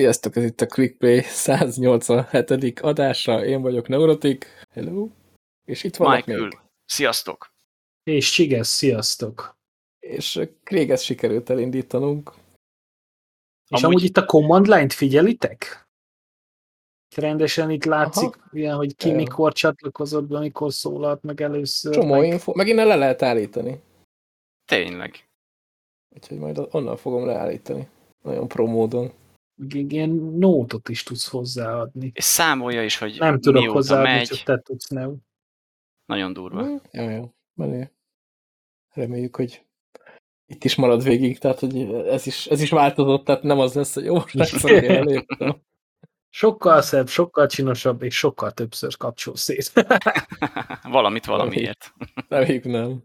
Sziasztok, ez itt a ClickPlay 187. adása, én vagyok Neurotik, hello, és itt vannak Michael, még. sziasztok! És Csiges, sziasztok! És Kréget sikerült elindítanunk. És Amúgy- amúgy itt a command line-t figyelitek? Rendesen itt látszik, Aha. ilyen, hogy ki Ja. mikor csatlakozott be, mikor szólalt meg először. Csomó meg... info, meg innen le lehet állítani. Tényleg. Úgyhogy majd onnan fogom leállítani. Nagyon pro módon. meg Ilyen nótot is tudsz hozzáadni. És számolja is, hogy Nem tudok hozzáadni, megy. csak te tudsz, Neu. Nagyon durva. Hm, Jó, jó, menő. Reméljük, hogy itt is marad végig, tehát hogy ez is, ez is változott, tehát nem az lesz, hogy jó, most én elértem. Sokkal szebb, sokkal csinosabb, és sokkal többször kapcsol szét. Valamit valamiért. Reméljük nem.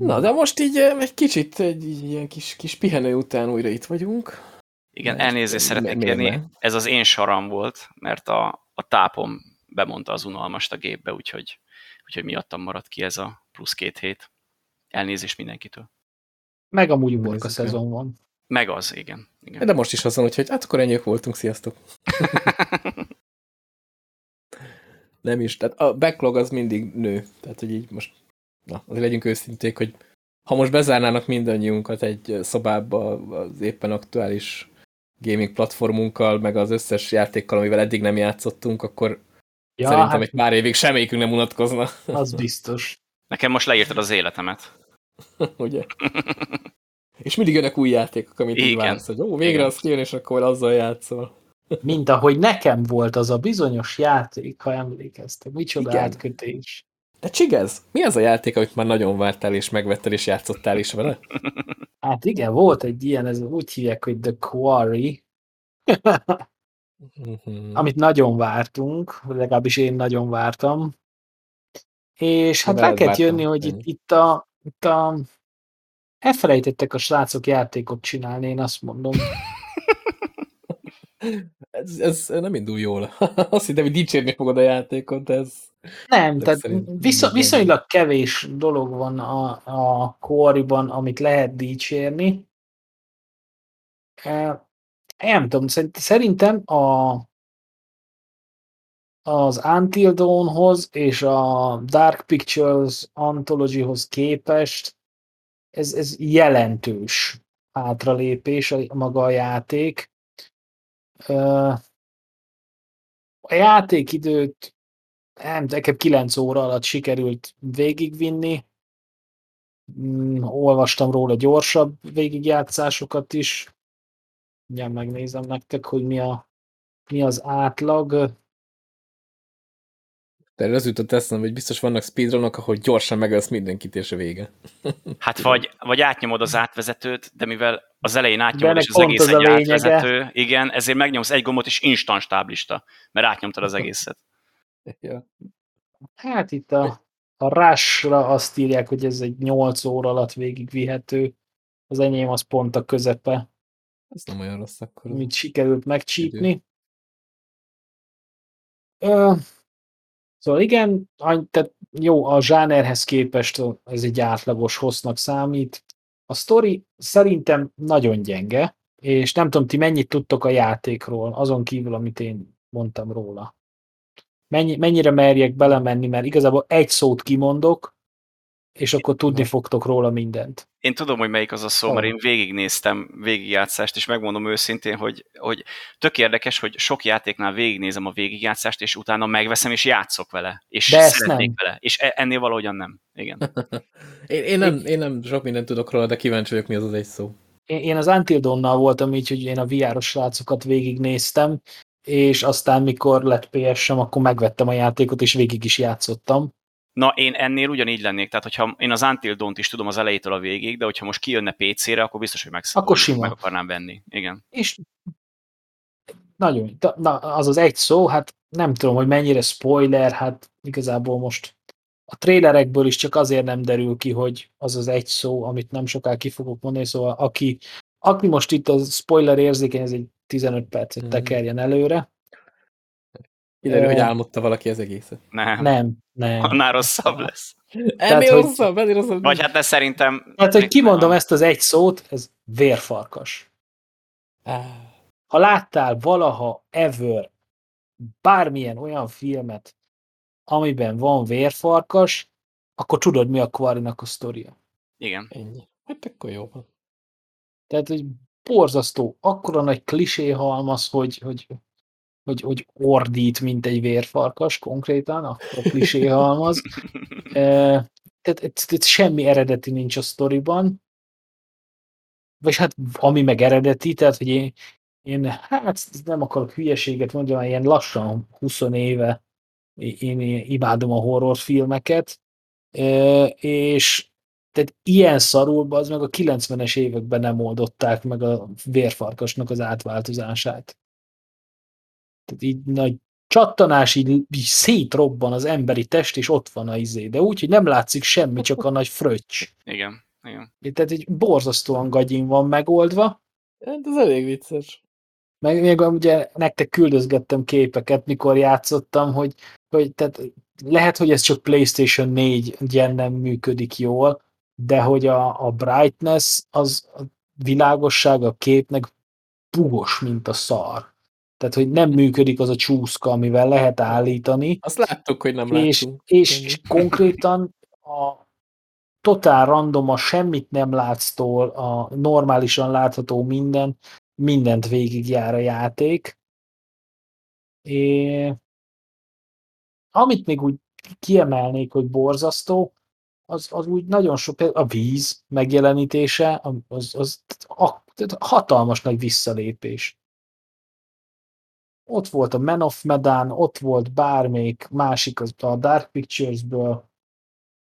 Na, de most így eh, egy kicsit egy ilyen kis, kis pihenő után újra itt vagyunk. Igen, Mert elnézést szeretnék kérni. Ez az én saram volt, mert a, a tápom bemondta az unalmast a gépbe, úgyhogy, úgyhogy miattam maradt ki ez a plusz két hét. Elnézést mindenkitől. Meg amúgy uborka szezon van. Meg az, igen. igen. De most is azon, úgyhogy hát akkor ennyiek voltunk, sziasztok. Nem is, tehát a backlog az mindig nő. Tehát, hogy így most, na, azért legyünk őszinték, hogy ha most bezárnának mindannyiunkat egy szobába az éppen aktuális gaming platformunkkal, meg az összes játékkal, amivel eddig nem játszottunk, akkor Ja, szerintem hát egy pár évig semmelyikünk nem unatkozna, az biztos. Nekem most leírtad az életemet. ugye? És mindig jönnek új játékok, amit így Igen. vársz, hogy ó, végre Igen. azt jön, és akkor azzal játszol. Mint ahogy nekem volt az a bizonyos játék, ha emlékeztek. Micsoda Igen. átkötés. De csigez, mi az a játék, amit már nagyon vártál, és megvetted, és játszottál is vele? Hát igen, volt egy ilyen, ez úgy hívják, hogy The Quarry, Mhm. amit nagyon vártunk, legalábbis én nagyon vártam. És hát rá kellett jönni, hogy itt, itt a, itt a elfelejtettek a srácok játékot csinálni, én azt mondom. Ez, ez nem indul jól. Azt hittem, hogy dicsérni fogod a játékot, de ez... Nem, tehát viszony, viszonylag kevés dolog van a, a Quarry-ban, amit lehet dicsérni. Eh, Nem tudom, szerint- szerintem a, az Until Dawnhoz és a Dark Pictures Anthologyhoz képest ez, ez jelentős hátralépés a, maga a játék. A játékidőt nem, nekem 9 óra alatt sikerült végigvinni. Mm, olvastam róla gyorsabb végigjátszásokat is. Mindjárt megnézem nektek, hogy mi, a, mi az átlag. De az jutott eszembe, hogy biztos vannak speedrunok, ahol gyorsan megölsz mindenkit, és a vége. Hát vagy, vagy átnyomod az átvezetőt, de mivel az elején átnyomod, és az egész az egy lényege. átvezető, igen, ezért megnyomsz egy gombot, és instant táblista, mert átnyomtad az egészet. Ja. Hát itt a, a Rush-ra azt írják, hogy ez egy 8 óra alatt végigvihető. Az enyém az pont a közepe, Ez nem olyan rossz akkor. amit sikerült megcsípni. Ö, szóval igen, tehát jó, a zsánerhez képest ez egy átlagos hossznak számít. A sztori szerintem nagyon gyenge, és nem tudom, ti mennyit tudtok a játékról, azon kívül, amit én mondtam róla. Mennyi, mennyire merjek belemenni, mert igazából egy szót kimondok, és akkor tudni fogtok róla mindent. Én tudom, hogy melyik az a szó, mert Oh. én végignéztem végigjátszást, és megmondom őszintén, hogy, hogy tök érdekes, hogy sok játéknál végignézem a végigjátszást, és utána megveszem, és játszok vele. És De ezt szeretnék nem. vele. És e- ennél valahogyan nem. Igen. Én, én, nem, én nem sok mindent tudok róla, de kíváncsi vagyok, mi az az egy szó. Én, én az Until Dawn-nal voltam így, hogy én a VR-os srácokat végignéztem, és aztán mikor lett PS-em, akkor megvettem a játékot, és végig is játszottam. Na, én ennél ugyanígy lennék, tehát hogyha én az Until Dawn-t is tudom az elejétől a végig, de hogyha most kijönne PC-re, akkor biztos, hogy meg, Akkor sima. meg akarnám venni. Igen. És nagyon, na, az az egy szó, hát nem tudom, hogy mennyire spoiler, hát igazából most a trailerekből is csak azért nem derül ki, hogy az az egy szó, amit nem soká ki fogok mondani, szóval aki, aki most itt a spoiler érzékeny, ez egy 15 percet Mhm. tekerjen előre. Kiderül, hogy álmodta valaki az egészet. Nem. Nem, nem. Annál rosszabb lesz. Ennél hogy- rosszabb, ennél rosszabb. Vagy hát de szerintem... Hát, hogy kimondom ezt az egy szót, ez vérfarkas. Ha láttál valaha ever bármilyen olyan filmet, amiben van vérfarkas, akkor tudod, mi a Quarrynak a sztoria. Igen. Ennyi. Hát akkor jó van. Tehát, hogy borzasztó, akkora nagy klisé halmaz, hogy, hogy, hogy, hogy ordít, mint egy vérfarkas konkrétan, akkor a klisé halmaz. E, tehát, tehát semmi eredeti nincs a sztoriban, vagy hát ami meg eredeti, tehát hogy én, én hát nem akarok hülyeséget mondani, ilyen lassan 20 éve én, én imádom a horrorfilmeket, és tehát ilyen szarul, az meg a 90-es években nem oldották meg a vérfarkasnak az átváltozását. Tehát így nagy csattanás, így, így szétrobban az emberi test, és ott van a izé, de úgy, hogy nem látszik semmi, csak a nagy fröccs. Igen, igen. Tehát egy borzasztóan gagyin van megoldva. Hát ez elég vicces. Meg még ugye nektek küldözgettem képeket, mikor játszottam, hogy, hogy tehát lehet, hogy ez csak PlayStation 4 gen nem működik jól, de hogy a, a brightness, az a világosság a képnek bugos, mint a szar. Tehát, hogy nem működik az a csúszka, amivel lehet állítani. Azt láttuk, hogy nem és, láttunk. És konkrétan a totál random, a semmit nem látsztól, a normálisan látható minden, mindent végigjár a játék. É... Amit még úgy kiemelnék, hogy borzasztó, az, az úgy nagyon sok, a víz megjelenítése, az, az a, hatalmas nagy visszalépés. Ott volt a Man of Medan, ott volt bármelyik másik az a Dark Pictures-ből,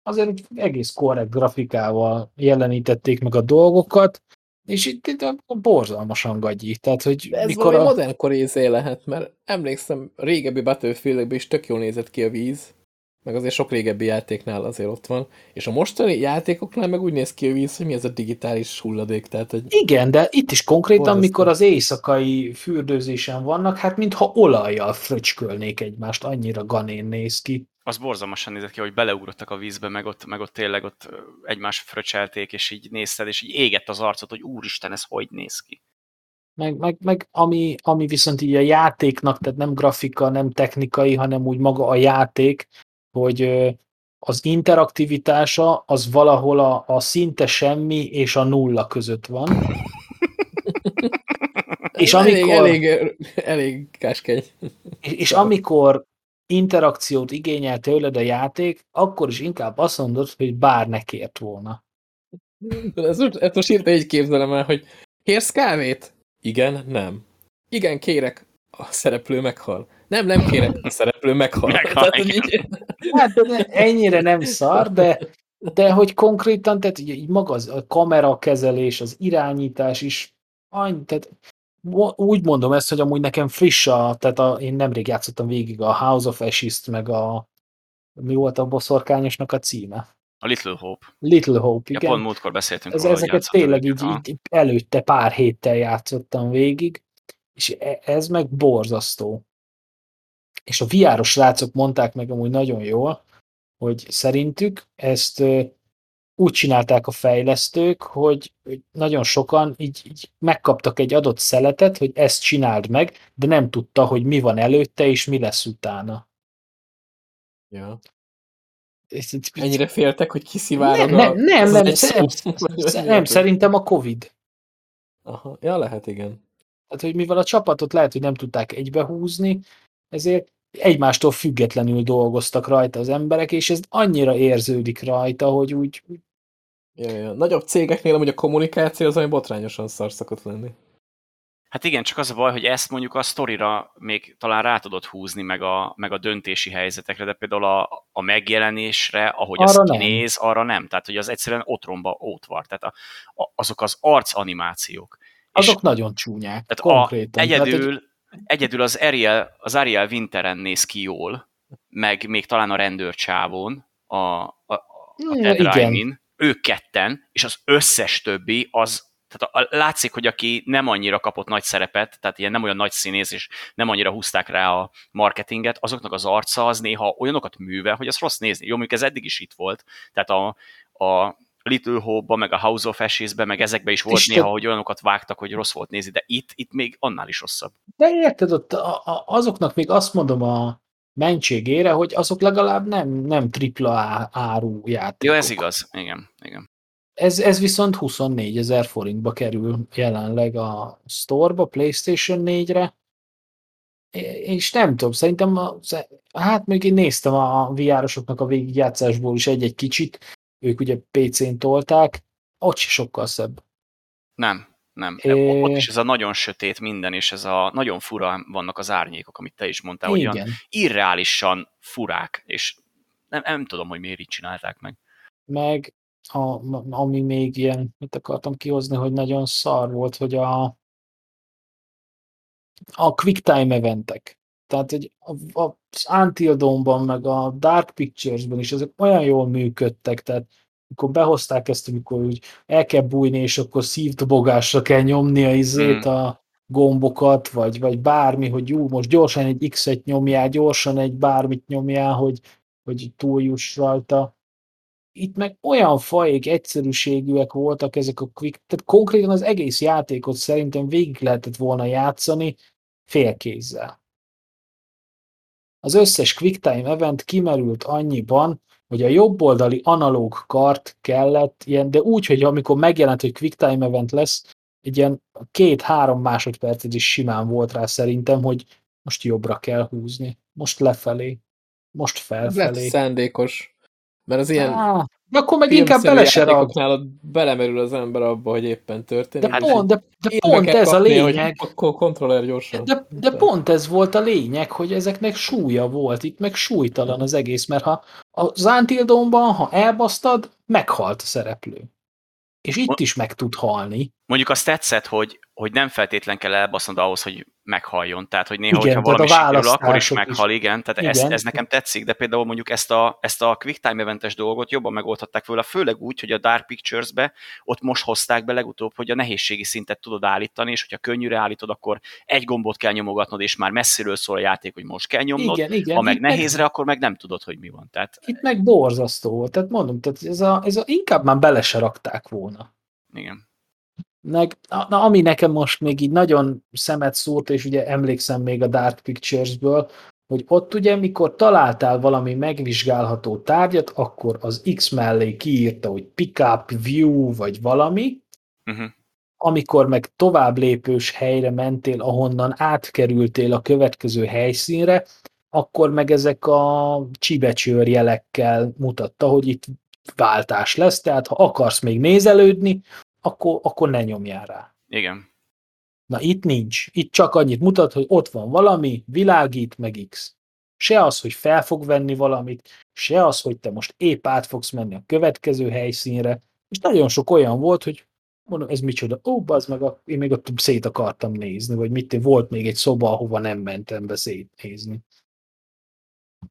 azért egész korrekt grafikával jelenítették meg a dolgokat, és itt, itt borzalmasan gagyi. Tehát, hogy De ez mikor valami a... modernkori izé lehet, mert emlékszem, a régebbi battlefield is tök jól nézett ki a víz, meg azért sok régebbi játéknál azért ott van, és a mostani játékoknál meg úgy néz ki a víz, hogy mi ez a digitális hulladék, tehát hogy... Igen, de itt is konkrétan, Borzasztó. mikor az éjszakai fürdőzésen vannak, hát mintha olajjal fröcskölnék egymást, annyira ganén néz ki. Az borzalmasan nézett ki, hogy beleugrottak a vízbe, meg ott, meg ott tényleg ott egymás fröcselték, és így nézted, és így égett az arcot, hogy úristen, ez hogy néz ki. Meg, meg, meg ami, ami viszont így a játéknak, tehát nem grafika, nem technikai, hanem úgy maga a játék, hogy az interaktivitása az valahol a, a szinte semmi és a nulla között van. és elég, amikor, elég, elég keskeny. és, és amikor interakciót igényel tőled a játék, akkor is inkább azt mondod, hogy bár ne kért volna. Ez, most- ezt most írta így képzelem el, hogy kérsz kávét? Igen, nem. Igen, kérek. A szereplő meghal. Nem, nem kérek. A szereplő meghal. Meghal, Tehát, hogy így, Hát de ennyire nem szar, de, de hogy konkrétan, tehát így így maga az, a kamerakezelés, az irányítás is, annyi, tehát úgy mondom ezt, hogy amúgy nekem friss a, tehát a, én nemrég játszottam végig a House of Ashes-t, meg a mi volt a boszorkányosnak a címe? A Little Hope. Little Hope, Ja, igen. pont múltkor beszéltünk Ez, róla, ezeket tényleg így, így előtte pár héttel játszottam végig, és e- ez meg borzasztó. És a VR-os srácok mondták meg amúgy nagyon jól, hogy szerintük ezt úgy csinálták a fejlesztők, hogy, hogy nagyon sokan így, így megkaptak egy adott szeletet, hogy ezt csináld meg, de nem tudta, hogy mi van előtte, és mi lesz utána. ja. Ennyire féltek, hogy kiszivárog nem, nem, nem, nem, nem, szó. nem, nem, szerintem a Covid. Aha. Ja, lehet, igen. Tehát, hogy mivel a csapatot lehet, hogy nem tudták egybehúzni, ezért egymástól függetlenül dolgoztak rajta az emberek, és ez annyira érződik rajta, hogy úgy, Ja, ja. Nagyobb cégeknél amúgy a kommunikáció az, ami botrányosan szar szokott lenni. Hát igen, csak az a baj, hogy ezt mondjuk a sztorira még talán rá tudod húzni, meg a, meg a döntési helyzetekre, de például a, a megjelenésre, ahogy Arra azt nem. néz, arra nem. Tehát, hogy az egyszerűen otromba ott van. Tehát a, a, azok az arcanimációk. azok És nagyon csúnyák, tehát konkrétan. A, Tehát, egyedül, hogy egyedül az Ariel, az Ariel Winteren néz ki jól, meg még talán a rendőrcsávón, a, a, a Ted. Ryan-in, ők ketten, és az összes többi, az tehát a, látszik, hogy aki nem annyira kapott nagy szerepet, tehát ilyen nem olyan nagy színész, és nem annyira húzták rá a marketinget, azoknak az arca az néha olyanokat művel, hogy az rossz nézni. Jó, mondjuk ez eddig is itt volt, tehát a, a, Little Hope-ba, meg a House of Ashes-be, meg ezekbe is volt És néha, te- hogy olyanokat vágtak, hogy rossz volt nézni, de itt, itt még annál is rosszabb. De érted, ott a, a, azoknak még azt mondom a mentségére, hogy azok legalább nem, nem tripla áru játékok. Jó, ez igaz. Igen, igen. Ez, ez viszont 24 ezer forintba kerül jelenleg a Store-ba, PlayStation 4-re, és nem tudom, szerintem, a, hát még én néztem a VR-osoknak a végigjátszásból is egy-egy kicsit, ők ugye PC-n tolták, ott se sokkal szebb. Nem, nem. É. Ott is ez a nagyon sötét minden, és ez a nagyon fura vannak az árnyékok, amit te is mondtál, hogy olyan Igen, irreálisan furák, és nem, nem tudom, hogy miért így csinálták meg. meg a, ami még ilyen, mit akartam kihozni, hogy nagyon szar volt, hogy a a quick time eventek. Tehát, hogy az Until Dawn-ban, meg a Dark Pictures-ben is ezek olyan jól működtek, tehát amikor behozták ezt, amikor úgy el kell bújni, és akkor szívdobogásra kell nyomni a izét, Mm. a gombokat, vagy, vagy bármi, hogy jó, most gyorsan egy X-et nyomjál, gyorsan egy bármit nyomjál, hogy, hogy túljuss rajta. Itt meg olyan fajék egyszerűségűek voltak ezek a quick, tehát konkrétan az egész játékot szerintem végig lehetett volna játszani félkézzel. Az összes quicktime event kimerült annyiban, hogy a jobboldali analóg kart kellett, ilyen, de úgy, hogy amikor megjelent, hogy quicktime event lesz, egy ilyen két-három másodpercet is simán volt rá szerintem, hogy most jobbra kell húzni, most lefelé, most Ez lehet felfelé. szándékos. Mert az ilyen de akkor meg inkább bele se belemerül az ember abba, hogy éppen történik. De pont, de, de pont ez a kapni, hogy lényeg. Akkor kontroller gyorsan. De, de pont ez volt a lényeg, hogy ezeknek súlya volt, itt meg súlytalan az egész, mert ha az Until Dawn-ban, ha elbasztad, meghalt a szereplő. És itt is meg tud halni. Mondjuk azt tetszett, hogy, hogy nem feltétlen kell elbasznod ahhoz, hogy meghalljon. Tehát, hogy néha, Igen, hogyha valami sikerül, akkor is meghal, igen. Tehát ez, Igen. ez nekem tetszik, de például mondjuk ezt a, ezt a quick time eventes dolgot jobban megoldhatták volna, főleg úgy, hogy a Dark Pictures-be ott most hozták be legutóbb, hogy a nehézségi szintet tudod állítani, és hogyha könnyűre állítod, akkor egy gombot kell nyomogatnod, és már messziről szól a játék, hogy most kell nyomnod. Igen, igen. ha meg itt meg- nehézre, akkor meg nem tudod, hogy mi van. Tehát Itt meg borzasztó volt. Tehát mondom, tehát ez a, ez a, inkább már bele se rakták volna. igen. Meg, na, na, ami nekem most még így nagyon szemet szúrt, és ugye emlékszem még a Dark Pictures-ből, hogy ott ugye, mikor találtál valami megvizsgálható tárgyat, akkor az X mellé kiírta, hogy pick up, view, vagy valami, Uh-huh. amikor meg tovább lépős helyre mentél, ahonnan átkerültél a következő helyszínre, akkor meg ezek a csibecsőr jelekkel mutatta, hogy itt váltás lesz, tehát ha akarsz még nézelődni, akkor, akkor ne nyomjál rá. Igen. Na itt nincs. Itt csak annyit mutat, hogy ott van valami, világít, meg X. Se az, hogy fel fog venni valamit, se az, hogy te most épp át fogsz menni a következő helyszínre. És nagyon sok olyan volt, hogy mondom, ez micsoda, ó, az meg, a, én még ott szét akartam nézni, vagy mit, volt még egy szoba, ahova nem mentem be szétnézni.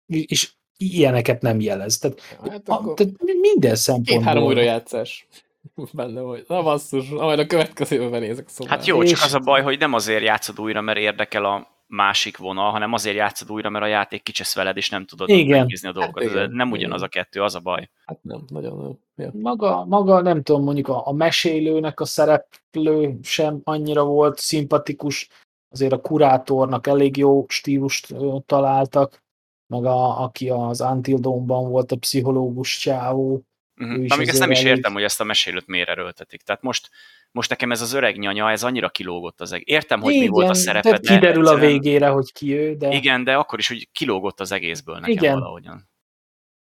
És ilyeneket nem jelez. Tehát, Hát a, akkor tehát minden szempontból. két-három újrajátszás. Benne vagy. Na basszus, na majd a következőben nézek szóval. Hát jó, És- csak az a baj, hogy nem azért játszod újra, mert érdekel a másik vonal, hanem azért játszod újra, mert a játék kicsesz veled, és nem tudod Igen. megnézni a dolgokat. Hát igen, nem ugyanaz a kettő, az a baj. Hát nem, nagyon nem. Ja. maga, maga nem tudom, mondjuk a, a mesélőnek a szereplő sem annyira volt szimpatikus, azért a kurátornak elég jó stílust ö, találtak, meg a, aki az Until Dawn-ban volt a pszichológus csávó. Uh-huh. Na, még ezt nem is értem, hogy ezt a mesélőt miért erőltetik. Tehát most, most nekem ez az öreg nyanya, ez annyira kilógott az egész. Értem, hogy mi volt a szerepe, de kiderül a egyszerűen- végére, hogy ki ő, de Igen, de akkor is, hogy kilógott az egészből nekem Igen. valahogyan.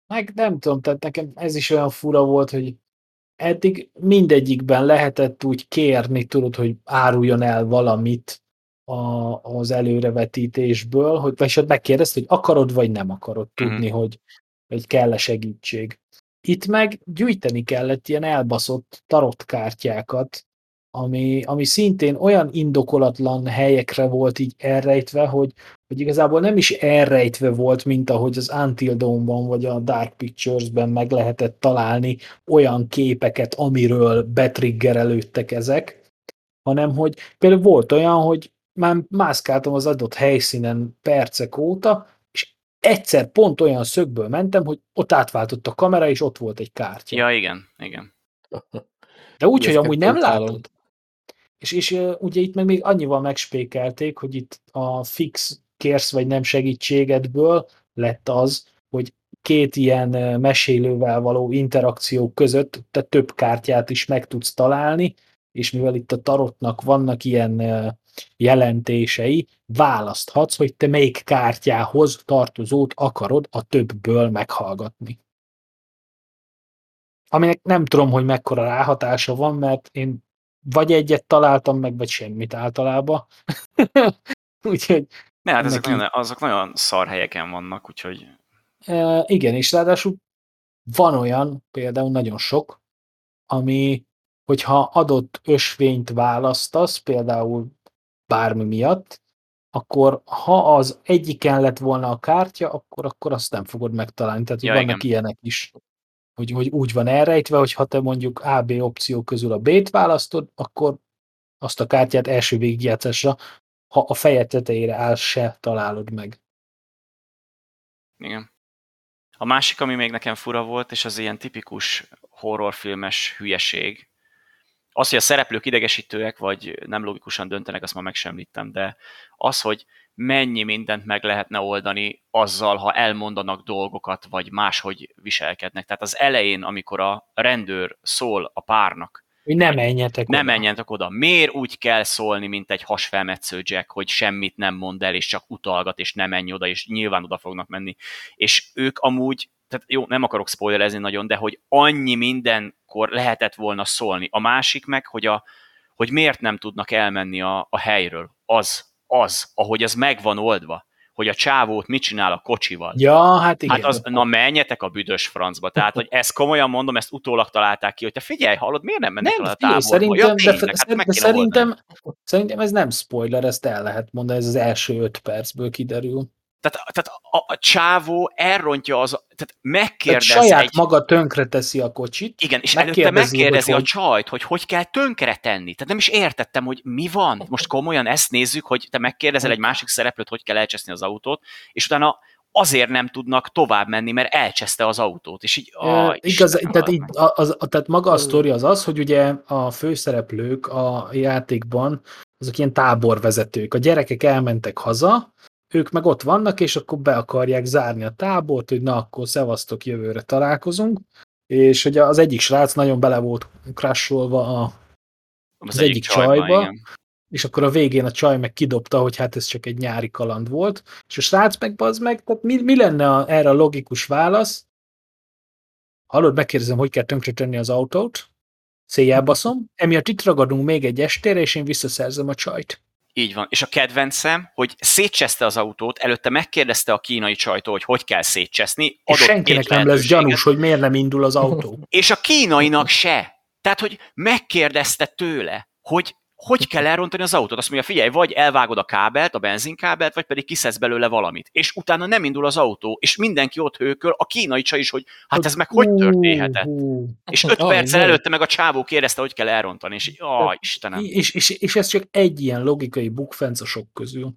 meg nem tudom, tehát nekem ez is olyan fura volt, hogy eddig mindegyikben lehetett úgy kérni, tudod, hogy áruljon el valamit a, az előrevetítésből, hogy vagy hát megkérdezte, hogy akarod, vagy nem akarod Mhm. tudni, hogy, hogy kell-e segítség. Itt meg gyűjteni kellett ilyen elbaszott tarotkártyákat, ami, ami szintén olyan indokolatlan helyekre volt így elrejtve, hogy, hogy igazából nem is elrejtve volt, mint ahogy az Until Dawn-ban vagy a Dark Pictures-ben meg lehetett találni olyan képeket, amiről betriggerelődtek ezek, hanem hogy például volt olyan, hogy már mászkáltam az adott helyszínen percek óta, egyszer pont olyan szögből mentem, hogy ott átváltott a kamera, és ott volt egy kártya. Ja, igen, igen. De úgy, hogy amúgy nem látod. És, és ugye itt meg még annyival megspékelték, hogy itt a fix kérsz vagy nem segítségedből lett az, hogy két ilyen mesélővel való interakció között te több kártyát is meg tudsz találni, és mivel itt a tarotnak vannak ilyen jelentései, választhatsz, hogy te melyik kártyához tartozót akarod a többből meghallgatni. Aminek nem tudom, hogy mekkora ráhatása van, mert én vagy egyet találtam meg, vagy semmit általában. Úgyhogy Ne, hát ezek Neki- nagyon, azok nagyon szar helyeken vannak, úgyhogy e, igen, és ráadásul van olyan, például nagyon sok, ami, hogyha adott ösvényt választasz, például bármi miatt, akkor ha az egyiken lett volna a kártya, akkor, akkor azt nem fogod megtalálni. Tehát Ja, vannak igen. ilyenek is. Hogy, hogy úgy van elrejtve, hogy ha te mondjuk A-B opció közül a B-t választod, akkor azt a kártyát első végigjátszásra, ha a fejed tetejére áll, se találod meg. Igen. A másik, ami még nekem fura volt, és az ilyen tipikus horrorfilmes hülyeség, az, hogy a szereplők idegesítőek, vagy nem logikusan döntenek, azt már meg sem említem, de az, hogy mennyi mindent meg lehetne oldani azzal, ha elmondanak dolgokat, vagy máshogy viselkednek. Tehát az elején, amikor a rendőr szól a párnak, Hogy ne menjetek ne oda. menjetek oda. Miért úgy kell szólni, mint egy hasfelmetsző Jack, hogy semmit nem mond el, és csak utalgat, és nem menj oda, és nyilván oda fognak menni. És ők amúgy, tehát jó, nem akarok spoilerezni nagyon, de hogy annyi mindenkor lehetett volna szólni. A másik meg, hogy, a, hogy miért nem tudnak elmenni a, a helyről. Az, az, ahogy az meg van oldva, hogy a csávót mit csinál a kocsival. Ja, hát igen. Hát az, na menjetek a büdös francba. Tehát, hogy ezt komolyan mondom, ezt utólag találták ki, hogy te figyelj, hallod, miért nem mennek nem, el a táborba? szerintem, ja, de, tényleg, hát de, oldani. szerintem, szerintem ez nem spoiler, ezt el lehet mondani, ez az első öt percből kiderül. Tehát, tehát a, a csávó elrontja az, tehát Tehát megkérdez saját egy... maga tönkre teszi a kocsit, Igen, és előtte megkérdezi, megkérdezi hogy a csajt, hogy hogy kell tönkre tenni. Tehát nem is értettem, hogy mi van. Most komolyan ezt nézzük, hogy te megkérdezel egy másik szereplőt, hogy kell elcseszni az autót, és utána azért nem tudnak tovább menni, mert elcseszte az autót. És így, ah, igaz, Istenem, tehát, az így, a- az, a- tehát maga a sztori az az, hogy ugye a főszereplők a játékban azok ilyen táborvezetők. A gyerekek elmentek haza, ők meg ott vannak, és akkor be akarják zárni a tábort, hogy na akkor szevasztok, jövőre találkozunk. És hogy az egyik srác nagyon bele volt crasholva a az egyik csajba, igen. és akkor a végén a csaj meg kidobta, hogy hát ez csak egy nyári kaland volt, és a srác meg az meg, tehát mi, mi lenne a, erre a logikus válasz? Hallod, megkérdezem, hogy kell tönkretenni az autót, széjjelbaszom, emiatt itt ragadunk még egy estére, és én visszaszerzem a csajt. Így van. És a kedvencem, hogy szétcseszte az autót, előtte megkérdezte a kínai csajtól, hogy hogy kell szétcseszni. És senkinek nem lesz gyanús, hogy miért nem indul az autó. És a kínainak se. Tehát, hogy megkérdezte tőle, hogy hogy kell elrontani az autót. Azt mondja, figyelj, vagy elvágod a kábelt, a benzinkábelt, vagy pedig kiszedsz belőle valamit. És utána nem indul az autó, és mindenki ott hőköl, a kínai csaj is, hogy hát ez meg hogy történhetett. És öt Ah, perccel előtte meg a csávó kérdezte, hogy kell elrontani, és ó, Istenem, És, és, és ez csak egy ilyen logikai bukfenc a sok közül.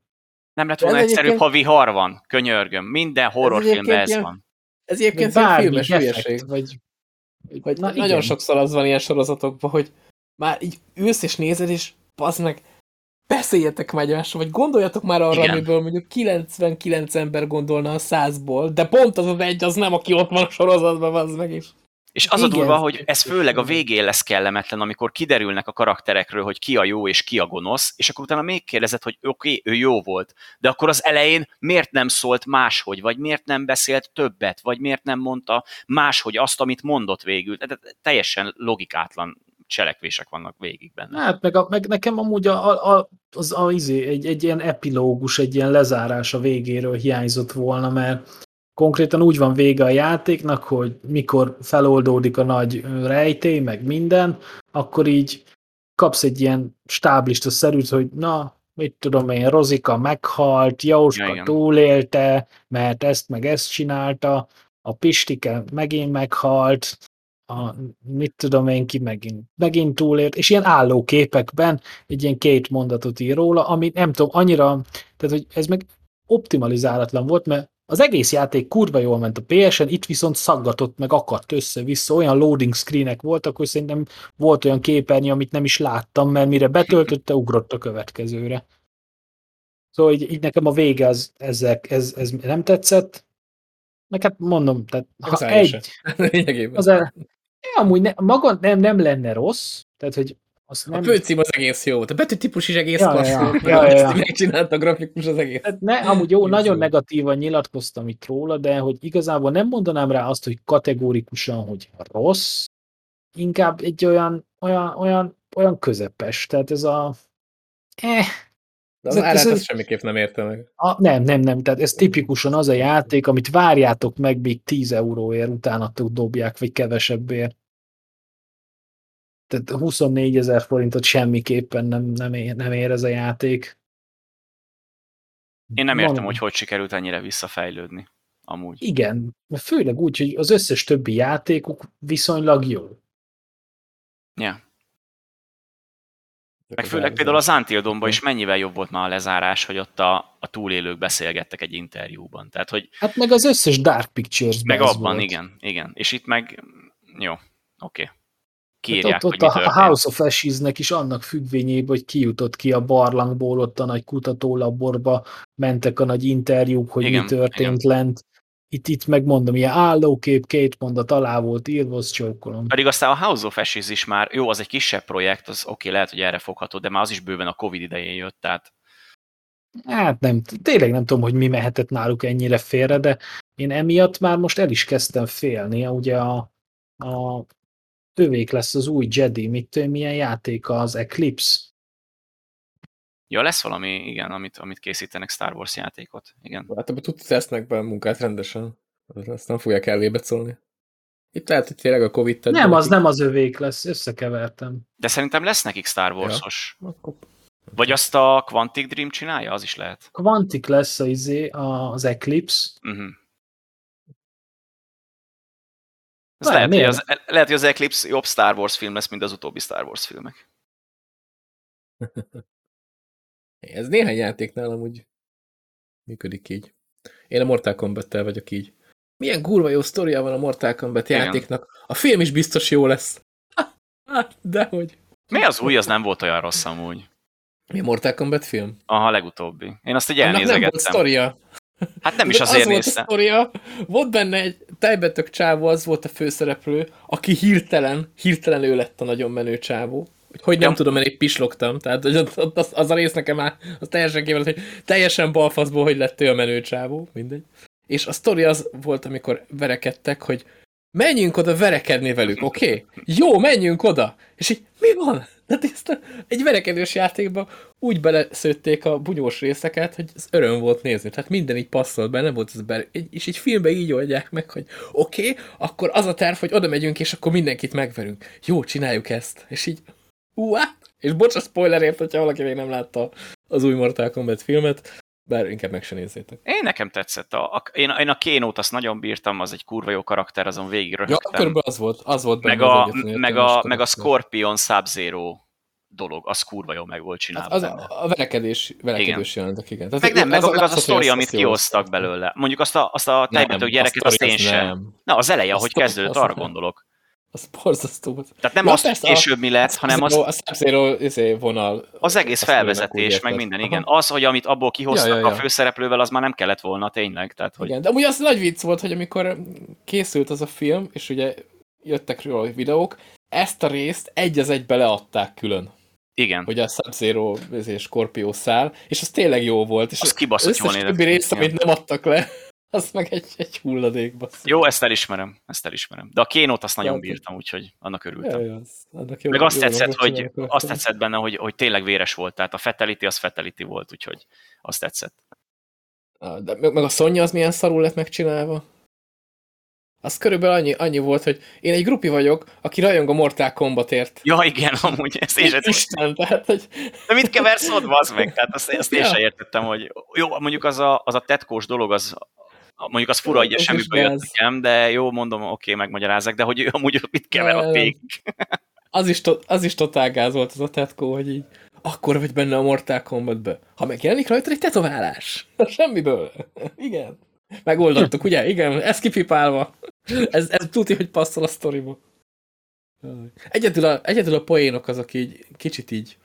nem lett Ez volna egyszerűbb, egyébként- ha vihar van, könyörgöm. Minden horrorfilmben ez ilyen- van. Ez Vagy egyébként filmes hülyeség. vagy... Hogy Na nagyon igen. sokszor az van ilyen sorozatokban, hogy már így ülsz és nézed, és bazd meg, beszéljetek már egymással, vagy gondoljatok már arra, Igen. amiből mondjuk 99 ember gondolna a 100-ból, de pont az az egy, az nem, aki ott van a sorozatban, bazd meg is. És az a Igen, durva, ez hogy ez főleg a végén lesz kellemetlen, amikor kiderülnek a karakterekről, hogy ki a jó és ki a gonosz, és akkor utána még kérdezed, hogy oké, okay, ő jó volt, de akkor az elején miért nem szólt máshogy, vagy miért nem beszélt többet, vagy miért nem mondta máshogy azt, amit mondott végül. Tehát teljesen logikátlan cselekvések vannak végig benne. Hát meg, a, meg nekem amúgy a, a, az a, izé, egy, egy ilyen epilógus, egy ilyen lezárás a végéről hiányzott volna, mert konkrétan úgy van vége a játéknak, hogy mikor feloldódik a nagy rejtély, meg minden, akkor így kapsz egy ilyen stáblista szerűt, hogy na, mit tudom én, Rozika meghalt, Jóska Ja, túlélte, mert ezt meg ezt csinálta, a Pistike megint meghalt, a, mit tudom én ki megint, megint túlélt, és ilyen állóképekben egy ilyen két mondatot ír róla, ami nem tudom, annyira, tehát hogy ez meg optimalizálatlan volt, mert az egész játék kurva jól ment a PS-en, itt viszont szaggatott, meg akadt össze-vissza, olyan loading screenek voltak, hogy szerintem volt olyan képernyő, amit nem is láttam, mert mire betöltötte, ugrott a következőre. Szóval így, így nekem a vége az, ezek, ez, ez nem tetszett. Meg hát mondom, tehát ha egy, az el, amúgy ne, maga nem, nem lenne rossz, tehát hogy azt A nem, főcím az egész jó. A betűtípus is egész Ja, ja, klassz ja. Ja, ja, ja. megcsinálta a grafikus az egész. Tehát ne, amúgy jó, nagyon negatívan nyilatkoztam itt róla, de hogy igazából nem mondanám rá azt, hogy kategórikusan, hogy rossz, inkább egy olyan, olyan, olyan, olyan közepes. Tehát ez a... Eh, De az Ez- árát ez- semmiképp nem érte meg. a, nem, nem, nem. Tehát ez tipikusan az a játék, amit várjátok meg még 10 euróért, utánatok dobják, vagy kevesebbért. Tehát 24 ezer forintot semmiképpen nem, nem, ér, nem ér ez a játék. Én nem értem, Van- hogy hogy sikerült ennyire visszafejlődni. Amúgy. Igen, mert főleg úgy, hogy az összes többi játékuk viszonylag jó. Ja. Meg főleg például az Until Dawn-ban is mennyivel jobb volt már a lezárás, hogy ott a, a túlélők beszélgettek egy interjúban. Tehát, hogy Hát meg az összes Dark pictures meg abban, igen, igen. És itt meg, jó, oké. Okay. Kiírják, Hát ott, ott hogy a történt. House of Ashes-nek is annak függvényében, hogy kijutott ki a barlangból, ott a nagy kutatólaborba, mentek a nagy interjúk, hogy Igen, mi történt lent. Itt, itt megmondom, ilyen állókép, két mondat alá volt írva, azt csókolom. Pedig aztán a House of Ashes is már, jó, az egy kisebb projekt, az oké, okay, lehet, hogy erre fogható, de már az is bőven a Covid idején jött, tehát Hát nem, tényleg nem tudom, hogy mi mehetett náluk ennyire félre, de én emiatt már most el is kezdtem félni. Ugye a, a tövék lesz az új Jedi, mit tudom, milyen játék az Eclipse. Ja, lesz valami, igen, amit, amit készítenek Star Wars játékot, igen. Hát abban tudsz tesznek be a munkát rendesen. Azt nem fogják elébe szólni. Itt lehet, hogy tényleg a Covid Nem, be az nekik. nem az övék lesz, összekevertem. De szerintem lesz nekik Star Wars-os. Akkor Vagy azt a Quantic Dream csinálja, az is lehet. Quantic lesz az, izé, az Eclipse. Uh-huh. Ez Nem, lehet, hogy az, lehet, hogy az Eclipse jobb Star Wars film lesz, mint az utóbbi Star Wars filmek. Ez néhány játéknál amúgy működik így. Én a Mortal Kombat-tel vagyok így. Milyen kurva jó sztoria van a Mortal Kombat Igen. játéknak. A film is biztos jó lesz. Dehogy. Mi az új, az nem volt olyan rossz amúgy. Mi a Mortal Kombat film? Aha, legutóbbi. Én azt egy Annak nem volt elnézegettem. sztoria. Hát nem is azért az volt a néztem. sztoria, volt benne egy tejbetök csávó, az volt a főszereplő, aki hirtelen, hirtelen ő lett a nagyon menő csávó. Hogy, nem Ja. tudom, mert épp pislogtam. Tehát az, az, az, a rész nekem már az teljesen kívül, hogy teljesen balfaszból, hogy lett ő a menő csávó, mindegy. És a sztori az volt, amikor verekedtek, hogy menjünk oda verekedni velük, oké? Okay? Jó, menjünk oda! És így, mi van? Tehát ezt egy verekedős játékba úgy beleszőtték a bunyós részeket, hogy ez öröm volt nézni. Tehát minden így passzolt benne volt ez be, és egy filmben így oldják meg, hogy oké, okay, akkor az a terv, hogy oda megyünk, és akkor mindenkit megverünk. Jó, csináljuk ezt. És így, uá! És bocs a spoilerért, hogyha valaki még nem látta az új Mortal Kombat filmet, bár inkább meg se nézzétek. Én nekem tetszett. A, a, én, én a Kénót azt nagyon bírtam, az egy kurva jó karakter, azon végig Ja, röhögtem. körülbelül az volt, az volt meg, a, az egyetlen meg, a, meg a. Scorpion Sub-Zero dolog, az kurva jó meg volt csinálva. Hát az benne. a, a verekedés, verekedős jelentek, igen. Tehát meg nem, meg, az, meg az a sztori, amit hozták. belőle. Mondjuk azt a, azt a tejbető gyereket, a azt én az sem. Na, az eleje, ahogy kezdődött, az arra gondolok. Az borzasztó volt. Tehát nem Ja, az, persze, a- később mi lett, hanem az, A Sub-Zero izé, vonal. az egész felvezetés, meg minden, Aha. igen. Az, hogy amit abból kihoztak Ja, ja, ja. a főszereplővel, az már nem kellett volna tényleg. Tehát, hogy Igen, de amúgy az nagy vicc volt, hogy amikor készült az a film, és ugye jöttek róla videók, ezt a részt egy az egybe leadták külön. igen. Hogy a Sub-Zero és Scorpio szál, és az tényleg jó volt. És Az kibaszott jól nézett igen. amit nem adtak le, az meg egy, egy hulladék, basszus. Jó, ezt elismerem, ezt elismerem. De a kénót azt nagyon bírtam, úgyhogy annak örültem. Jaj, az, annak jó, Meg azt jó tetszett, hogy azt tetszett benne, hogy, hogy tényleg véres volt. Tehát a fatality az fatality volt, úgyhogy azt tetszett. Ah, De meg a Sonja az milyen szarul lett megcsinálva? Az körülbelül annyi, annyi volt, hogy én egy grupi vagyok, aki rajong a Mortal Kombatért. Ja, igen, amúgy ezt én sem. Isten, tehát, hogy De mit keversz ott, bazd meg? Tehát azt, ezt én Ja. sem értettem, hogy jó, mondjuk az a, az a tetkós dolog, az mondjuk az fura, hogy semmiből jött nekem, de jó, mondom, oké, megmagyarázzák, de hogy ő amúgy mit kever Nem. végig? az is, to- az is totál gáz volt az a tetkó, hogy így akkor vagy benne a Mortal Kombatbe. Ha megjelenik rajta egy tetoválás. Semmiből. Igen. Megoldottuk, ugye? Igen, ez kipipálva. Ez, ez tudja, hogy passzol a sztoriba. Egyedül a, egyedül a poénok azok így kicsit így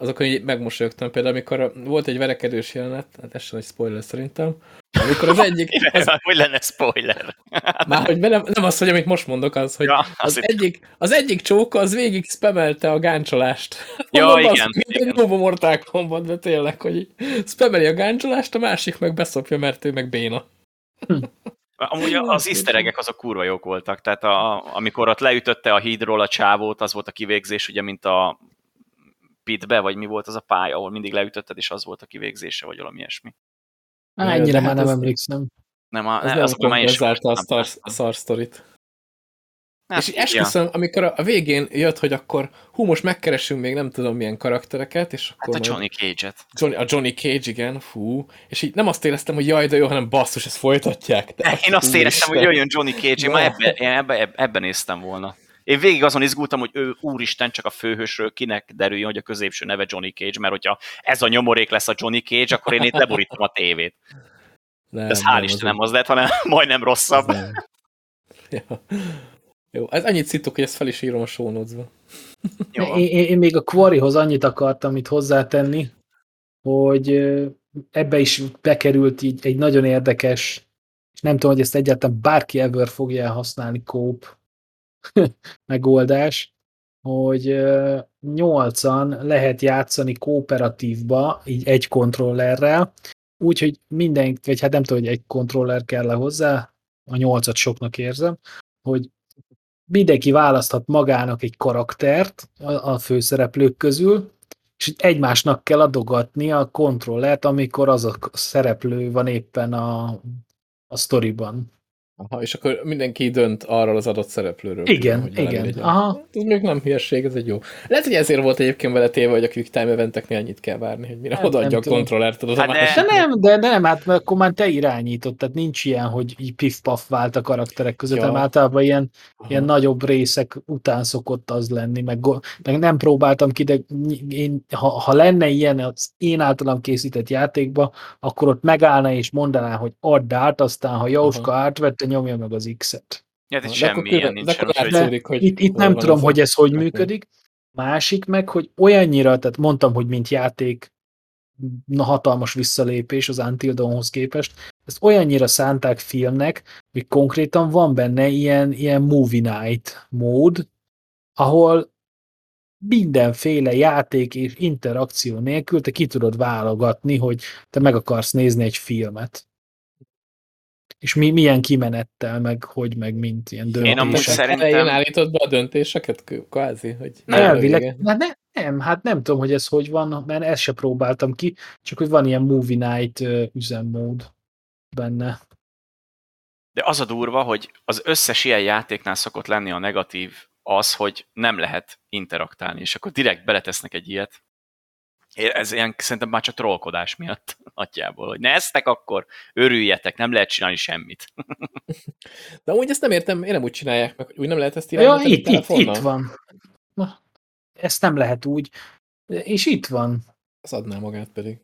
azokon így megmosolyogtam. Például, amikor volt egy verekedős jelenet, hát ez sem egy spoiler szerintem, amikor az egyik... Az, hogy lenne spoiler? Már, hogy nem, nem az, hogy amit most mondok, az, hogy ja, az, egyik, az egyik csóka az végig spamelte a gáncsolást. Ja, Mondom, igen. Az, mint egy Mortal Kombat, de tényleg, hogy spameli a gáncsolást, a másik meg beszopja, mert ő meg béna. Amúgy az iszteregek azok kurva jók voltak, tehát a, amikor ott leütötte a hídról a csávót, az volt a kivégzés, ugye, mint a pitbe, vagy mi volt az a pálya, ahol mindig leütötted, és az volt a kivégzése, vagy valami ilyesmi. Á, ennyire már nem emlékszem. Nem, a, ne, az már is a szar, szar sztorit. Hát, és esküszöm, ja. amikor a végén jött, hogy akkor hú, most megkeresünk még nem tudom milyen karaktereket, és akkor hát a Johnny Cage-et. Johnny, a Johnny Cage, igen, fú. És így nem azt éreztem, hogy jaj, de jó, hanem basszus, ezt folytatják. De én azt éreztem, hogy jöjjön Johnny Cage, én már ebben, én ebben, ebben néztem volna. Én végig azon izgultam, hogy ő úristen csak a főhősről kinek derüljön, hogy a középső neve Johnny Cage, mert hogyha ez a nyomorék lesz a Johnny Cage, akkor én itt leborítom a tévét. Nem, ez hál' Istenem az, az lett, hanem majdnem rosszabb. Ja. Jó, ez annyit szittuk, hogy ezt fel is írom a show notes-ba. Én, én, én még a Quarryhoz annyit akartam itt hozzátenni, hogy ebbe is bekerült így egy nagyon érdekes, és nem tudom, hogy ezt egyáltalán bárki ever fogja használni kóp megoldás, hogy nyolcan lehet játszani kooperatívba, így egy kontrollerrel, úgyhogy minden, vagy hát nem tudom, hogy egy kontroller kell hozzá, a nyolcat soknak érzem, hogy mindenki választhat magának egy karaktert a, a főszereplők közül, és egymásnak kell adogatni a kontrollert, amikor az a szereplő van éppen a, a sztoriban. Aha, és akkor mindenki dönt arról az adott szereplőről. Igen, külön, igen. Legyen. Aha. Ez még nem hülyeség, ez egy jó. Lehet, hogy ezért volt egyébként vele téve, hogy a Quick Time eventeknél annyit kell várni, hogy mire hát, odaadja a kontrollert. Tudod, hát de, de nem, de nem, hát mert akkor már te irányítod, tehát nincs ilyen, hogy így pif-paf vált a karakterek között, ja. hanem általában ilyen, ilyen nagyobb részek után szokott az lenni, meg, meg nem próbáltam ki, de én, ha, ha lenne ilyen az én általam készített játékba, akkor ott megállna és mondaná, hogy add át, aztán ha Jóska átvette, nyomja meg az X-et. Ja, hogy itt, itt nem tudom, hogy ez hogy működik. Másik meg, hogy olyannyira, tehát mondtam, hogy mint játék na, hatalmas visszalépés az Until Dawnhoz képest, ezt olyannyira szánták filmnek, hogy konkrétan van benne ilyen, ilyen movie night mód, ahol mindenféle játék és interakció nélkül te ki tudod válogatni, hogy te meg akarsz nézni egy filmet. És mi, milyen kimenettel, meg hogy, meg mint ilyen döntések. Én amúgy szerintem... Elején állítod be a döntéseket, kvázi? Hogy nem, elvileg, hát ne, nem, hát nem tudom, hogy ez hogy van, mert ezt se próbáltam ki, csak hogy van ilyen movie night üzemmód benne. De az a durva, hogy az összes ilyen játéknál szokott lenni a negatív az, hogy nem lehet interaktálni, és akkor direkt beletesznek egy ilyet, ez ilyen szerintem már csak trollkodás miatt atyából, hogy ne eztek, akkor örüljetek, nem lehet csinálni semmit. De amúgy ezt nem értem, én nem úgy csinálják meg, hogy úgy nem lehet ezt irányítani ja, itt, itt, itt van. Na, ezt nem lehet úgy. És itt van. Az adná magát pedig.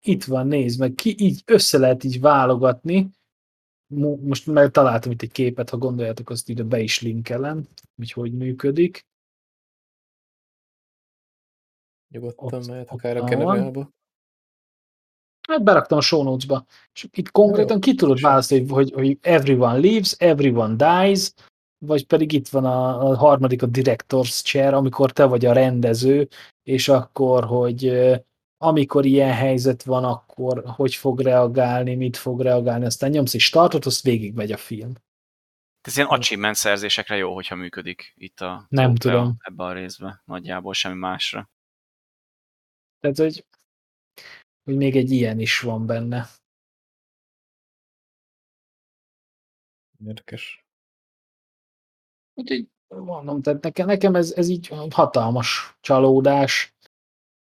Itt van, nézd meg, ki, így össze lehet így válogatni. Most meg találtam itt egy képet, ha gondoljátok, azt ide be is linkelem, hogy hogy működik. Nyugodtan mehet akár a kenereába. Hát beraktam a show notes-ba. És itt konkrétan Jó, ki tudod választani, hogy, hogy everyone lives, everyone dies, vagy pedig itt van a, a harmadik, a director's chair, amikor te vagy a rendező, és akkor, hogy amikor ilyen helyzet van, akkor hogy fog reagálni, mit fog reagálni, aztán nyomsz és startot, azt végigmegy a film. Ez ilyen achievement szerzésekre jó, hogyha működik itt a Nem tudom. ebben a részben, nagyjából semmi másra. Tehát, hogy, hogy még egy ilyen is van benne. Érdekes. Úgyhogy mondom, tehát nekem, nekem ez, ez így hatalmas csalódás,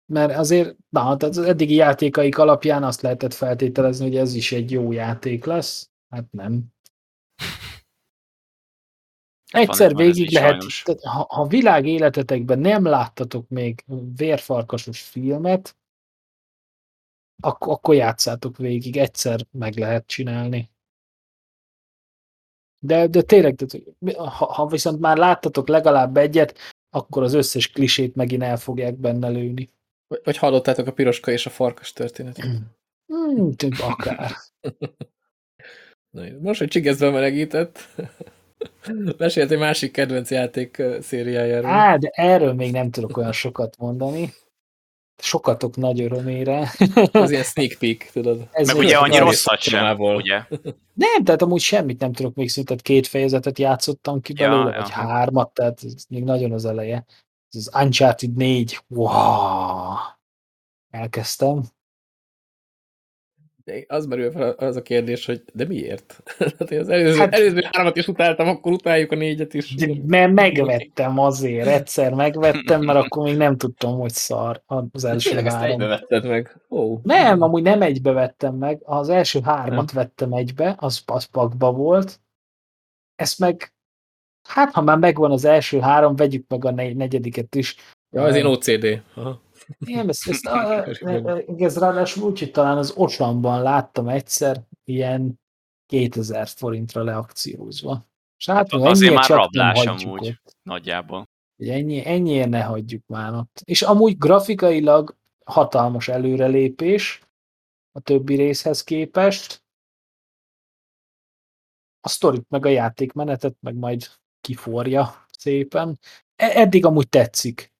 mert azért, na, tehát az eddigi játékaik alapján azt lehetett feltételezni, hogy ez is egy jó játék lesz. Hát nem. Egyszer végig lehet, tehát, ha, ha világ életetekben nem láttatok még vérfarkasos filmet, akkor, akkor játszátok végig, egyszer meg lehet csinálni. De, de tényleg, ha, ha viszont már láttatok legalább egyet, akkor az összes klisét megint el fogják benne lőni. Vagy, vagy hallottátok a piroska és a farkas történetet? Hmm, akár. Na, most, hogy csigezve melegített, mesélt egy másik kedvenc játék szériájáról. Á, de erről még nem tudok olyan sokat mondani. Sokatok nagy örömére. Az ilyen sneak peek, tudod. Ez Meg ugye annyi rosszat sem, ugye? Nem, tehát amúgy semmit nem tudok még szinte két fejezetet játszottam ki belőle, ja, vagy ja. hármat, tehát ez még nagyon az eleje. Ez az Uncharted 4, wow! Elkezdtem az merül fel az a kérdés, hogy de miért? hát az előző, hát, előző háromat is utáltam, akkor utáljuk a négyet is. De, mert megvettem azért, egyszer megvettem, mert akkor még nem tudtam, hogy szar az első Tényleg három. egybe vetted meg? Oh. Nem, amúgy nem egybe vettem meg, az első hármat nem. vettem egybe, az, az pakba volt. Ezt meg, hát ha már megvan az első három, vegyük meg a negyediket is. Ja, az én OCD. Aha. Igen, ezt, ez ráadásul úgy, hogy talán az Oslanban láttam egyszer ilyen 2000 forintra leakciózva. És hát, Azért már rablás amúgy, ott. nagyjából. Ennyi, ennyiért ne hagyjuk már ott. És amúgy grafikailag hatalmas előrelépés a többi részhez képest. A sztorit, meg a játékmenetet, meg majd kiforja szépen. E, eddig amúgy tetszik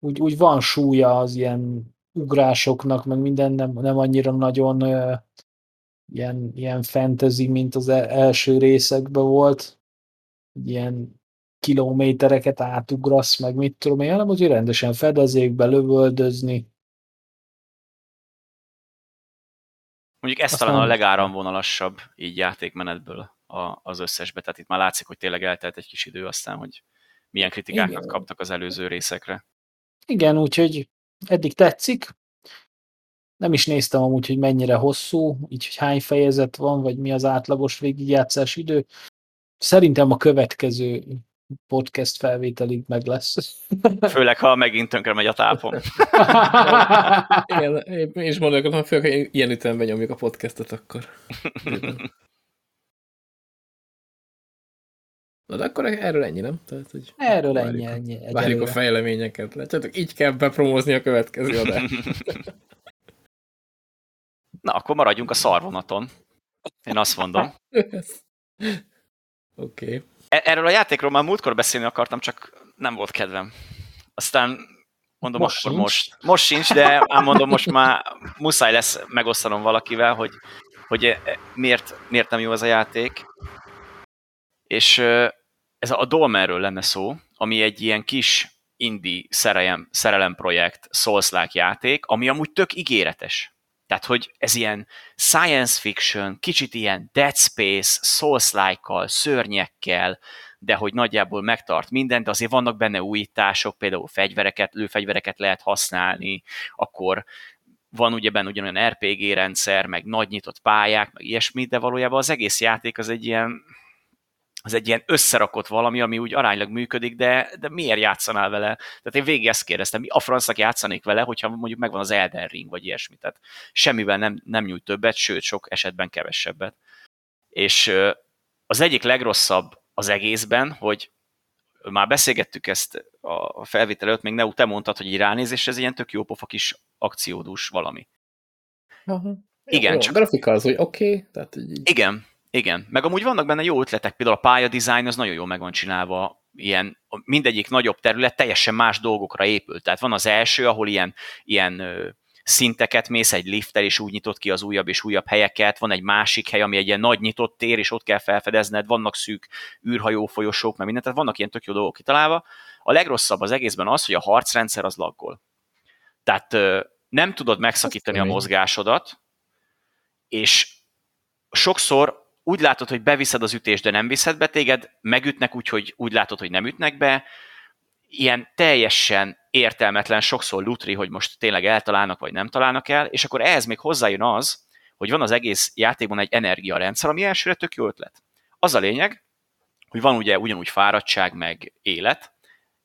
úgy, úgy van súlya az ilyen ugrásoknak, meg minden nem, nem annyira nagyon ö, ilyen, ilyen fantasy, mint az e, első részekben volt. Ilyen kilométereket átugrasz, meg mit tudom én, hanem úgy rendesen fedezékbe lövöldözni. Mondjuk ez Aztán talán a legáramvonalasabb így játékmenetből a, az összesbe, tehát itt már látszik, hogy tényleg eltelt egy kis idő aztán, hogy milyen kritikákat Igen. kaptak az előző részekre. Igen, úgyhogy eddig tetszik. Nem is néztem amúgy, hogy mennyire hosszú, így hogy hány fejezet van, vagy mi az átlagos végigjátszás idő. Szerintem a következő podcast felvételig meg lesz. Főleg, ha megint tönkre megy a tápom. Igen, én is mondok, hogy főleg, ilyen ütemben nyomjuk a podcastot, akkor. Na de akkor erről ennyi, nem? Tehát, hogy erről ennyi, ennyi. Várjuk egyelőre. a fejleményeket. Látjátok, így kell bepromózni a következő adást. Na, akkor maradjunk a szarvonaton. Én azt mondom. Oké. Okay. E-, erről a játékról már múltkor beszélni akartam, csak nem volt kedvem. Aztán mondom, most akkor sincs. most. Most sincs, de ám mondom, most már muszáj lesz megosztanom valakivel, hogy, hogy e, miért, miért nem jó ez a játék. És ez a Dolmerről lenne szó, ami egy ilyen kis indie szerelem, szerelem projekt, souls játék, ami amúgy tök ígéretes. Tehát, hogy ez ilyen science fiction, kicsit ilyen Dead Space, Souls-like-kal, szörnyekkel, de hogy nagyjából megtart mindent, de azért vannak benne újítások, például fegyvereket, lőfegyvereket lehet használni, akkor van ugye benne ugyanolyan RPG rendszer, meg nagy nyitott pályák, meg ilyesmi, de valójában az egész játék az egy ilyen az egy ilyen összerakott valami, ami úgy aránylag működik, de, de miért játszanál vele? Tehát én végig ezt kérdeztem, mi a francnak játszanék vele, hogyha mondjuk megvan az Elden Ring, vagy ilyesmi. Tehát semmivel nem, nem nyújt többet, sőt, sok esetben kevesebbet. És az egyik legrosszabb az egészben, hogy már beszélgettük ezt a felvétel előtt, még ne te mondtad, hogy így ránézés, ez ilyen tök jó pofa kis akciódús valami. Aha. Igen, jó, csak... A grafika az, hogy oké, okay, tehát így... Igen, igen, meg amúgy vannak benne jó ötletek, például a pályadizájn az nagyon jól meg van csinálva, ilyen, mindegyik nagyobb terület teljesen más dolgokra épült. Tehát van az első, ahol ilyen, ilyen szinteket mész egy lifttel, és úgy nyitott ki az újabb és újabb helyeket, van egy másik hely, ami egy ilyen nagy nyitott tér, és ott kell felfedezned, vannak szűk űrhajó folyosók, meg mindent, tehát vannak ilyen tök jó dolgok kitalálva. A legrosszabb az egészben az, hogy a harcrendszer az laggol. Tehát nem tudod megszakítani a mozgásodat, és sokszor úgy látod, hogy beviszed az ütést, de nem viszed be téged, megütnek úgy, hogy úgy látod, hogy nem ütnek be, ilyen teljesen értelmetlen, sokszor lutri, hogy most tényleg eltalálnak, vagy nem találnak el, és akkor ehhez még hozzájön az, hogy van az egész játékban egy energiarendszer, ami elsőre tök jó ötlet. Az a lényeg, hogy van ugye ugyanúgy fáradtság, meg élet,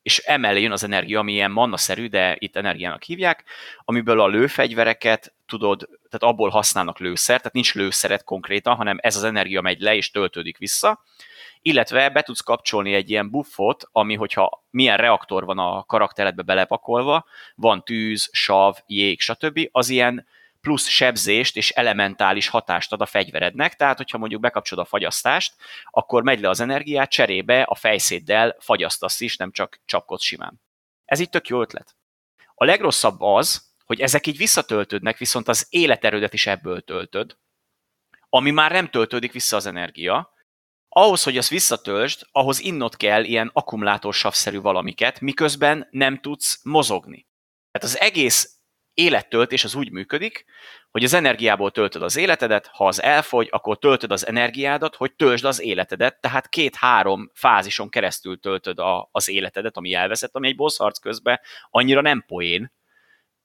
és emellé jön az energia, ami ilyen mannaszerű, de itt energiának hívják, amiből a lőfegyvereket tudod, tehát abból használnak lőszer, tehát nincs lőszeret konkrétan, hanem ez az energia megy le és töltődik vissza, illetve be tudsz kapcsolni egy ilyen buffot, ami, hogyha milyen reaktor van a karakteredbe belepakolva, van tűz, sav, jég, stb., az ilyen plusz sebzést és elementális hatást ad a fegyverednek, tehát hogyha mondjuk bekapcsolod a fagyasztást, akkor megy le az energiát, cserébe a fejszéddel fagyasztasz is, nem csak csapkodsz simán. Ez így tök jó ötlet. A legrosszabb az, hogy ezek így visszatöltődnek, viszont az életerődet is ebből töltöd, ami már nem töltődik vissza az energia, ahhoz, hogy azt visszatöltsd, ahhoz innot kell ilyen akkumulátorsavszerű valamiket, miközben nem tudsz mozogni. Tehát az egész élettöltés az úgy működik, hogy az energiából töltöd az életedet, ha az elfogy, akkor töltöd az energiádat, hogy töltsd az életedet, tehát két-három fázison keresztül töltöd a, az életedet, ami elveszett, ami egy boss harc közben annyira nem poén,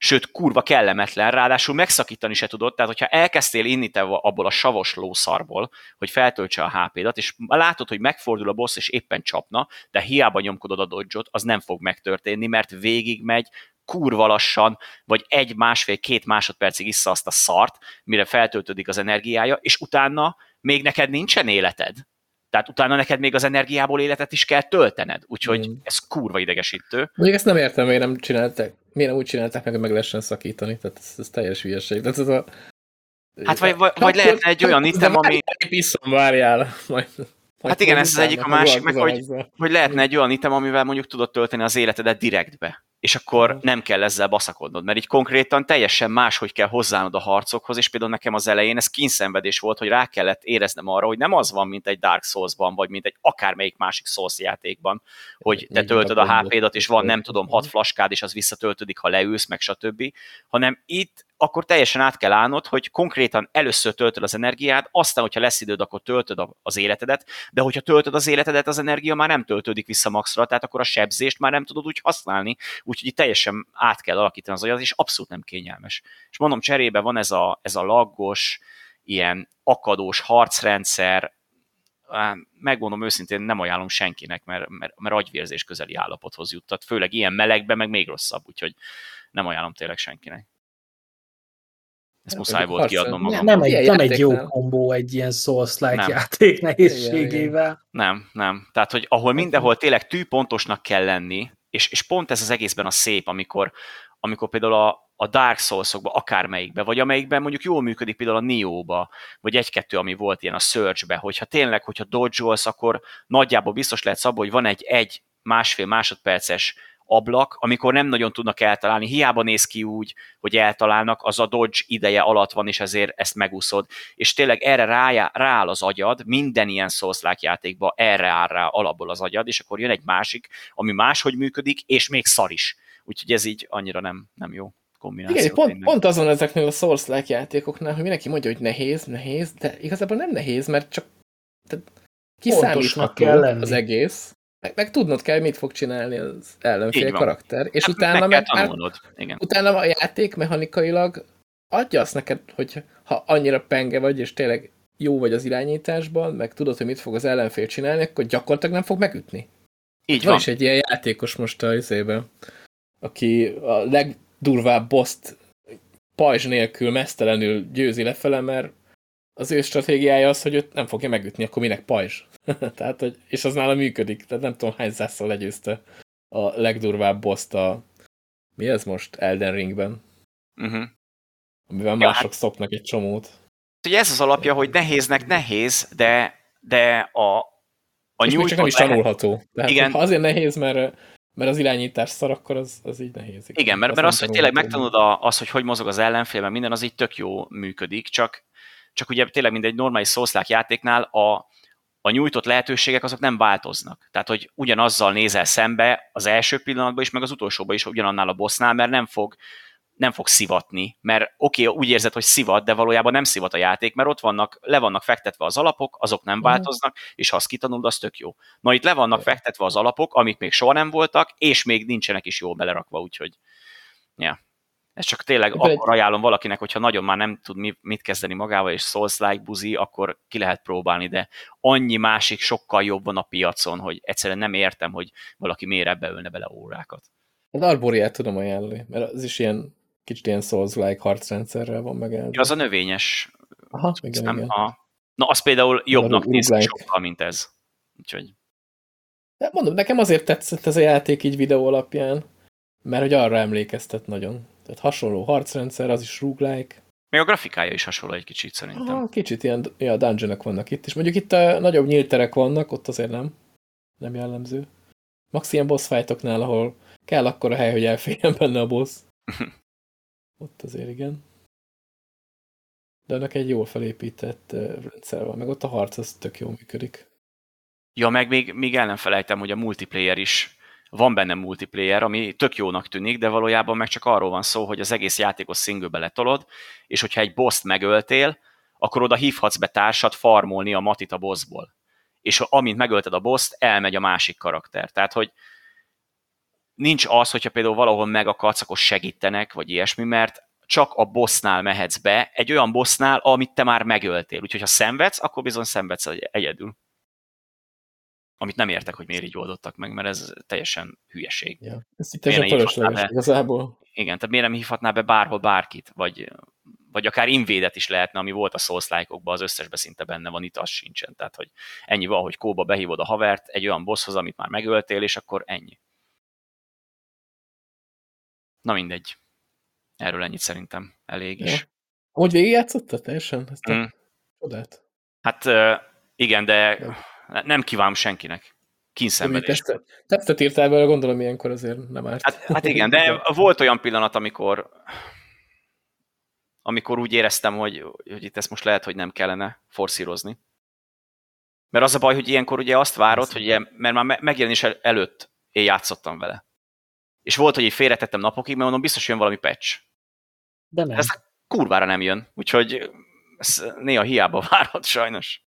sőt, kurva kellemetlen, ráadásul megszakítani se tudod, tehát hogyha elkezdtél inni te abból a savos lószarból, hogy feltöltse a HP-dat, és látod, hogy megfordul a boss, és éppen csapna, de hiába nyomkodod a dodge az nem fog megtörténni, mert végig megy, kurva lassan, vagy egy, másfél, két másodpercig issza azt a szart, mire feltöltődik az energiája, és utána még neked nincsen életed. Tehát utána neked még az energiából életet is kell töltened. Úgyhogy mm. ez kurva idegesítő. Mondjuk ezt nem értem, miért nem csinálták. Miért nem úgy csinálták meg, hogy meg lehessen szakítani. Tehát ez, ez teljes hülyeség. Tehát ez a... Hát vagy, vagy, vagy lehetne egy olyan item, ami... Piszom, várjál. Majd, hát igen, ez az egyik, a másik, meg hogy, hogy lehetne egy olyan item, amivel mondjuk tudod tölteni az életedet direktbe. És akkor nem kell ezzel baszakodnod, mert így konkrétan teljesen máshogy kell hozzáadnod a harcokhoz, és például nekem az elején ez kínszenvedés volt, hogy rá kellett éreznem arra, hogy nem az van, mint egy Dark Souls-ban, vagy mint egy akármelyik másik Souls játékban, hogy te töltöd a HP-dat, és van nem tudom, hat flaskád, és az visszatöltődik, ha leülsz, meg stb., hanem itt akkor teljesen át kell állnod, hogy konkrétan először töltöd az energiát, aztán, hogyha lesz időd, akkor töltöd az életedet, de hogyha töltöd az életedet, az energia már nem töltődik vissza maxra, tehát akkor a sebzést már nem tudod úgy használni, úgyhogy teljesen át kell alakítani az agyat, és abszolút nem kényelmes. És mondom, cserébe van ez a, ez a laggos, ilyen akadós harcrendszer, megmondom őszintén, nem ajánlom senkinek, mert, mert, mert agyvérzés közeli állapothoz juttat, főleg ilyen melegben, meg még rosszabb, úgyhogy nem ajánlom tényleg senkinek. Ezt muszáj volt kiadnom magam. Nem egy, nem egy jó kombó egy ilyen Souls-like játék nehézségével. Nem, nem. Tehát, hogy ahol mindenhol tényleg tűpontosnak kell lenni, és, és pont ez az egészben a szép, amikor, amikor például a, a Dark Souls-okba, akármelyikbe, vagy amelyikben mondjuk jól működik például a Nioh-ba, vagy egy-kettő, ami volt ilyen a Surge-be, hogyha tényleg, hogyha dodge akkor nagyjából biztos lehet abból, hogy van egy egy másfél másodperces ablak, amikor nem nagyon tudnak eltalálni. Hiába néz ki úgy, hogy eltalálnak, az a dodge ideje alatt van, és ezért ezt megúszod. És tényleg erre rájá, rááll az agyad, minden ilyen szószlák játékban erre áll rá alapból az agyad, és akkor jön egy másik, ami máshogy működik, és még szar is. Úgyhogy ez így annyira nem, nem jó kombináció. Igen, pont, pont azon ezeknél a souls játékoknál, hogy mindenki mondja, hogy nehéz, nehéz, de igazából nem nehéz, mert csak kiszámítható az egész, meg, meg tudnod kell, mit fog csinálni az ellenfél karakter, és hát utána meg, meg már, Igen. utána a játék mechanikailag adja azt neked, hogy ha annyira penge vagy, és tényleg jó vagy az irányításban, meg tudod, hogy mit fog az ellenfél csinálni, akkor gyakorlatilag nem fog megütni. Így van. Van is egy ilyen játékos most a izében, aki a legdurvább boszt pajzs nélkül mesztelenül győzi lefele, mert az ő stratégiája az, hogy őt nem fogja megütni, akkor minek pajzs. Tehát, hogy, és az nála működik. Tehát nem tudom, hány zászló legyőzte a legdurvább boszt a mi ez most? Elden Ringben. Uh -huh. Amivel ja, mások hát... szopnak egy csomót. Ugye ez az alapja, hogy nehéznek nehéz, de, de a, a és csak nem is tanulható. Tehát, igen. Ha azért nehéz, mert, mert az irányítás szar, akkor az, az így nehéz. Igen, mert, mert az, hogy tényleg megtanulod az, hogy hogy mozog az ellenfél, mert minden az így tök jó működik, csak csak ugye tényleg mint egy normális szószlák játéknál a, a nyújtott lehetőségek azok nem változnak. Tehát, hogy ugyanazzal nézel szembe az első pillanatban is, meg az utolsóban is ugyanannál a bossnál, mert nem fog, nem fog szivatni, mert oké, okay, úgy érzed, hogy szivat, de valójában nem szivat a játék, mert ott vannak, le vannak fektetve az alapok, azok nem uh-huh. változnak, és ha azt kitanulod, az tök jó. Na itt le vannak fektetve az alapok, amik még soha nem voltak, és még nincsenek is jól belerakva, úgyhogy ja. Ez csak tényleg Éppen akkor ajánlom valakinek, hogyha nagyon már nem tud mi- mit kezdeni magával, és Souls-like buzi, akkor ki lehet próbálni, de annyi másik sokkal jobb van a piacon, hogy egyszerűen nem értem, hogy valaki miért ebbe ölne bele órákat. Az Arboriát tudom ajánlani, mert az is ilyen kicsit ilyen Souls-like harcrendszerrel van megáldva. Ja, az a növényes, Aha, igen, nem, igen. a... Na, az például jobbnak néz ki sokkal, mint ez. Úgyhogy De mondom, nekem azért tetszett ez a játék így videó alapján, mert hogy arra emlékeztet nagyon. Tehát hasonló harcrendszer, az is roguelike. még a grafikája is hasonló egy kicsit szerintem. Aha, kicsit ilyen ja, dungeonok vannak itt is. Mondjuk itt a nagyobb nyílt terek vannak, ott azért nem. Nem jellemző. Max ilyen boss fightoknál, ahol kell akkor a hely, hogy elférjen benne a boss. Ott azért igen. De ennek egy jól felépített ö, rendszer van, meg ott a harc az tök jól működik. Ja, meg még, még el nem felejtem, hogy a multiplayer is, van benne multiplayer, ami tök jónak tűnik, de valójában meg csak arról van szó, hogy az egész játékos singlebe letolod, és hogyha egy boszt megöltél, akkor oda hívhatsz be társat farmolni a matit a bossból. És amint megölted a boszt, elmegy a másik karakter. Tehát, hogy nincs az, hogyha például valahol megakadsz, akkor segítenek, vagy ilyesmi, mert csak a bossnál mehetsz be, egy olyan bossnál, amit te már megöltél. Úgyhogy ha szenvedsz, akkor bizony szenvedsz egyedül. Amit nem értek, hogy miért így oldottak meg, mert ez teljesen hülyeség. Ja. Ez itt hívhatná fölösleges igazából. Igen, tehát miért nem hívhatná be bárhol bárkit, vagy, vagy akár invédet is lehetne, ami volt a souls az összesben szinte benne van, itt az sincsen. Tehát, hogy ennyi van, hogy kóba behívod a havert egy olyan bosshoz, amit már megöltél, és akkor ennyi. Na mindegy. Erről ennyit szerintem elég is. Ja. Hogy végigjátszottad teljesen? Ezt a Mm. csodát? Hát igen, de Ja. Nem kívánom senkinek. Kínszenvedés. Tesztet, tesztet írtál vele, gondolom ilyenkor azért nem árt. Hát, hát igen, de volt olyan pillanat, amikor amikor úgy éreztem, hogy, hogy itt ezt most lehet, hogy nem kellene forszírozni. Mert az a baj, hogy ilyenkor ugye azt várod, hogy ilyen, mert már me- megjelenés el- előtt én játszottam vele. És volt, hogy így félretettem napokig, mert mondom, biztos jön valami patch. De nem. Ez kurvára nem jön, úgyhogy ez néha hiába várod sajnos.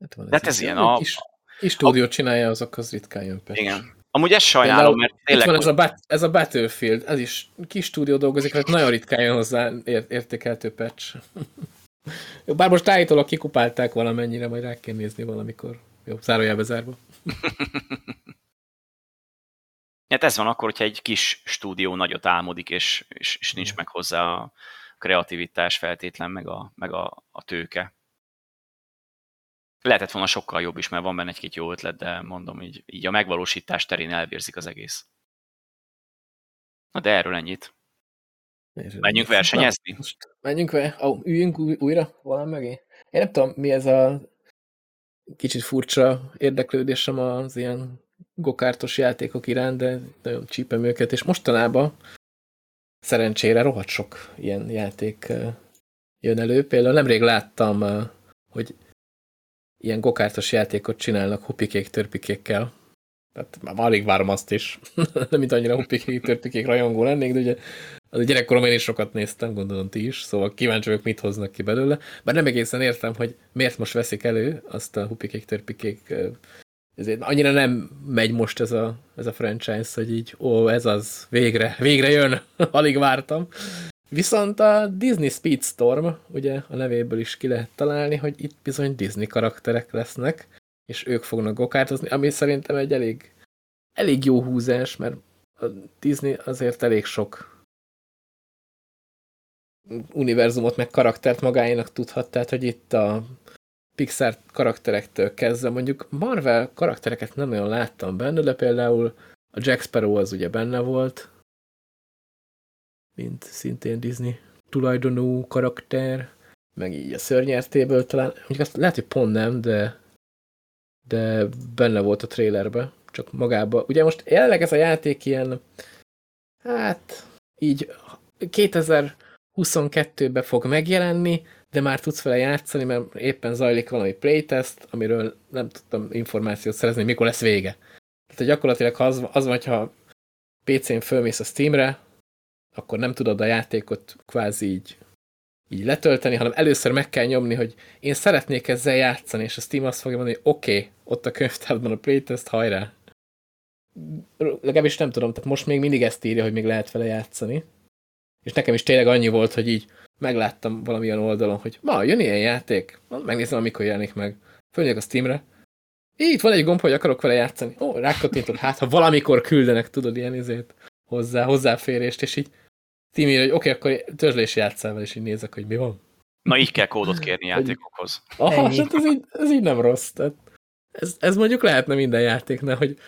Hát van De hát ez is. ilyen, a- Kis, kis stúdiót csinálja, azok az ritkán jön patch. Igen. Amúgy ezt sajnálom, mert tényleg... van ez a, bat, ez a Battlefield, ez is kis stúdió dolgozik, hogy nagyon ritkán jön hozzá ér, értékeltő patch. Bár most állítólag kikupálták valamennyire, majd rá kell nézni valamikor. Jó, zárójelbe zárva. Hát ez van akkor, hogyha egy kis stúdió nagyot álmodik, és, és, és nincs meg hozzá a kreativitás feltétlen, meg a, meg a, a tőke. Lehetett volna sokkal jobb is, mert van benne egy-két jó ötlet, de mondom, így, így a megvalósítás terén elvérzik az egész. Na de erről ennyit. Menjünk versenyezni? Na, most menjünk ve? Ó, üljünk új, újra valami mögé. Én nem tudom, mi ez a kicsit furcsa érdeklődésem az ilyen gokártos játékok iránt, de nagyon csípem őket, és mostanában szerencsére rohadt sok ilyen játék jön elő. Például nemrég láttam, hogy ilyen gokártos játékot csinálnak hupikék, törpikékkel. Tehát már alig várom azt is. nem mint annyira hupikék, törpikék rajongó lennék, de ugye az a gyerekkorom én is sokat néztem, gondolom ti is, szóval kíváncsi vagyok, mit hoznak ki belőle. Bár nem egészen értem, hogy miért most veszik elő azt a hupikék, törpikék ezért annyira nem megy most ez a, ez a franchise, hogy így, ó, ez az, végre, végre jön, alig vártam. Viszont a Disney Speedstorm, ugye a nevéből is ki lehet találni, hogy itt bizony Disney karakterek lesznek, és ők fognak gokártozni, ami szerintem egy elég, elég jó húzás, mert a Disney azért elég sok univerzumot meg karaktert magáénak tudhat, tehát hogy itt a Pixar karakterektől kezdve, mondjuk Marvel karaktereket nem nagyon láttam benne, de például a Jack Sparrow az ugye benne volt, mint szintén Disney tulajdonú karakter, meg így a szörnyertéből talán, mondjuk azt lehet, hogy pont nem, de de benne volt a trailerbe, csak magába. Ugye most jelenleg ez a játék ilyen, hát így 2022-ben fog megjelenni, de már tudsz vele játszani, mert éppen zajlik valami playtest, amiről nem tudtam információt szerezni, mikor lesz vége. Tehát gyakorlatilag az, az vagy, ha PC-n fölmész a Steamre, akkor nem tudod a játékot kvázi így, így letölteni, hanem először meg kell nyomni, hogy én szeretnék ezzel játszani, és a Steam azt fogja mondani, oké, okay, ott a könyvtárban a playtest, hajrá. legalábbis nem tudom, tehát most még mindig ezt írja, hogy még lehet vele játszani. És nekem is tényleg annyi volt, hogy így megláttam valamilyen oldalon, hogy ma jön ilyen játék, megnézem, amikor jelenik meg. Fölnyek a Steamre. Itt van egy gomb, hogy akarok vele játszani. Ó, rákattintok, hát ha valamikor küldenek, tudod, ilyen izét hozzá, hozzáférést, és így Írja, hogy oké, okay, akkor törlés játszál vele, és így nézek, hogy mi van. Na, így kell kódot kérni játékokhoz. Aha, hát ez így, ez így nem rossz. Tehát ez, ez mondjuk lehetne minden játéknál, hogy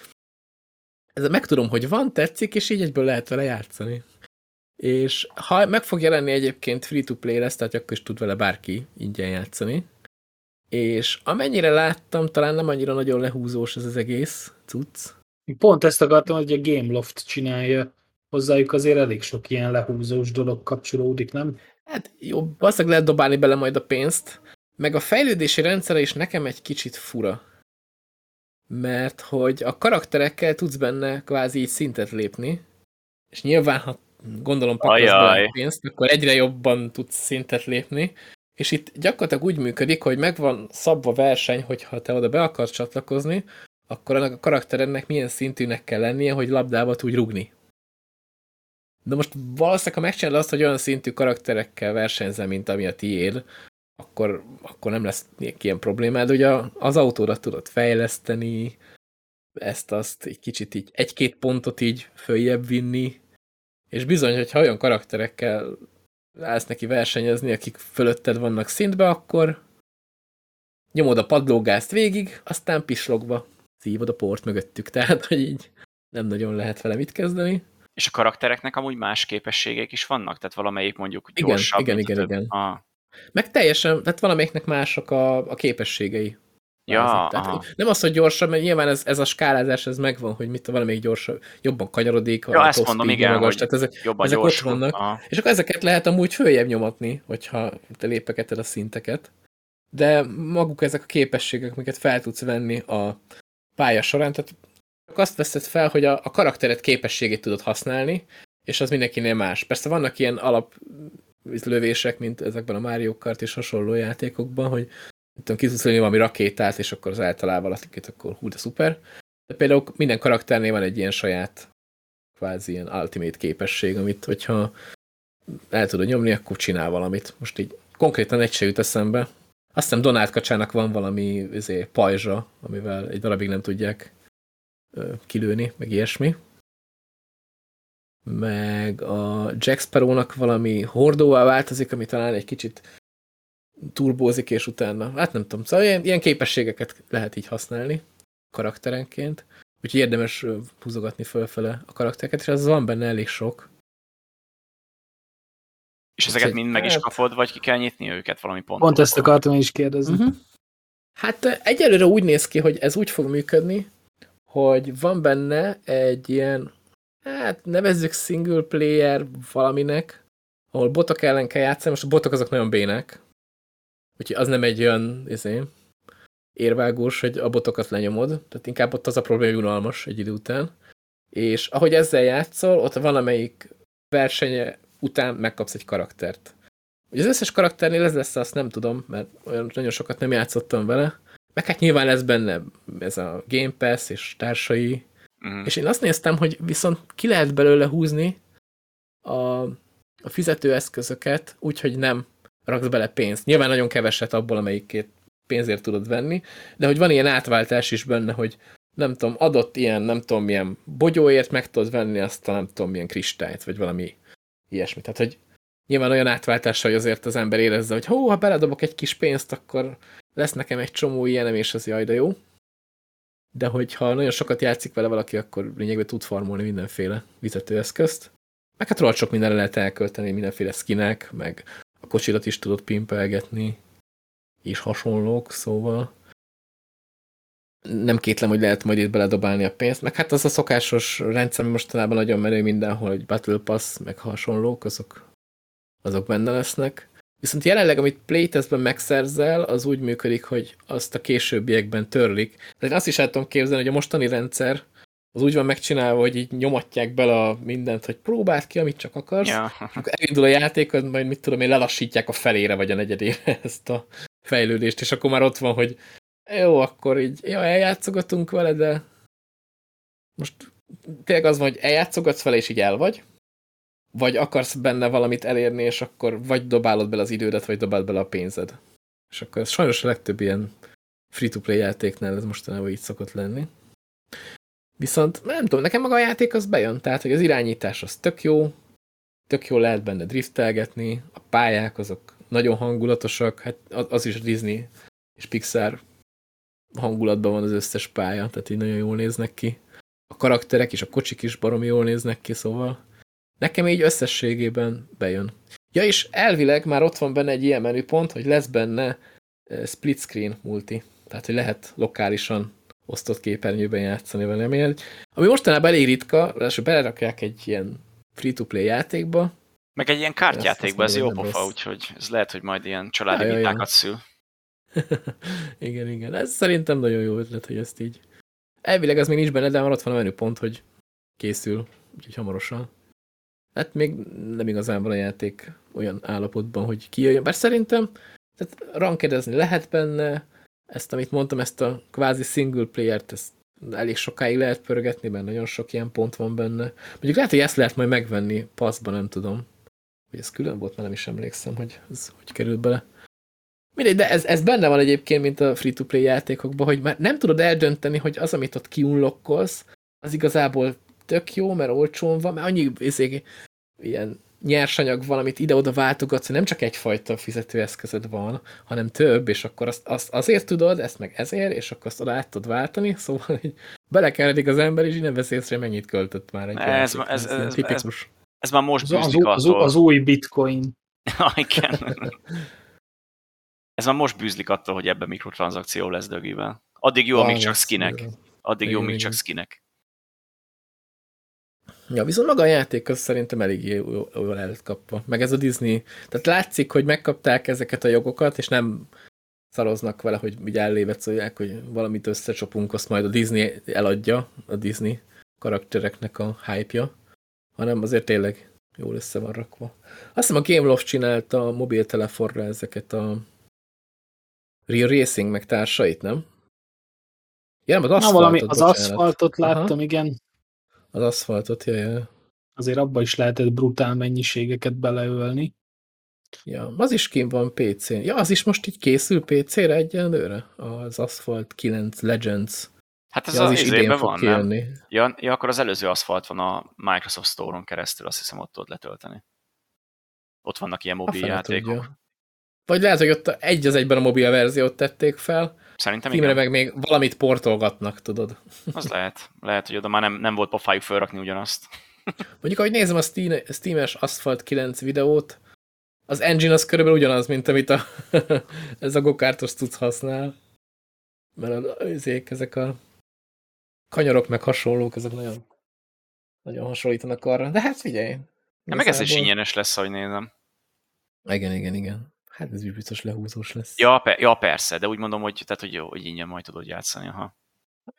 ez megtudom, hogy van, tetszik, és így egyből lehet vele játszani. És ha meg fog jelenni egyébként free-to-play lesz, tehát akkor is tud vele bárki ingyen játszani. És amennyire láttam, talán nem annyira nagyon lehúzós ez az egész cucc. Pont ezt akartam, hogy a Gameloft csinálja. Hozzájuk azért elég sok ilyen lehúzós dolog kapcsolódik, nem? Hát jó, valószínűleg lehet dobálni bele majd a pénzt, meg a fejlődési rendszere is nekem egy kicsit fura. Mert hogy a karakterekkel tudsz benne kvázi így szintet lépni, és nyilván, ha gondolom pakolsz bele pénzt, akkor egyre jobban tudsz szintet lépni, és itt gyakorlatilag úgy működik, hogy megvan szabva verseny, hogyha te oda be akarsz csatlakozni, akkor annak a karakterennek milyen szintűnek kell lennie, hogy labdába tudj rugni. De most valószínűleg, ha megcsinálod azt, hogy olyan szintű karakterekkel versenyzel, mint ami a tiéd, akkor, akkor nem lesz ilyen problémád. Ugye az autóra tudod fejleszteni, ezt-azt egy kicsit így, egy-két pontot így följebb vinni, és bizony, hogyha olyan karakterekkel állsz neki versenyezni, akik fölötted vannak szintbe, akkor nyomod a padlógázt végig, aztán pislogva szívod a port mögöttük, tehát, hogy így nem nagyon lehet vele mit kezdeni. És a karaktereknek amúgy más képességek is vannak? Tehát valamelyik mondjuk gyorsabb? Igen, igen, igen. A... Meg teljesen, tehát valamelyiknek mások a, a képességei. Ja, tehát nem az, hogy gyorsabb, mert nyilván ez, ez a skálázás, ez megvan, hogy mit valamelyik gyorsabb, jobban kanyarodik, ja, ezt mondom, igen, magas, tehát ezek, jobban ezek gyorsul, ott vannak. Aha. És akkor ezeket lehet amúgy följebb nyomatni, hogyha te lépegeted a szinteket. De maguk ezek a képességek, amiket fel tudsz venni a pálya során, tehát azt veszed fel, hogy a, a karakteret képességét tudod használni, és az mindenkinél más. Persze vannak ilyen alap lövések, mint ezekben a Mario Kart és hasonló játékokban, hogy tudom, ki tudsz valami rakétát, és akkor az általában alatt, akkor hú, de szuper. De például minden karakternél van egy ilyen saját kvázi ilyen ultimate képesség, amit hogyha el tudod nyomni, akkor csinál valamit. Most így konkrétan egy se jut eszembe. Azt hiszem Donát Kacsának van valami izé, pajzsa, amivel egy darabig nem tudják kilőni, meg ilyesmi. Meg a Jack Sparrow-nak valami hordóvá változik, ami talán egy kicsit turbózik, és utána, hát nem tudom, szóval ilyen, ilyen képességeket lehet így használni karakterenként. Úgyhogy érdemes húzogatni fölfele a karaktereket, és ez van benne elég sok. És ezeket mind meg is hát- kapod, vagy ki kell nyitni őket valami pont? Pont ezt akartam is kérdezni. Uh mhm. -huh. Hát egyelőre úgy néz ki, hogy ez úgy fog működni, hogy van benne egy ilyen, hát nevezzük single player valaminek, ahol botok ellen kell játszani, most a botok azok nagyon bének, úgyhogy az nem egy olyan izé, érvágós, hogy a botokat lenyomod, tehát inkább ott az a probléma, hogy unalmas egy idő után. És ahogy ezzel játszol, ott valamelyik versenye után megkapsz egy karaktert. Ugye az összes karakternél ez lesz, azt nem tudom, mert olyan nagyon sokat nem játszottam vele, meg hát nyilván lesz benne ez a Game Pass és társai. Uh-huh. És én azt néztem, hogy viszont ki lehet belőle húzni a, a fizetőeszközöket úgy, hogy nem raksz bele pénzt. Nyilván nagyon keveset abból, amelyikét pénzért tudod venni, de hogy van ilyen átváltás is benne, hogy nem tudom, adott ilyen, nem tudom, milyen bogyóért meg tudod venni azt a nem tudom, milyen kristályt, vagy valami ilyesmi. Tehát, hogy nyilván olyan átváltás, hogy azért az ember érezze, hogy hó, ha beledobok egy kis pénzt, akkor lesz nekem egy csomó ilyenem, és az jaj, de jó. De hogyha nagyon sokat játszik vele valaki, akkor lényegben tud farmolni mindenféle vizetőeszközt. Meg hát sok mindenre lehet elkölteni, mindenféle skinek, meg a kocsidat is tudod pimpelgetni, és hasonlók, szóval nem kétlem, hogy lehet majd itt beledobálni a pénzt, meg hát az a szokásos rendszer, ami mostanában nagyon menő mindenhol, hogy Battle Pass, meg hasonlók, azok, azok benne lesznek. Viszont jelenleg, amit playtestben megszerzel, az úgy működik, hogy azt a későbbiekben törlik. Tehát azt is el tudom képzelni, hogy a mostani rendszer az úgy van megcsinálva, hogy így nyomatják bele a mindent, hogy próbáld ki, amit csak akarsz, ja. akkor elindul a játékod, majd mit tudom én, lelassítják a felére vagy a negyedére ezt a fejlődést, és akkor már ott van, hogy jó, akkor így, jó, eljátszogatunk vele, de most tényleg az van, hogy eljátszogatsz vele, és így el vagy, vagy akarsz benne valamit elérni, és akkor vagy dobálod bele az idődet, vagy dobálod bele a pénzed. És akkor ez sajnos a legtöbb ilyen free-to-play játéknál ez mostanában így szokott lenni. Viszont nem tudom, nekem maga a játék az bejön, tehát hogy az irányítás az tök jó, tök jó lehet benne driftelgetni, a pályák azok nagyon hangulatosak, hát az is Disney és Pixar hangulatban van az összes pálya, tehát így nagyon jól néznek ki. A karakterek és a kocsik is baromi jól néznek ki, szóval nekem így összességében bejön. Ja, és elvileg már ott van benne egy ilyen menüpont, hogy lesz benne eh, split screen multi. Tehát, hogy lehet lokálisan osztott képernyőben játszani vele. Ami mostanában elég ritka, és belerakják egy ilyen free-to-play játékba. Meg egy ilyen kártyátékba, ez jó pofa, úgyhogy ez lehet, hogy majd ilyen családi ja, vitákat ja. szül. igen, igen. Ez szerintem nagyon jó ötlet, hogy ezt így... Elvileg ez még nincs benne, de már ott van a menüpont, hogy készül, úgyhogy hamarosan. Hát még nem igazán van a játék olyan állapotban, hogy kijöjjön. Bár szerintem tehát rankedezni lehet benne, ezt, amit mondtam, ezt a kvázi single player-t, ezt elég sokáig lehet pörgetni, mert nagyon sok ilyen pont van benne. Mondjuk lehet, hogy ezt lehet majd megvenni passzba, nem tudom. Hogy ez külön volt, mert nem is emlékszem, hogy ez hogy került bele. Mindegy, de ez, ez benne van egyébként, mint a free-to-play játékokban, hogy már nem tudod eldönteni, hogy az, amit ott kiunlokkolsz, az igazából tök jó, mert olcsón van, mert annyi izé, ilyen nyersanyag van, amit ide-oda váltogatsz, nem csak egyfajta fizetőeszközöd van, hanem több, és akkor azt, azt azért tudod, ezt meg ezért, és akkor azt oda át tudod váltani, szóval így belekeredik az ember, és így nem vesz észre, mennyit költött már egy ez, játék. ez, ez, ez, tipikus. Ez, ez már most az, attól. Az, az új bitcoin. Igen. ez már most bűzlik attól, hogy ebben mikrotranszakció lesz dögivel. Addig jó, amíg csak skinek. Addig jó, amíg csak skinek. Ja, viszont maga a játék az szerintem elég jól el lett kapva. Meg ez a Disney, tehát látszik, hogy megkapták ezeket a jogokat, és nem szaroznak vele, hogy ugye ellévet szólják, hogy valamit összecsapunk, azt majd a Disney eladja, a Disney karaktereknek a hype-ja, hanem azért tényleg jól össze van rakva. Azt hiszem a Gameloft csinálta a mobiltelefonra ezeket a Real Racing meg társait, nem? Ja, az Na, valami, az aszfaltot láttam, Aha. igen. Az aszfaltot, jaj. Azért abba is lehetett brutál mennyiségeket beleölni. Ja, az is kint van PC-n. Ja, az is most így készül PC-re egyenlőre? Az Asphalt 9 Legends. Hát ez ja, az, az is idén fog van, kijönni. Nem? Ja, ja, akkor az előző Asphalt van a Microsoft Store-on keresztül, azt hiszem ott tudod letölteni. Ott vannak ilyen mobil játékok. Vagy lehet, hogy ott egy az egyben a mobil verziót tették fel, Szerintem Steamre igen. meg még valamit portolgatnak, tudod. Az lehet. Lehet, hogy oda már nem, nem volt pofájuk felrakni ugyanazt. Mondjuk, ahogy nézem a Steam, Steam-es Asphalt 9 videót, az engine az körülbelül ugyanaz, mint amit a, ez a gokártos tudsz használ. Mert az, ezek a kanyarok meg hasonlók, ezek nagyon, nagyon hasonlítanak arra. De hát figyelj. Ja, meg ez is ingyenes lesz, ahogy nézem. Igen, igen, igen. Hát ez biztos lehúzós lesz. Ja, pe ja persze, de úgy mondom, hogy, tehát, hogy, jó, hogy ingyen majd tudod játszani. Aha.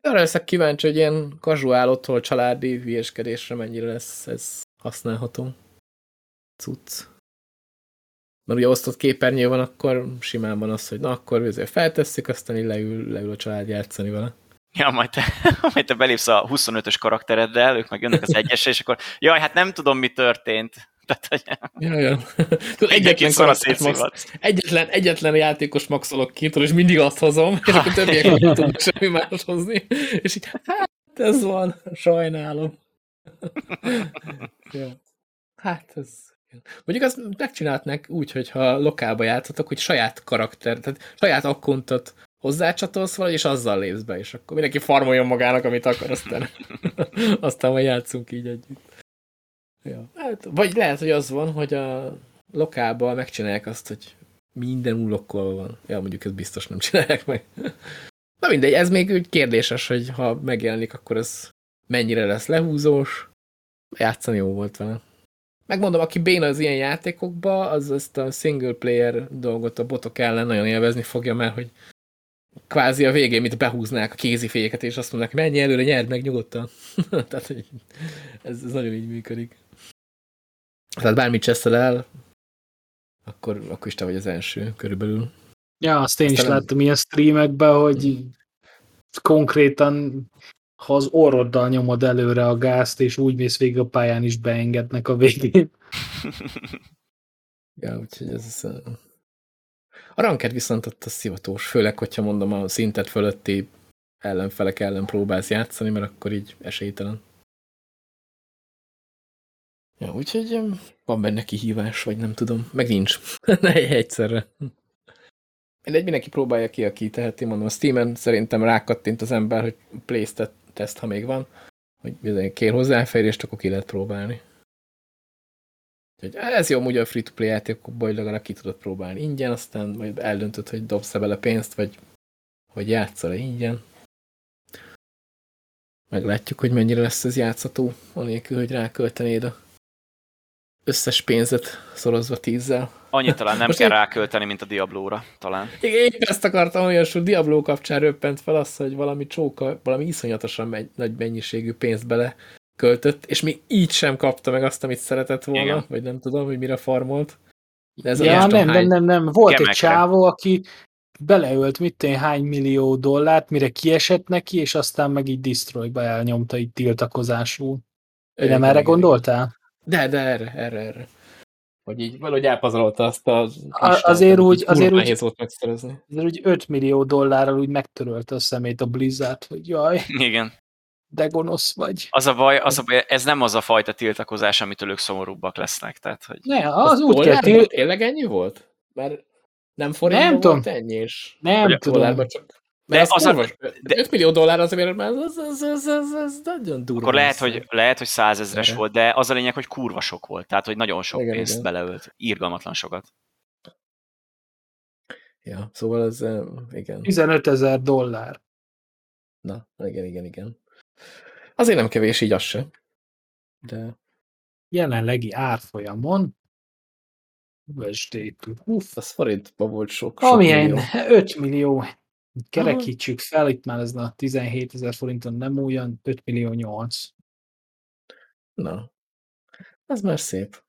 Arra leszek kíváncsi, hogy ilyen kazuál otthon családi hülyeskedésre mennyire lesz ez használható. Cucc. Mert ugye osztott képernyő van, akkor simán van az, hogy na akkor azért feltesszük, aztán így leül, leül a család játszani vele. Ja, majd te, majd te belépsz a 25-ös karaktereddel, ők meg jönnek az egyesre, és akkor jaj, hát nem tudom, mi történt. Tehát, hogy... Ja, ja. egyetlen, max, egyetlen, egyetlen játékos maxolok ki, és mindig azt hozom, és akkor többiek nem tudnak semmi más hozni. És így, hát ez van, sajnálom. ja. Hát ez... Mondjuk azt megcsináltnak úgy, hogyha lokálba játszatok, hogy saját karakter, tehát saját akkontot hozzácsatolsz valahogy, és azzal lépsz be, és akkor mindenki farmoljon magának, amit akar, aztán, aztán majd játszunk így együtt. Ja. Hát, vagy lehet, hogy az van, hogy a lokálban megcsinálják azt, hogy minden unlockol van. Ja, mondjuk ez biztos nem csinálják meg. Na mindegy, ez még úgy kérdéses, hogy ha megjelenik, akkor ez mennyire lesz lehúzós. Játszani jó volt vele. Megmondom, aki béna az ilyen játékokba, az ezt a single player dolgot a botok ellen nagyon élvezni fogja, mert hogy kvázi a végén, mint behúznák a kéziféket, és azt mondják, menj előre, nyerd meg nyugodtan. Tehát, hogy ez, ez nagyon így működik. Tehát bármit cseszel el, akkor, akkor is te vagy az első körülbelül. Ja, azt én Aztán is nem... láttam ilyen streamekben, hogy konkrétan ha az orroddal nyomod előre a gázt, és úgy mész végig a pályán is beengednek a végén. Ja, úgyhogy ez... uh, A ranked viszont ott a szivatós, főleg, hogyha mondom a szintet fölötti ellenfelek ellen próbálsz játszani, mert akkor így esélytelen. Ja, úgyhogy van benne kihívás, vagy nem tudom. Meg nincs. Egyszerre. Mindegy, mindenki próbálja ki, aki teheti. Mondom, a Steam-en szerintem rákattint az ember, hogy Playstat teszt, ha még van, hogy bizony kér hozzáférést, akkor ki lehet próbálni. Úgyhogy ez jó, ugye a free-to-play játékokban, hogy legalább ki tudod próbálni ingyen, aztán majd eldöntöd, hogy dobsz-e bele pénzt, vagy hogy játszol-e ingyen. Meglátjuk, hogy mennyire lesz ez játszható, anélkül, hogy ráköltenéd a összes pénzet szorozva tízzel. Annyit talán nem Most kell én- rákölteni, mint a Diablóra, talán. Igen, Én ezt akartam, hogy a Diablo kapcsán röppent fel az, hogy valami csóka, valami iszonyatosan megy, nagy mennyiségű pénzt bele költött, és még így sem kapta meg azt, amit szeretett volna, Igen. Vagy nem tudom, hogy mire farmolt. De ez Ja, nem, nem, nem, nem, nem. Volt egy Gemekre. csávó, aki beleölt mit én hány millió dollárt, mire kiesett neki, és aztán meg így destroyba elnyomta így tiltakozásul. Igen, nem erre gondoltál? De, de erre, erre, erre. Hogy így valahogy elpazarolta azt a... A- azért úgy- azért úgy- nehéz volt megszerezni. Ez úgy 5 millió dollárral úgy megtörölte a szemét a Blizzard, hogy jaj, Igen. de gonosz vagy. Az a baj, az a baj, ez nem az a fajta tiltakozás, amitől ők szomorúbbak lesznek. Tehát, hogy Ne, az úgy kell til... Tényleg ennyi volt? Mert nem forintban Nem volt tudom. ennyi, és Nem tudom. csak... De az a- kurva, de- de 5 millió dollár azért, mert az, az, az, az, az nagyon durva. akkor lehet, hogy, lehet, hogy százezres volt, de az a lényeg, hogy kurva sok volt. Tehát, hogy nagyon sok Igen, pénzt igen. beleölt. Irgalmatlan sokat. Ja, szóval ez, eh, igen. 15 ezer dollár. Na, igen, igen, igen. Azért nem kevés így az se. De Jelenlegi árfolyamon USD-től. Uff, az forintban volt sok, sok amilyen millió. 5 millió. Kerekítsük fel, itt már ez a 17 ezer forinton nem olyan, 5 millió 8. Na, ez már szép.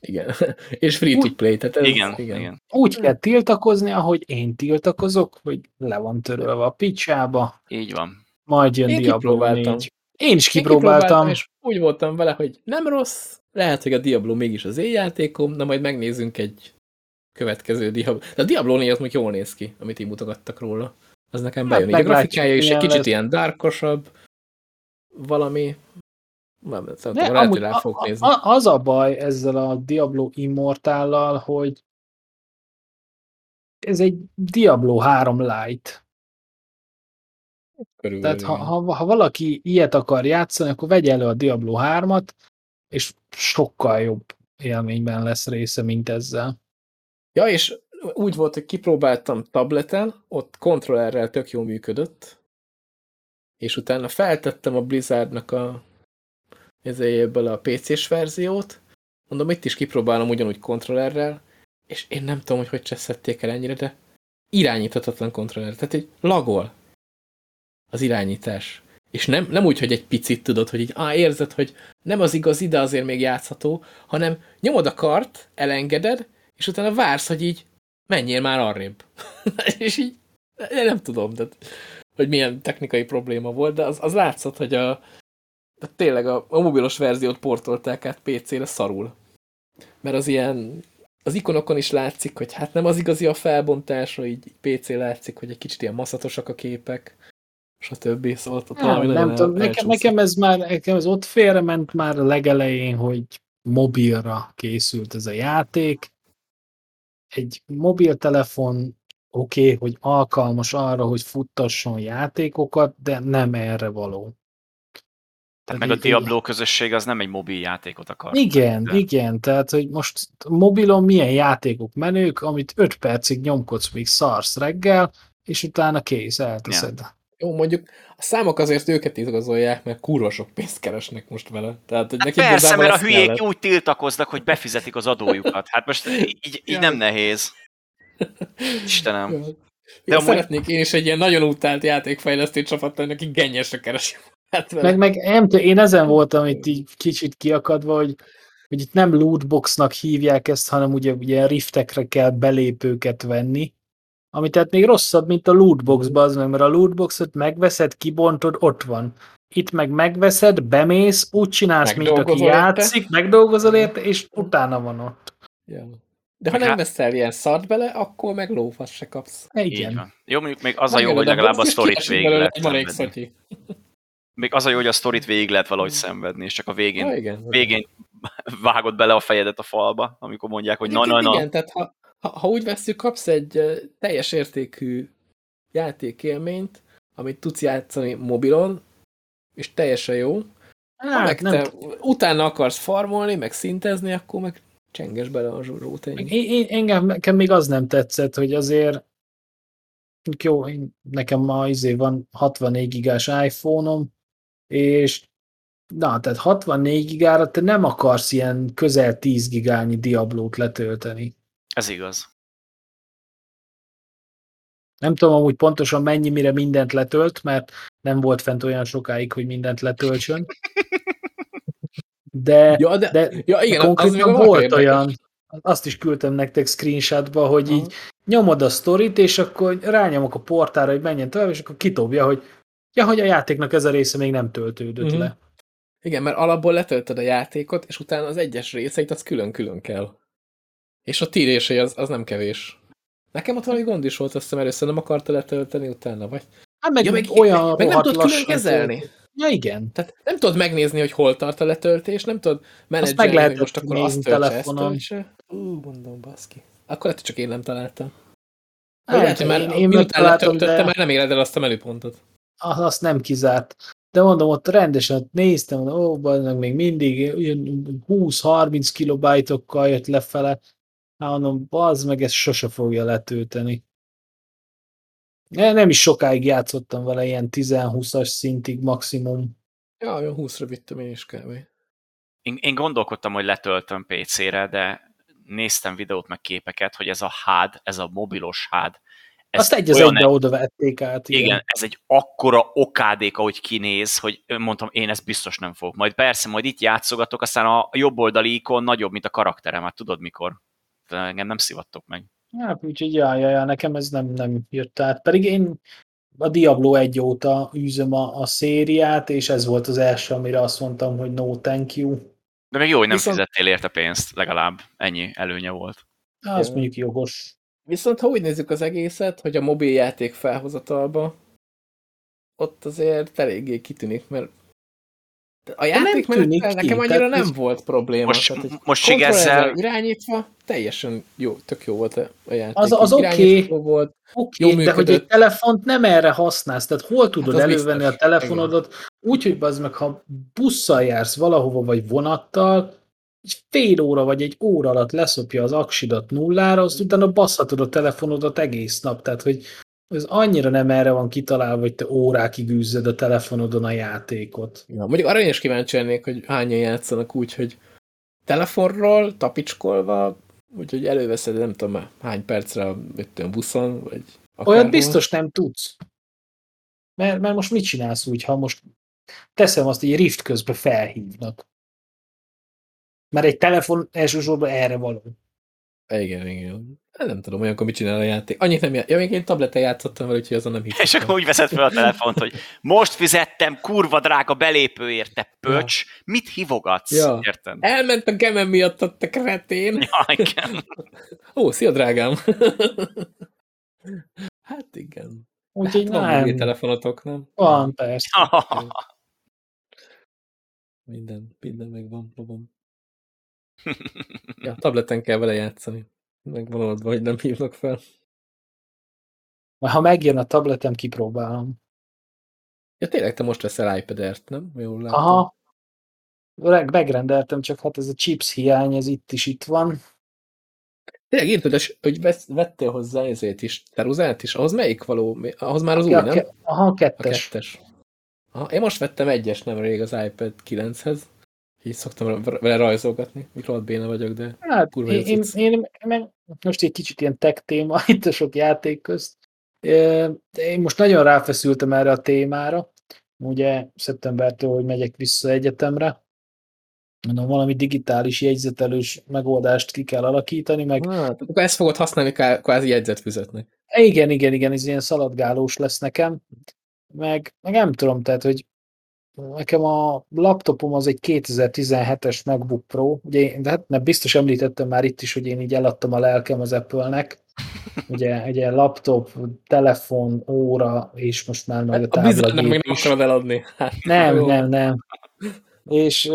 Igen. És free to play, tehát ez, Igen, igen. igen. Úgy kell tiltakozni, ahogy én tiltakozok, hogy le van törölve a picsába, Így van. majd jön Én Diablo kipróbáltam. 4. Én is Én kipróbáltam. és úgy voltam vele, hogy nem rossz, lehet, hogy a Diablo mégis az én játékom, na majd megnézzünk egy következő Diablo. De a Diablo 4 az még jól néz ki, amit így mutogattak róla. Az nekem Hát bejön. Így a grafikája is egy kicsit lesz. ilyen darkosabb, valami. Nem, tudom, De amúgy rá a, fogok a, nézni. a, az a baj ezzel a Diablo Immortállal, hogy ez egy Diablo 3 Lite. Körülbelül. Tehát ha, ha, ha valaki ilyet akar játszani, akkor vegye elő a Diablo 3-at, és sokkal jobb élményben lesz része, mint ezzel. Ja, és úgy volt, hogy kipróbáltam tableten, ott kontrollerrel tök jól működött, és utána feltettem a Blizzardnak a ezéből a PC-s verziót, mondom, itt is kipróbálom ugyanúgy kontrollerrel, és én nem tudom, hogy hogy cseszették el ennyire, de irányíthatatlan kontroller. Tehát egy lagol az irányítás. És nem, nem úgy, hogy egy picit tudod, hogy így, á, érzed, hogy nem az igaz, ide azért még játszható, hanem nyomod a kart, elengeded, és utána vársz, hogy így menjél már arrébb. és így én nem tudom, de, hogy milyen technikai probléma volt, de az, az látszott, hogy a, de tényleg a, a mobilos verziót portolták át PC-re szarul. Mert az ilyen, az ikonokon is látszik, hogy hát nem az igazi a felbontásra, így PC látszik, hogy egy kicsit ilyen maszatosak a képek, stb. Szóval ott Nem, valami nem tudom, nekem, nekem ez már nekem ez ott félrement már a legelején, hogy mobilra készült ez a játék. Egy mobiltelefon oké, okay, hogy alkalmas arra, hogy futtasson játékokat, de nem erre való. Tehát meg a Diablo közösség az nem egy mobil játékot akar. Igen, De- igen, tehát hogy most mobilon milyen játékok menők, amit 5 percig nyomkodsz, még szarsz reggel, és utána kész, elteszed. Jó, mondjuk a számok azért őket igazolják, mert kurva sok pénzt keresnek most vele. Tehát, hogy Hát nekik persze, mert a hülyék kellett. úgy tiltakoznak, hogy befizetik az adójukat. Hát most így, így Ja. nem nehéz. Istenem. Jó. De De amúgy- szeretnék én is egy ilyen nagyon utált játékfejlesztő csapat lenni, aki gennyesre keresi. Hát vele. Meg, meg nem tudom, én ezen voltam itt így kicsit kiakadva, hogy, hogy itt nem lootboxnak hívják ezt, hanem ugye, ugye riftekre kell belépőket venni, Ami tehát még rosszabb, mint a lootboxban, az meg, mert a lootboxot megveszed, kibontod, ott van. Itt meg megveszed, bemész, úgy csinálsz, mint aki Megdolgozol érte. játszik, megdolgozol érte, és utána van ott. Ja. De ha Meg nem hát- veszel ilyen szart bele, akkor meg lófasz se kapsz. Igen. Jó, mondjuk még az a jó, hogy a legalább a sztorit végig lehet szenvedni. Még az a jó, hogy a sztorit végig lehet valahogy szenvedni, és csak a végén, Ja, igen. végén vágod bele a fejedet a falba, amikor mondják, hogy na, na, Egyébként na. Igen, tehát ha, ha, ha úgy veszük, kapsz egy teljes értékű játékélményt, amit tudsz játszani mobilon, és teljesen jó. Ha Hát, meg nem te utána akarsz farmolni, meg szintezni, akkor meg csenges bele a ennyi. én, engem, nekem még az nem tetszett, hogy azért jó, én, nekem ma izé van 64 gigás iPhone-om, és na, tehát 64 gigára te nem akarsz ilyen közel 10 gigányi Diablót letölteni. Ez igaz. Nem tudom amúgy pontosan mennyi, mire mindent letölt, mert nem volt fent olyan sokáig, hogy mindent letöltsön. De, Ja, de, de ja, igen, az konkrétan a volt olyan, azt is küldtem nektek screenshotba, hogy így Aha. nyomod a sztorit, és akkor rányomok a portára, hogy menjen tovább, és akkor kitobja, hogy ja, hogy a játéknak ez a része még nem töltődött Mhm. le. Igen, mert alapból letöltöd a játékot, és utána az egyes részeit az külön-külön kell. És a tírései az, az nem kevés. Nekem ott valami gond is volt, azt hiszem először nem akarta letölteni utána, vagy? Hát meg, Ja, meg olyan meg nem tudod külön kezelni. Ja, igen. Tehát nem tudod megnézni, hogy hol tart a letöltés, nem tudod menedzselni, meg hogy lehetett most akkor azt töltse, ezt telefonon. töltse. Ú, mondom, baszki. Akkor lehet, hogy csak én nem találtam. Hát, lehet, hogy már én, én miután megtaláltam, letöltötte, de már nem éred el azt a menüpontot. az- azt nem kizárt. De mondom, ott rendesen ott néztem, mondom, ó, meg még mindig ilyen 20-30 kilobájtokkal jött lefele. Hát mondom, bazd meg, ez sose fogja letölteni. Ne- Nem is sokáig játszottam vele, ilyen 10-20-as szintig maximum. Ja, olyan 20-ra vittem én is kb. Én, én gondolkodtam, hogy letöltöm PC-re, de néztem videót meg képeket, hogy ez a HUD, ez a mobilos HUD, ez Azt egy az olyan egybe oda vették át. Igen. igen, ez egy akkora okádék, ahogy kinéz, hogy mondtam, én ezt biztos nem fogok. Majd persze, majd itt játszogatok, aztán a jobb oldali ikon nagyobb, mint a karakterem, hát tudod mikor. Engem nem szivattok meg. Hát úgyhogy ja, ja, ja, nekem ez nem, nem jött át. Pedig én a Diablo 1 óta űzöm a, a szériát, és ez volt az első, amire azt mondtam, hogy no thank you. De még jó, hogy nem Viszont- fizettél érte pénzt, legalább ennyi előnye volt. Az mondjuk jogos. Viszont ha úgy nézzük az egészet, hogy a mobiljáték felhozatalba, ott azért eléggé kitűnik, mert a játék nem tűnik menettel ki, nekem annyira tehát nem volt probléma. Most- tehát, most Sigezzel- irányítva teljesen jó, tök jó volt a játék. Az- az oké. irányítható volt. Jó okay, de hogy egy telefont nem erre használsz, tehát hol tudod az elővenni biztos. a telefonodat, úgy, hogy az meg, ha busszal jársz valahova, vagy vonattal, egy fél óra vagy egy óra alatt leszopja az aksidat nullára, azt utána basszhatod a telefonodat egész nap, tehát hogy ez annyira nem erre van kitalálva, hogy te órákig űzzed a telefonodon a játékot. Ja, mondjuk arra én is kíváncsi lennék, hogy hányan játszanak úgy, hogy telefonról, tapicskolva, úgyhogy előveszed, nem tudom már hány percre a buszon, vagy akárhol. Olyat biztos nem tudsz. Mert, mert most mit csinálsz úgy, ha most teszem azt, hogy rift közben felhívnak. Mert egy telefon elsősorban erre való. Igen, igen. Hát Nem tudom, olyankor mit csinál a játék. Annyit nem jár. Ja, még én tableten játszottam vele, úgyhogy azon nem hittem. És akkor úgy veszed fel a telefont, hogy most fizettem kurva drága belépőért, te pöcs, mit hívogatsz? Ja. Érted? Elment a gemem miatt a te kretén. Ja, igen. Ó, szia, drágám. hát igen. Úgyhogy hát van nem. mobiltelefonotok, nem? Van, persze. Minden, minden megvan, babam. Ja, tableten kell vele játszani. Megvan oldva, hogy nem hívnak fel. Majd ha megjön a tabletem, kipróbálom. Ja, tényleg te most veszel iPad-ert, nem? Jól látom. Aha. Megrendeltem, csak hát ez a chips hiány, ez itt is itt van. Tényleg írtad, hogy- vesz, vettél hozzá ezért is, ceruzát is? Ahhoz melyik való? Ahhoz már az új, Ja, nem? ke- Aha, A kettes. kettes. Aha, én most vettem egyes nemrég az iPad 9-hez. Így szoktam vele rajzolgatni. Mikor béna vagyok, de Hát, Kurva én, én, én, én, most egy kicsit ilyen tech téma itt a sok játék közt. Én most nagyon ráfeszültem erre a témára. Ugye szeptembertől, hogy megyek vissza egyetemre. mondom, valami digitális jegyzetelős megoldást ki kell alakítani, meg Hát, akkor ezt fogod használni kvázi jegyzetfüzetnek. igen, igen, igen, ez ilyen szaladgálós lesz nekem, meg, meg nem tudom, tehát, hogy nekem a laptopom az egy 2017-es MacBook Pro, ugye, én- de hát nem biztos említettem már itt is, hogy én így eladtam a lelkem az Apple-nek, ugye, ugye laptop, telefon, óra, és most már meg a Hát a táblagép még nem akarod eladni. Hát, Nem, jó. nem, nem. És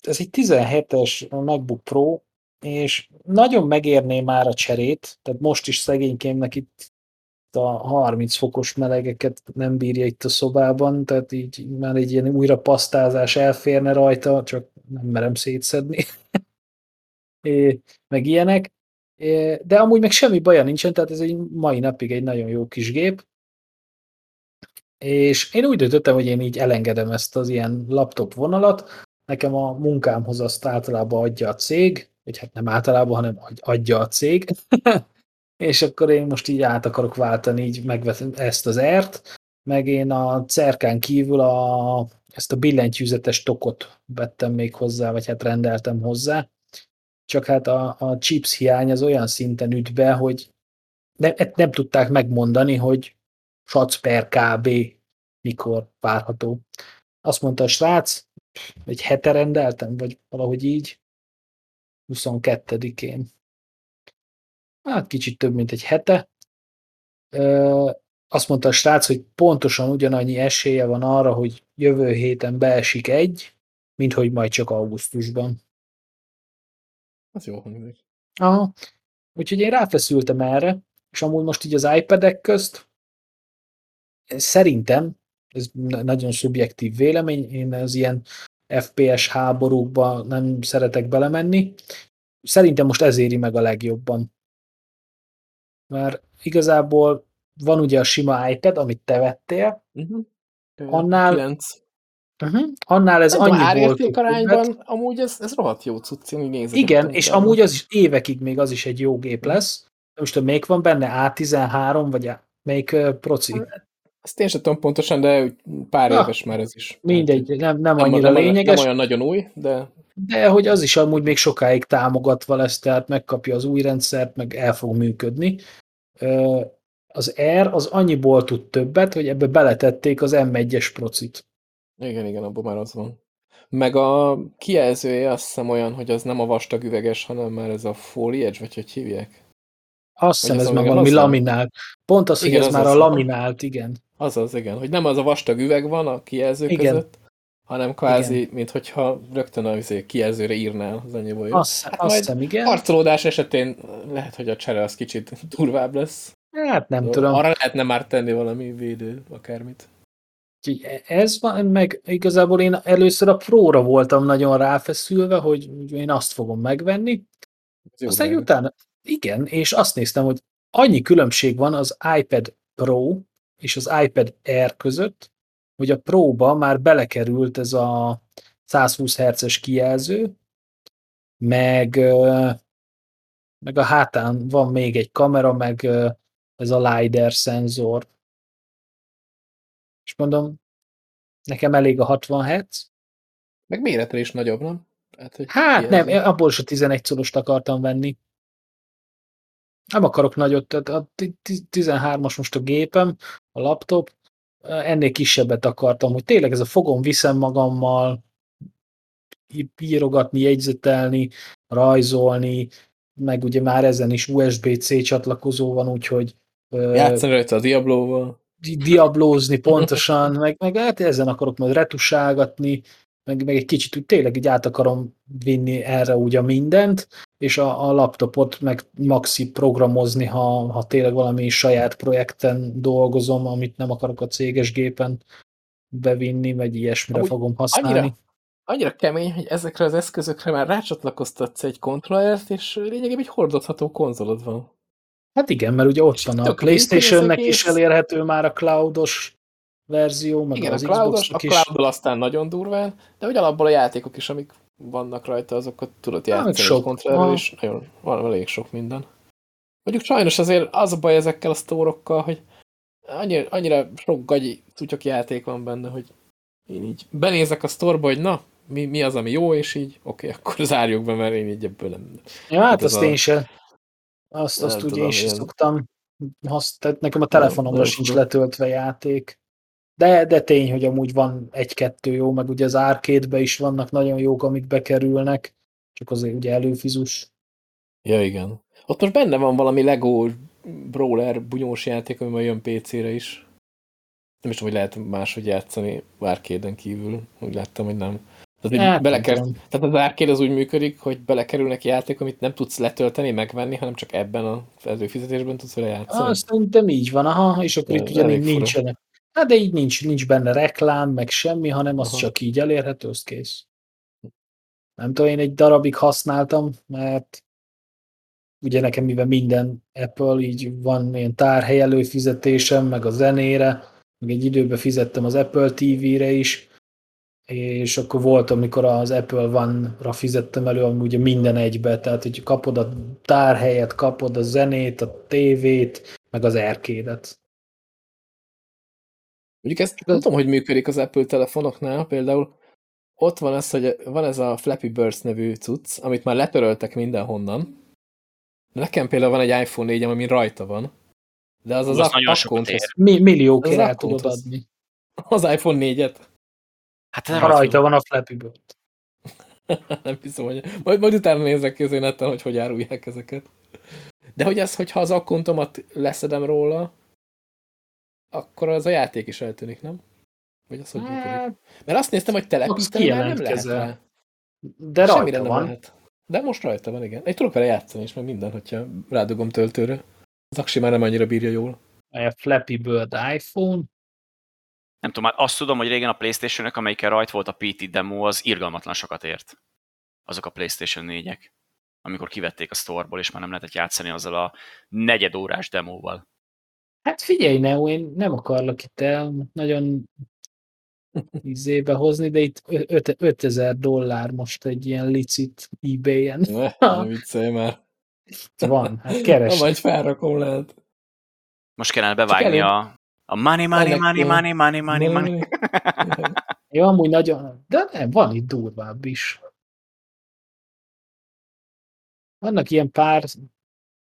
ez egy 17-es MacBook Pro, és nagyon megérné már a cserét, tehát most is szegénykémnek itt a 30 fokos melegeket nem bírja itt a szobában, tehát így már egy ilyen újra pasztázás elférne rajta, csak nem merem szétszedni. É, meg ilyenek. É, De amúgy meg semmi baja nincsen, tehát ez egy mai napig egy nagyon jó kis gép. És én úgy döntöttem, hogy én így elengedem ezt az ilyen laptop vonalat. Nekem a munkámhoz azt általában adja a cég, vagy hát nem általában, hanem adj- adja a cég. és akkor én most így át akarok váltani, így megvetem ezt az ert, meg én a cerkán kívül a, ezt a billentyűzetes tokot vettem még hozzá, vagy hát rendeltem hozzá. Csak hát a, a chips hiány az olyan szinten üt be, hogy nem, nem tudták megmondani, hogy sac per kb. mikor várható. Azt mondta a srác, egy hete rendeltem, vagy valahogy így, 22-én. Hát kicsit több, mint egy hete. Azt mondta a srác, hogy pontosan ugyanannyi esélye van arra, hogy jövő héten beesik egy, mint hogy majd csak augusztusban. Az jó hangzik. Aha. Úgyhogy én ráfeszültem erre, és amúgy most így az iPad-ek közt szerintem, ez na- nagyon szubjektív vélemény, én az ilyen FPS háborúkba nem szeretek belemenni. Szerintem most ez éri meg a legjobban. Mert igazából van ugye a sima iPad, amit te vettél, Uh-huh. Annál- 9. uh-huh. annál ez Ez annyi volt. arányban, amúgy ez, ez rohadt jó cucc, én Igen, és utána. amúgy az is évekig még az is egy jó gép lesz. Most tudom, melyik van benne? A13, vagy a, melyik uh, proci? Ezt én sem tudom pontosan, de pár Na, éves már ez is. Mindegy, nem, nem Nem, annyira nem, lényeges. nem olyan nagyon új, de De hogy az is amúgy még sokáig támogatva lesz, tehát megkapja az új rendszert, meg el fog működni. Az R az annyiból tud többet, hogy ebbe beletették az M1-es procit. igen, igen, abban már az van. Meg a kijelzője azt hiszem olyan, hogy az nem a vastag üveges, hanem már ez a foliage, vagy hogy hívják? Azt hiszem, ez az már valami az laminált. Pont az, hogy Igen, ez az már az. a laminált, igen. Azaz, igen, hogy nem az a vastag üveg van a kijelző Igen. között, hanem kvázi, mint hogyha rögtön a izé, kijelzőre írnál, az annyiból. Azt, Hát azt hiszem, igen. Harcolódás esetén lehet, hogy a csere az kicsit durvább lesz. Hát nem Jó, tudom. Arra lehetne már tenni valami védő, akármit. Úgyhogy Ez van, meg igazából én először a Pro-ra voltam nagyon ráfeszülve, hogy én azt fogom megvenni. Jó Aztán drága. utána, igen, és azt néztem, hogy annyi különbség van az iPad Pro és az iPad Air között, hogy a Pro-ba már belekerült ez a 120 Hz-es kijelző, meg, meg a hátán van még egy kamera, meg ez a LiDAR szenzor. És mondom, nekem elég a 60 Hz. Meg méretre is nagyobb, nem? Hát, hogy Hát nem, kijelző. abból is a 11 szorost akartam venni. Nem akarok nagyot, tehát a ti- ti- 13-as most a gépem, a laptop, ennél kisebbet akartam, hogy tényleg ez a fogom viszem magammal, írogatni, jegyzetelni, rajzolni, meg ugye már ezen is USB-C csatlakozó van, úgyhogy Játszani rajta a Diablo-val. di- diablózni pontosan, meg, meg hát ezen akarok majd retusálgatni, meg, meg egy kicsit úgy tényleg így át akarom vinni erre ugye mindent, és a, a laptopot meg maxi programozni, ha, ha tényleg valami saját projekten dolgozom, amit nem akarok a céges gépen bevinni, vagy ilyesmire Amúgy fogom használni. Annyira, annyira kemény, hogy ezekre az eszközökre már rácsatlakoztatsz egy kontrollert, és lényegében egy hordozható konzolod van. Hát igen, mert ugye ott És van a Playstation-nek is elérhető már a cloudos verzió, meg Igen, a az cloudos, a Xboxnak is. cloud aztán nagyon durván, de hogy alapból a játékok is, amik vannak rajta, azokat tudod meg játszani sok. egy kontrollerrel, Aha. és nagyon, van elég sok minden. Mondjuk sajnos azért az a baj ezekkel a sztórokkal, hogy annyira, annyira sok gagyi cutyok játék van benne, hogy én így benézek a sztorba, hogy na, mi, mi az, ami jó, és így oké, okay, akkor zárjuk be, mert én így ebből nem... Ja, hát, hát azt a... én sem. Azt, azt ugye én sem szoktam. Azt, tehát nekem a telefonomra sincs nem. letöltve játék. De, de tény, hogy amúgy van egy-kettő jó, meg ugye az árkédbe is vannak nagyon jók, amik bekerülnek, csak azért ugye előfizus. Ja, igen. Ott most benne van valami Lego brawler bunyós játék, ami majd jön PC-re is. Nem is tudom, hogy lehet máshogy játszani árkéden kívül. Úgy láttam, hogy nem. Tehát, hát, beleker... Tehát az árkéd az úgy működik, hogy belekerülnek játék, amit nem tudsz letölteni, megvenni, hanem csak ebben a előfizetésben tudsz vele játszani. Azt szerintem így van, aha, és akkor itt ugyanígy nincsenek. Hát de így nincs, nincs benne reklám, meg semmi, hanem az aha. csak így elérhető, az kész. Nem tudom, én egy darabig használtam, mert ugye nekem mivel minden Apple, így van ilyen tárhely előfizetésem, meg a zenére, meg egy időben fizettem az Apple TV-re is, és akkor volt, amikor az Apple One-ra fizettem elő, ami ugye minden egybe, tehát hogy kapod a tárhelyet, kapod a zenét, a tévét, meg az erkédet. Mondjuk ezt nem tudom, hogy működik az Apple telefonoknál, például ott van ez, hogy van ez a Flappy Birds nevű cucc, amit már letöröltek mindenhonnan. Nekem például van egy iPhone 4 ami rajta van. De az az, az akkonthoz... Mi, milliókért el tudod adni. Az iPhone 4-et? Hát nem rajta van a Flappy Bird. nem hiszem, hogy... Majd, majd utána nézek ki neten, hogy hogy árulják ezeket. De hogy ez, hogyha az akkontomat leszedem róla, akkor az a játék is eltűnik, nem? Vagy az, hogy hát, Mert azt néztem, hogy telepíteni már nem lehet rá. De rajta Semmire van. Nem lehet. De most rajta van, igen. Egy tudok vele játszani is, meg minden, hogyha rádugom töltőre. Az aksi már nem annyira bírja jól. A Flappy Bird iPhone. Nem tudom, azt tudom, hogy régen a Playstation-ök, amelyikkel rajt volt a PT demo, az irgalmatlan sokat ért. Azok a Playstation 4-ek. Amikor kivették a storeból, és már nem lehetett játszani azzal a negyed órás demóval. Hát figyelj, Neo, én nem akarlak itt el nagyon izébe hozni, de itt 5000 dollár most egy ilyen licit eBay-en. Ne, ne viccelj már. Van, hát keres. Na, majd felrakom lehet. Most kellene bevágni a, a money, money, money, money, money, money, money. Jó, amúgy nagyon, de nem, van itt durvább is. Vannak ilyen pár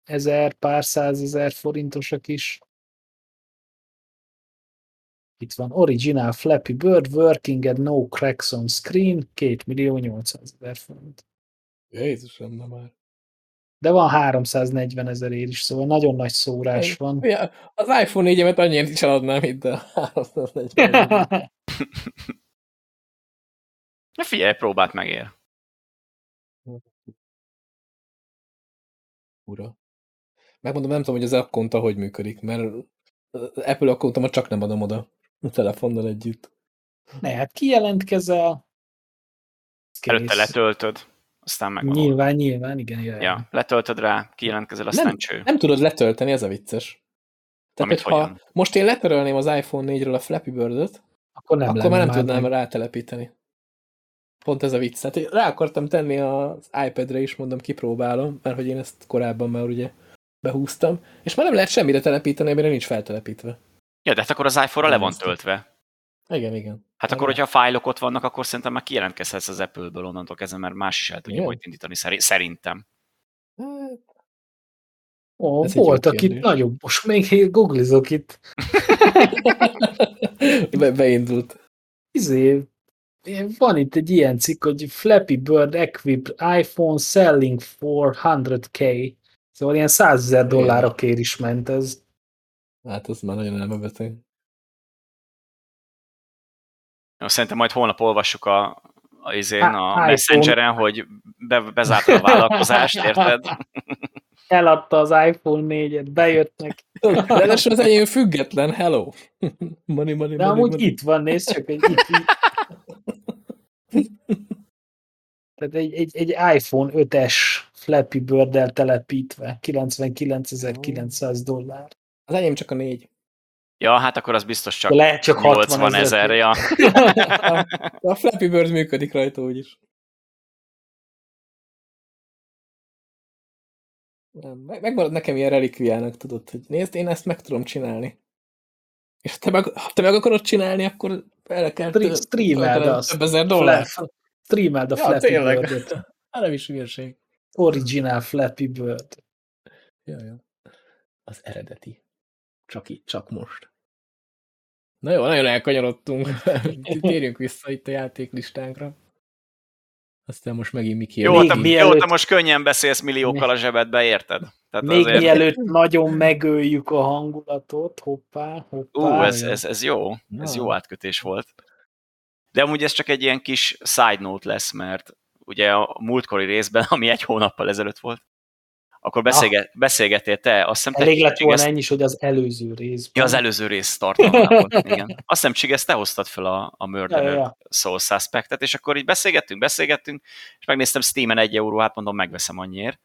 ezer, pár százezer forintosak is. Itt van Original Flappy Bird Working at No Cracks on Screen, 2 millió 800 ezer forint. Jézusom, nem már. De van 340 ezer ér is, szóval nagyon nagy szórás Én, van. Ja, az iPhone 4-emet annyira is eladnám itt, de 340 Na figyelj, próbált megér. Ura. Megmondom, nem tudom, hogy az akkonta hogy működik, mert Apple akkontomat csak nem adom oda a telefonnal együtt. Ne, hát kijelentkezel. Előtte letöltöd, aztán meg. Nyilván, nyilván, igen. Jaj. Ja, letöltöd rá, kijelentkezel, aztán nem, cső. Nem tudod letölteni, ez a vicces. Tehát, Amit hogyha hogyan? most én letörölném az iPhone 4-ről a Flappy Bird-öt, akkor, nem akkor már nem tudnám meg. rátelepíteni. Pont ez a vicc. Tehát rá akartam tenni az iPad-re is, mondom, kipróbálom, mert hogy én ezt korábban már ugye behúztam, és már nem lehet semmire telepíteni, amire nincs feltelepítve. Ja, de hát akkor az iPhone-ra le van töltve. Igen, igen. Hát igen. akkor, hogyha a fájlok ott vannak, akkor szerintem már kijelentkezhetsz az Apple-ből onnantól kezdve, mert más is el tudja majd indítani, szerintem. Hát... Ó, Ez voltak itt nagyon, most még googlizok itt. Be, beindult. Izé, van itt egy ilyen cikk, hogy Flappy Bird equipped iPhone selling for 100k. Szóval ilyen 100 ezer dollárokért is ment ez. Hát ez már nagyon elmebeteg. Szerintem majd holnap olvassuk a, a, izén, a Messengeren, hogy be, bezárta a vállalkozást, érted? Eladta az iPhone 4-et, bejött neki. Ráadásul az enyém független, hello. Money, money, De money, amúgy money. itt van, nézd csak, egy itt, itt. Tehát egy, egy, egy iPhone 5-es Flappy bird telepítve, 99.900 dollár. Az enyém csak a négy. Ja, hát akkor az biztos csak Lehet csak 80 ezer. Ja. a, a Flappy Bird működik rajta úgyis. Meg, megmarad nekem ilyen relikviának, tudod, hogy nézd, én ezt meg tudom csinálni. És te meg, ha te meg akarod csinálni, akkor el kell streameld több ezer dollár. Streameld a Ja, Flappy tényleg. Bird-öt. Hát nem is hülyeség. Original Flappy Bird. Ja, ja. Az eredeti. Csak itt, csak most. Na jó, nagyon elkanyarodtunk. Térjünk vissza itt a játéklistánkra. Aztán most megint Miki. Jó, Még te, mielőtt- jó, te most könnyen beszélsz milliókkal a zsebedbe, érted? Tehát Még azért- mielőtt nagyon megöljük a hangulatot, hoppá, hoppá. Ú, ez, jó. ez, ez jó, ez Na. jó átkötés volt. De amúgy ez csak egy ilyen kis side note lesz, mert ugye a múltkori részben, ami egy hónappal ezelőtt volt, akkor beszélget, beszélgettél te, azt hiszem te Elég lett volna Csigesz- ennyi is, hogy az előző részben. Ja, az előző rész tartalmából, igen. Azt hiszem, Csigesz, te hoztad fel a, a Murder Ja, ja, ja. Soul Suspect-et, és akkor így beszélgettünk, beszélgettünk, és megnéztem Steam-en egy euró, hát mondom, megveszem annyiért.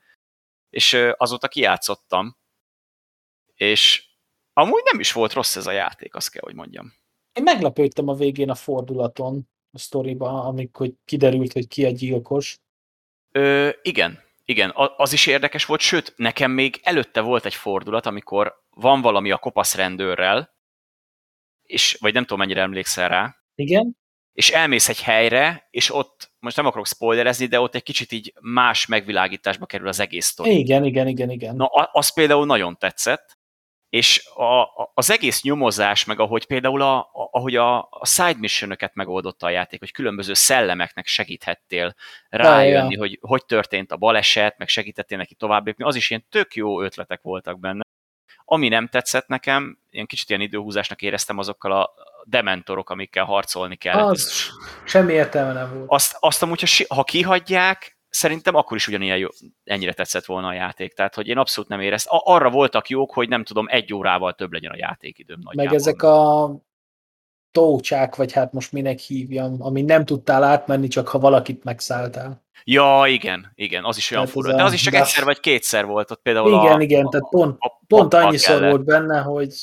És azóta kijátszottam, és amúgy nem is volt rossz ez a játék, azt kell, hogy mondjam. Én meglepődtem a végén a fordulaton, a sztoriban, amikor kiderült, hogy ki a gyilkos. Ö, igen, igen, az is érdekes volt, sőt, nekem még előtte volt egy fordulat, amikor van valami a kopasz rendőrrel, és, vagy nem tudom, mennyire emlékszel rá, Igen? és elmész egy helyre, és ott, most nem akarok spoilerezni, de ott egy kicsit így más megvilágításba kerül az egész sztori. Igen, igen, igen, igen. Na, az például nagyon tetszett, és a, a, az egész nyomozás, meg ahogy például a, a, ahogy a, a side missionöket megoldotta a játék, hogy különböző szellemeknek segíthettél rájönni, ja. hogy hogy történt a baleset, meg segítettél neki tovább lépni, az is ilyen tök jó ötletek voltak benne. Ami nem tetszett nekem, ilyen kicsit ilyen időhúzásnak éreztem azokkal a dementorok, amikkel harcolni kellett. Az semmi értelme nem volt. Azt, azt amúgy, ha, ha kihagyják, szerintem akkor is ugyanilyen jó, ennyire tetszett volna a játék. Tehát, hogy én abszolút nem éreztem. A- Arra voltak jók, hogy nem tudom, egy órával több legyen a játékidőm nagyjából. Meg ezek a tócsák, vagy hát most minek hívjam, ami nem tudtál átmenni, csak ha valakit megszálltál. Ja, igen, igen, az is olyan Tehát fura. a- De az is csak de- egyszer vagy kétszer volt ott például Igen, a, igen, tehát pont, a, pont annyiszor kellett. volt benne, hogy,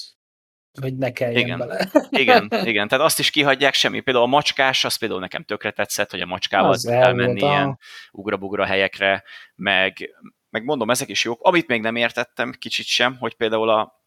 hogy ne kelljen Igen. bele. Igen, igen, tehát azt is kihagyják semmi. Például a macskás, az például nekem tökre tetszett, hogy a macskával Az tudtál el menni volt, ilyen ugra-bugra helyekre, meg, meg mondom, ezek is jók. Amit még nem értettem kicsit sem, hogy például a,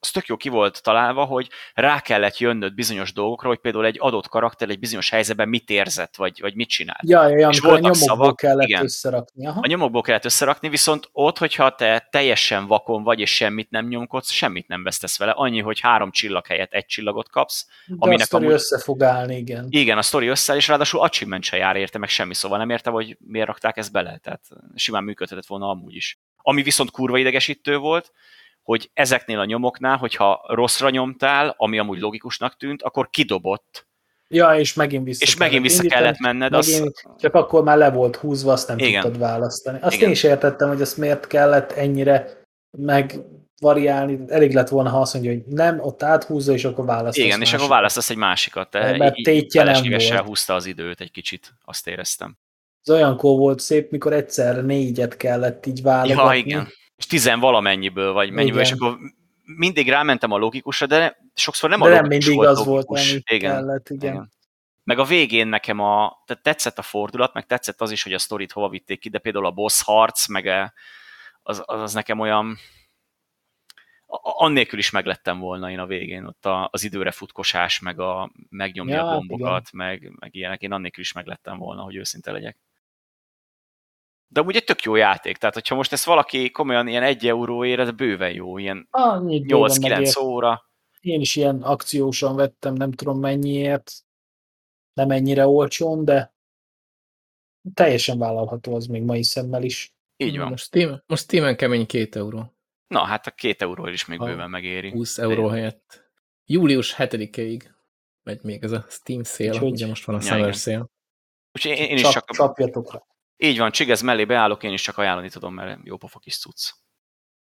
az tök jó ki volt találva, hogy rá kellett jönnöd bizonyos dolgokra, hogy például egy adott karakter egy bizonyos helyzetben mit érzett, vagy, vagy mit csinált. Ja, ja, És amikor a voltak nyomokból szavak, kellett igen. összerakni. Aha. A nyomokból kellett összerakni, viszont ott, hogyha te teljesen vakon vagy, és semmit nem nyomkodsz, semmit nem vesztesz vele. Annyi, hogy három csillag helyett egy csillagot kapsz. De aminek a sztori amúgy- össze fog állni, igen. Igen, a sztori összeáll, és ráadásul achievement se jár érte, meg semmi, szóval nem értem, hogy miért rakták ezt bele. Tehát simán működhetett volna amúgy is. Ami viszont kurva idegesítő volt, hogy ezeknél a nyomoknál, hogyha rosszra nyomtál, ami amúgy logikusnak tűnt, akkor kidobott, Ja, és megint vissza és megint vissza indítani, kellett menned. Az, megint, csak akkor már le volt húzva, azt nem Igen. tudtad választani. Azt Igen. én is értettem, hogy ezt miért kellett ennyire megvariálni. Elég lett volna, ha azt mondja, hogy nem, ott áthúzza, és akkor választasz igen, és akkor másikat. választasz egy másikat. Te Mert tétje nem volt. húzta az időt egy kicsit, azt éreztem. Ez olyankor volt szép, mikor egyszer négyet kellett így válogatni. Ja, igen. És tizen valamennyiből, vagy mennyiből, és Igen. akkor mindig rámentem a logikusra, de sokszor nem De a nem mindig az volt, logikus. ami igen. kellett, igen. Igen. Meg a végén nekem a, tehát tetszett a fordulat, meg tetszett az is, hogy a sztorit hova vitték ki, de például a boss harc, meg e- az, az, az nekem olyan, a- annélkül is meglettem volna én a végén, ott a, az időre futkosás, meg a megnyomni Ja, a hát gombokat, meg, meg ilyenek, én annélkül is meglettem volna, hogy őszinte legyek. De amúgy egy tök jó játék, tehát hogyha most ezt valaki komolyan ilyen egy euróért, ez bőven jó, ilyen Annyit bőven 8-9 megért. óra, Én is ilyen akciósan vettem, nem tudom mennyiért, nem ennyire olcsón, de teljesen vállalható az még mai szemmel is. így van. Most, Steam, most Steamen kemény 2 euró. Na, hát a két euró is még Ha bőven megéri. 20 euró helyett. Július 7-ig megy még ez a Steam Úgyhogy- ugye most van a Ja, Summer. Sale. Úgyhogy én, én is csak, Csapjatok rá. Így van, Csigez mellé beállok, én is csak ajánlani tudom, mert jó pofa kis cucc.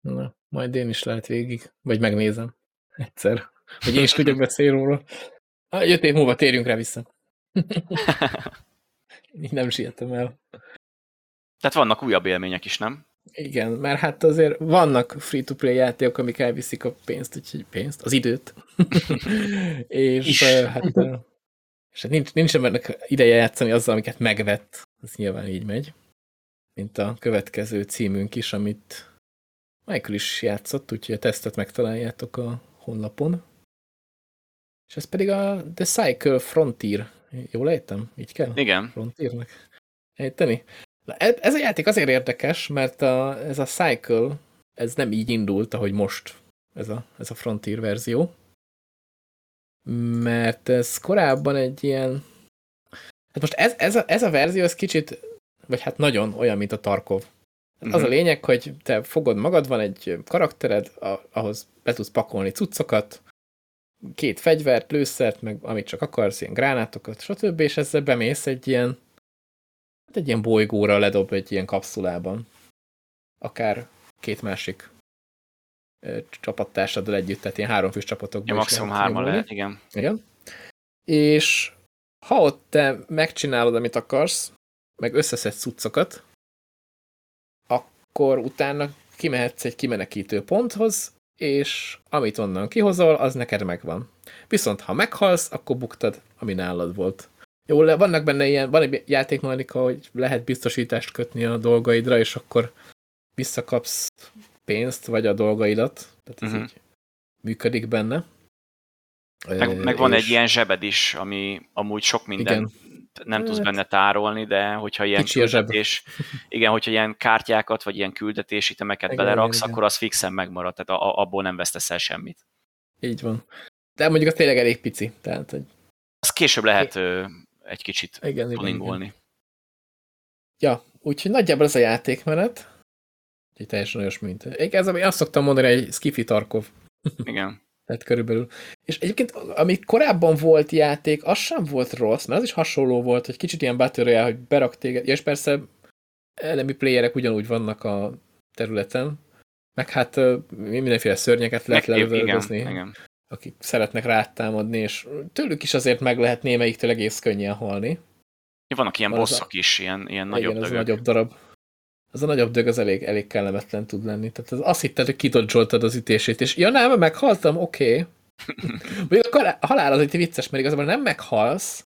Na, majd én is lehet végig, vagy megnézem egyszer, hogy én is tudjak beszélni róla. Ah, Öt év múlva térjünk rá vissza. Így nem sietem el. Tehát vannak újabb élmények is, nem? Igen, mert hát azért vannak free-to-play játékok, amik elviszik a pénzt, úgyhogy pénzt, az időt. és Is. hát, és hát nincs, nincs embernek ideje játszani azzal, amiket megvett. Ez nyilván így megy. Mint a következő címünk is, amit Michael is játszott, úgyhogy a tesztet megtaláljátok a honlapon. És ez pedig a The Cycle Frontier Jól ejtem? Így kell? Igen. Frontiernek. Ejteni? E- ez a játék azért érdekes, mert a, ez a Cycle, ez nem így indult, ahogy most ez a, ez a Frontier verzió. Mert ez korábban egy ilyen... Hát most ez, ez, a, ez a verzió, ez kicsit, vagy hát nagyon olyan, mint a Tarkov. Uh-huh. Az a lényeg, hogy te fogod magad, van egy karaktered, ahhoz be tudsz pakolni cuccokat, két fegyvert, lőszert, meg amit csak akarsz, ilyen gránátokat, stb. És ezzel bemész egy ilyen, hát egy ilyen bolygóra ledob egy ilyen kapszulában. Akár két másik csapattársaddal együtt, tehát ilyen háromfős csapatokban. Ja, maximum hárman lehet, igen. Igen. És ha ott te megcsinálod, amit akarsz, meg összeszedsz cuccokat, akkor utána kimehetsz egy kimenekítő ponthoz, és amit onnan kihozol, az neked megvan. Viszont ha meghalsz, akkor buktad, ami nálad volt. Jó, vannak benne ilyen, van egy játékmechanika, hogy lehet biztosítást kötni a dolgaidra, és akkor visszakapsz pénzt, vagy a dolgaidat. Tehát ez uh mhm. -huh. így működik benne. Meg, meg van és... egy ilyen zsebed is, ami amúgy sok minden igen nem tudsz hát- benne tárolni, de hogyha ilyen Kicsi küldetés, igen, hogyha ilyen kártyákat, vagy ilyen küldetési temeket igen, beleraksz, igen, akkor az fixen megmarad, tehát abból nem vesztesz el semmit. Így van. De mondjuk az tényleg elég pici. Tehát, hogy... Az később lehet ö, egy kicsit igen, tuningolni. Igen, igen. Ja, úgyhogy nagyjából ez a játékmenet. Egy teljesen olyas, mint. Ez, azt szoktam mondani, egy Skiffy Tarkov. Igen. Tehát körülbelül. És egyébként, ami korábban volt játék, az sem volt rossz, mert az is hasonló volt, hogy kicsit ilyen Battle Royale, hogy berak téged, és persze elemi playerek ugyanúgy vannak a területen, meg hát mindenféle szörnyeket lehet lelövöldözni, akik szeretnek rátámadni, és tőlük is azért meg lehet némelyiktől egész könnyen halni. Vannak ilyen bosszok is, ilyen, ilyen nagyobb igen, nagyobb darab az a nagyobb dög az elég, elég kellemetlen tud lenni. Tehát az azt hitted, hogy kidodzsoltad az ütését, és ja nem, meghaltam, oké. Okay. a halál az egy vicces, mert igazából nem meghalsz,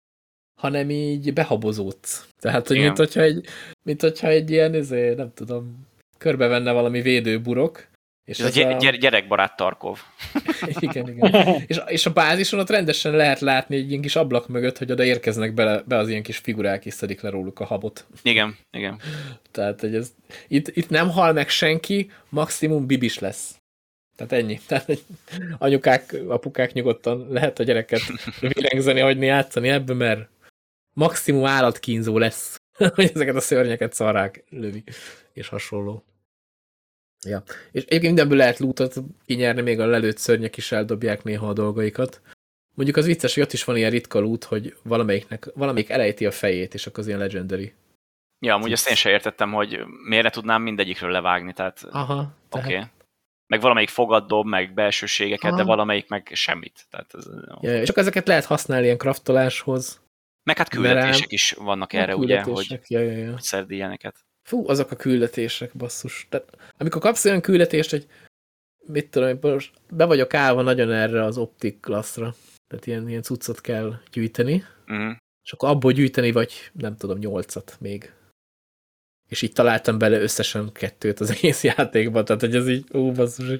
hanem így behabozódsz. Tehát, hogy mint hogyha egy, mint hogyha egy ilyen, izé, nem tudom, körbevenne valami védőburok, és ez, ez a, gyerekbarát Tarkov. igen, igen. És, és a bázison ott rendesen lehet látni egy ilyen kis ablak mögött, hogy oda érkeznek be, be az ilyen kis figurák, és szedik le róluk a habot. Igen, igen. Tehát, hogy ez, itt, itt nem hal meg senki, maximum bibis lesz. Tehát ennyi. Tehát anyukák, apukák nyugodtan lehet a gyereket vérengzeni, hagyni játszani ebbe, mert maximum állatkínzó lesz, hogy ezeket a szörnyeket szarrák lövi, és hasonló. Ja. És egyébként mindenből lehet lootot kinyerni, még a lelőtt szörnyek is eldobják néha a dolgaikat. Mondjuk az vicces, hogy ott is van ilyen ritka loot, hogy valamelyiknek, valamelyik elejti a fejét, és akkor az ilyen legendary. Ja, amúgy ezt én sem értettem, hogy miért ne tudnám mindegyikről levágni, tehát Aha, oké. Okay. Meg valamelyik fogad dob, meg belsőségeket, Aha. de valamelyik meg semmit. Tehát ez, ja, csak ezeket lehet használni ilyen kraftoláshoz. Meg hát küldetések is vannak erre, ugye, hogy, ja, ja, ja. hogy szerd ilyeneket. Fú, azok a küldetések, basszus. Tehát, amikor kapsz olyan küldetést, hogy mit tudom, most be vagyok állva nagyon erre az optik klasszra. Tehát ilyen, ilyen cuccot kell gyűjteni. Uh-huh. És akkor abból gyűjteni vagy, nem tudom, nyolcat még. És így találtam bele összesen kettőt az egész játékban, tehát hogy ez így, ó, basszus.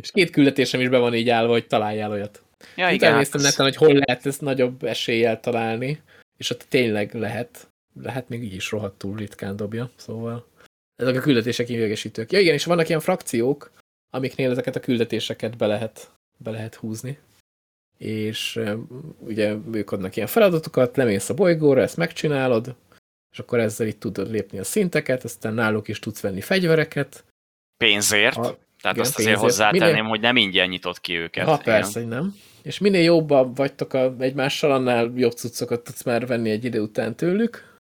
És két küldetésem is be van így állva, hogy találjál olyat. Ja, igen. Elnéztem hát neten, hogy hol lehet ezt nagyobb eséllyel találni, és ott tényleg lehet lehet még így is rohadtul ritkán dobja, szóval ezek a küldetések idegesítők. Ja igen, és vannak ilyen frakciók, amiknél ezeket a küldetéseket be lehet, be lehet húzni. És ugye ők adnak ilyen feladatokat, lemész a bolygóra, ezt megcsinálod, és akkor ezzel itt tudod lépni a szinteket, aztán náluk is tudsz venni fegyvereket. Pénzért? A, Tehát igen, azt azért pénzért. hozzátenném, minél... hogy nem ingyen nyitott ki őket. Ha persze, hogy nem. És minél jobban vagytok a, egymással, annál jobb cuccokat tudsz már venni egy idő után tőlük.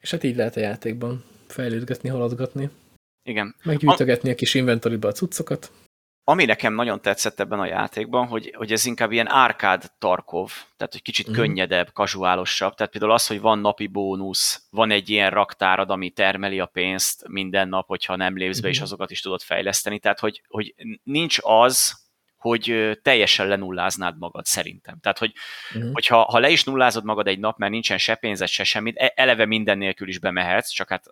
És hát így lehet a játékban fejlődgetni, haladgatni. Igen. Meggyűjtögetni a, a kis inventoriba a cuccokat. Ami nekem nagyon tetszett ebben a játékban, hogy, hogy ez inkább ilyen árkád Tarkov, tehát hogy kicsit mm. könnyedebb, kazuálosabb. Tehát például az, hogy van napi bónusz, van egy ilyen raktárad, ami termeli a pénzt minden nap, hogyha nem lépsz be, mm. és mhm. azokat is tudod fejleszteni. Tehát, hogy, hogy nincs az, hogy teljesen lenulláznád magad szerintem. Tehát, hogy, uh-huh. hogyha ha le is nullázod magad egy nap, mert nincsen se pénzed, se semmit, e, eleve minden nélkül is bemehetsz, csak hát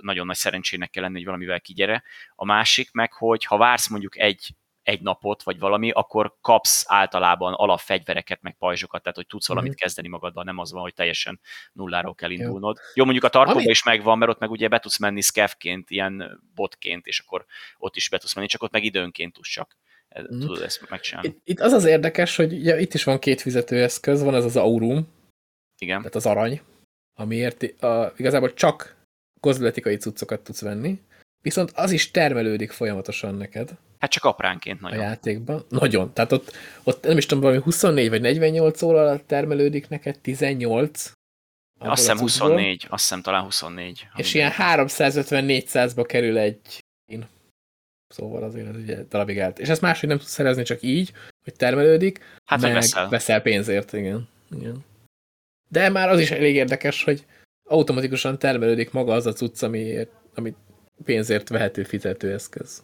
nagyon nagy szerencsének kell lenni, hogy valamivel kigyere. A másik meg, hogy ha vársz mondjuk egy, egy napot, vagy valami, akkor kapsz általában alapfegyvereket, meg pajzsokat, tehát hogy tudsz valamit Mhm. kezdeni magaddal, nem az van, hogy teljesen nulláról kell indulnod. Jó, Jó mondjuk a Tarkovban Ami- is megvan, mert ott meg ugye be tudsz menni scavként, ilyen botként, és akkor ott is be tudsz menni, csak ott meg időnként tudsz csak Mhm. tudod ezt megcsinálni. Itt, itt az az érdekes, hogy ugye, itt is van két fizetőeszköz, van ez az aurum, Igen. tehát az arany, amiért a, igazából csak kozmetikai cuccokat tudsz venni, viszont az is termelődik folyamatosan neked Hát csak apránként a nagyon. játékban. Nagyon. Tehát ott, ott nem is tudom, valami 24 vagy 48 óra alatt termelődik neked 18. abból Azt a hiszem cuccból, 24, azt hiszem talán 24. És ilyen minden- 350-400-ba kerül egy. Szóval azért ez ugye darabig állt. És ezt máshogy nem tudsz szerezni, csak így, hogy termelődik, Hát, meg veszel. veszel pénzért, igen. igen. De már az is elég érdekes, hogy automatikusan termelődik maga az a cucc, amiért, ami pénzért vehető fizetőeszköz.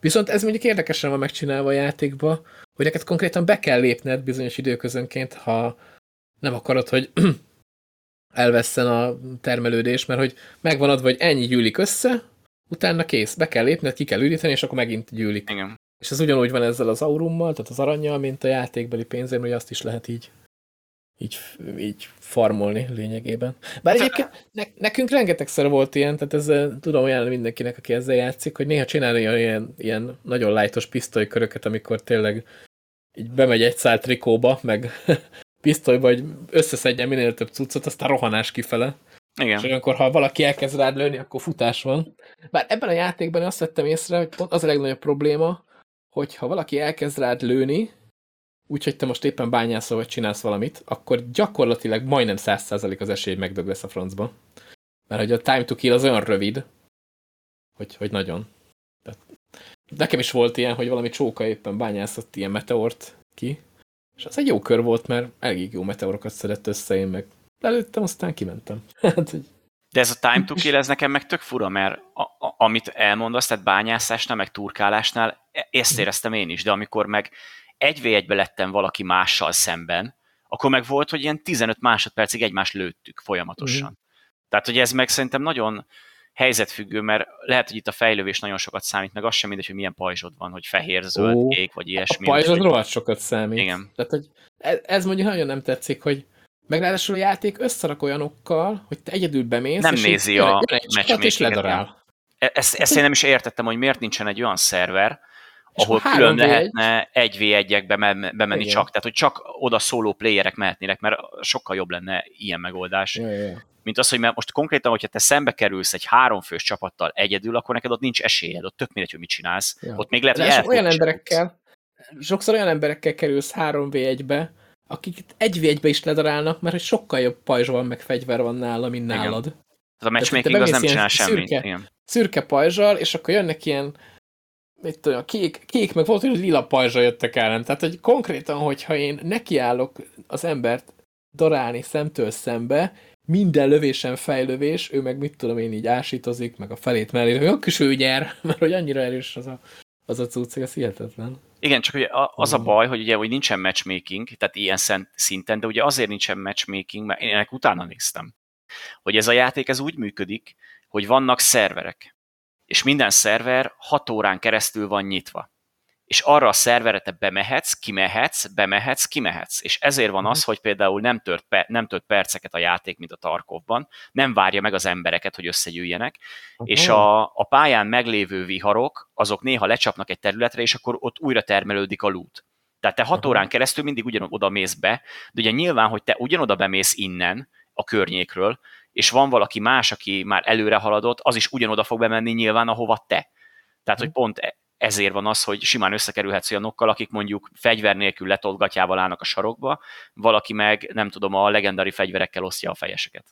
Viszont ez mondjuk érdekesen van megcsinálva a játékba, hogy neked konkrétan be kell lépned bizonyos időközönként, ha nem akarod, hogy elvesszen a termelődés, mert hogy megvan adva, hogy ennyi gyűlik össze, utána kész, be kell lépned, ki kell üdíteni, és akkor megint gyűlik. Igen. És ez ugyanúgy van ezzel az aurummal, tehát az aranyjal, mint a játékbeli pénzért, hogy azt is lehet így, így, így farmolni lényegében. Bár egyébként ne, nekünk rengetegszer volt ilyen, tehát ez eh, tudom ajánlani mindenkinek, aki ezzel játszik, hogy néha csinálni ilyen, ilyen nagyon lájtos pisztolyköröket, amikor tényleg így bemegy egy szál trikóba, meg pisztolyba, hogy összeszedjen minél több cuccot, aztán rohanás kifele. És Igen. olyankor, ha valaki elkezd rád lőni, akkor futás van. Bár ebben a játékban azt vettem észre, hogy pont az a legnagyobb probléma, hogy ha valaki elkezd rád lőni, úgyhogy te most éppen bányászol, vagy csinálsz valamit, akkor gyakorlatilag majdnem 100% az esély, hogy megdög lesz a francba. Mert hogy a time to kill az olyan rövid, hogy, hogy nagyon. Tehát nekem is volt ilyen, hogy valami csóka éppen bányászott ilyen meteort ki, és az egy jó kör volt, mert elég jó meteorokat szedett össze, én meg lelőttem, aztán kimentem. Hát, De ez a time to kill, ez nekem meg tök fura, mert a, a, amit elmondasz, tehát bányászásnál, meg turkálásnál, e- ezt éreztem én is, de amikor meg egy v egybe lettem valaki mással szemben, akkor meg volt, hogy ilyen 15 másodpercig egymást lőttük folyamatosan. Mhm. Tehát, hogy ez meg szerintem nagyon helyzetfüggő, mert lehet, hogy itt a fejlővés nagyon sokat számít, meg az sem mindegy, hogy milyen pajzsod van, hogy fehér, zöld, Ó, kék, vagy a ilyesmi. pajzs az Úgyhogy- rohadt sokat számít. Igen. Tehát, hogy ez, ez mondjuk nagyon nem tetszik, hogy meg ráadásul a játék összerak olyanokkal, hogy te egyedül bemész, Nem és nézi a csapat, és ledarál. E- Ezt, ezt én nem is értettem, hogy miért nincsen egy olyan szerver, ahol külön 3v1 lehetne egy v 1 bemenni Igen. csak. Tehát, hogy csak oda szóló playerek mehetnének, mert sokkal jobb lenne ilyen megoldás. Ja. Mint az, hogy mert most konkrétan, hogyha te szembe kerülsz egy háromfős csapattal egyedül, akkor neked ott nincs esélyed, ott tök mindegy, hogy mit csinálsz. Ja. Ott még lehet, hogy olyan emberekkel, sokszor olyan emberekkel kerülsz 3v1-be, akik 1v1-be is ledarálnak, mert hogy sokkal jobb pajzs van, meg fegyver van nála, mint Igen. nálad. Tehát a matchmaking az nem csinál semmit. szürke- Igen. Szürke pajzsal, és akkor jönnek ilyen mit tudom, kék, kék, meg volt, hogy lila pajzsal jöttek ellen. Tehát, hogy konkrétan, hogyha én nekiállok az embert darálni szemtől szembe, minden lövésen fejlövés, ő meg mit tudom én így ásítozik, meg a felét mellé, hogy a kis ő nyer, mert hogy annyira erős az a, az a cucc, ez hihetetlen. Igen, csak ugye az a baj, hogy ugye hogy nincsen matchmaking, tehát ilyen szinten, de ugye azért nincsen matchmaking, mert én ennek utána néztem, hogy ez a játék ez úgy működik, hogy vannak szerverek, és minden szerver 6 órán keresztül van nyitva. És arra a szerverre te bemehetsz, kimehetsz, bemehetsz, kimehetsz. És ezért van az, hogy például nem tört, pe- nem tört perceket a játék, mint a Tarkovban, nem várja meg az embereket, hogy összegyűjjenek, és a, a pályán meglévő viharok, azok néha lecsapnak egy területre, és akkor ott újra termelődik a loot. Tehát te hat órán keresztül mindig ugyanoda mész be, de ugye nyilván, hogy te ugyanoda bemész innen, a környékről, és van valaki más, aki már előre haladott, az is ugyanoda fog bemenni nyilván, ahova te. Tehát, hogy pont e- ezért van az, hogy simán összekerülhetsz olyanokkal, akik mondjuk fegyver nélkül letolgatjával állnak a sarokba, valaki meg, nem tudom, a legendari fegyverekkel osztja a fejeseket.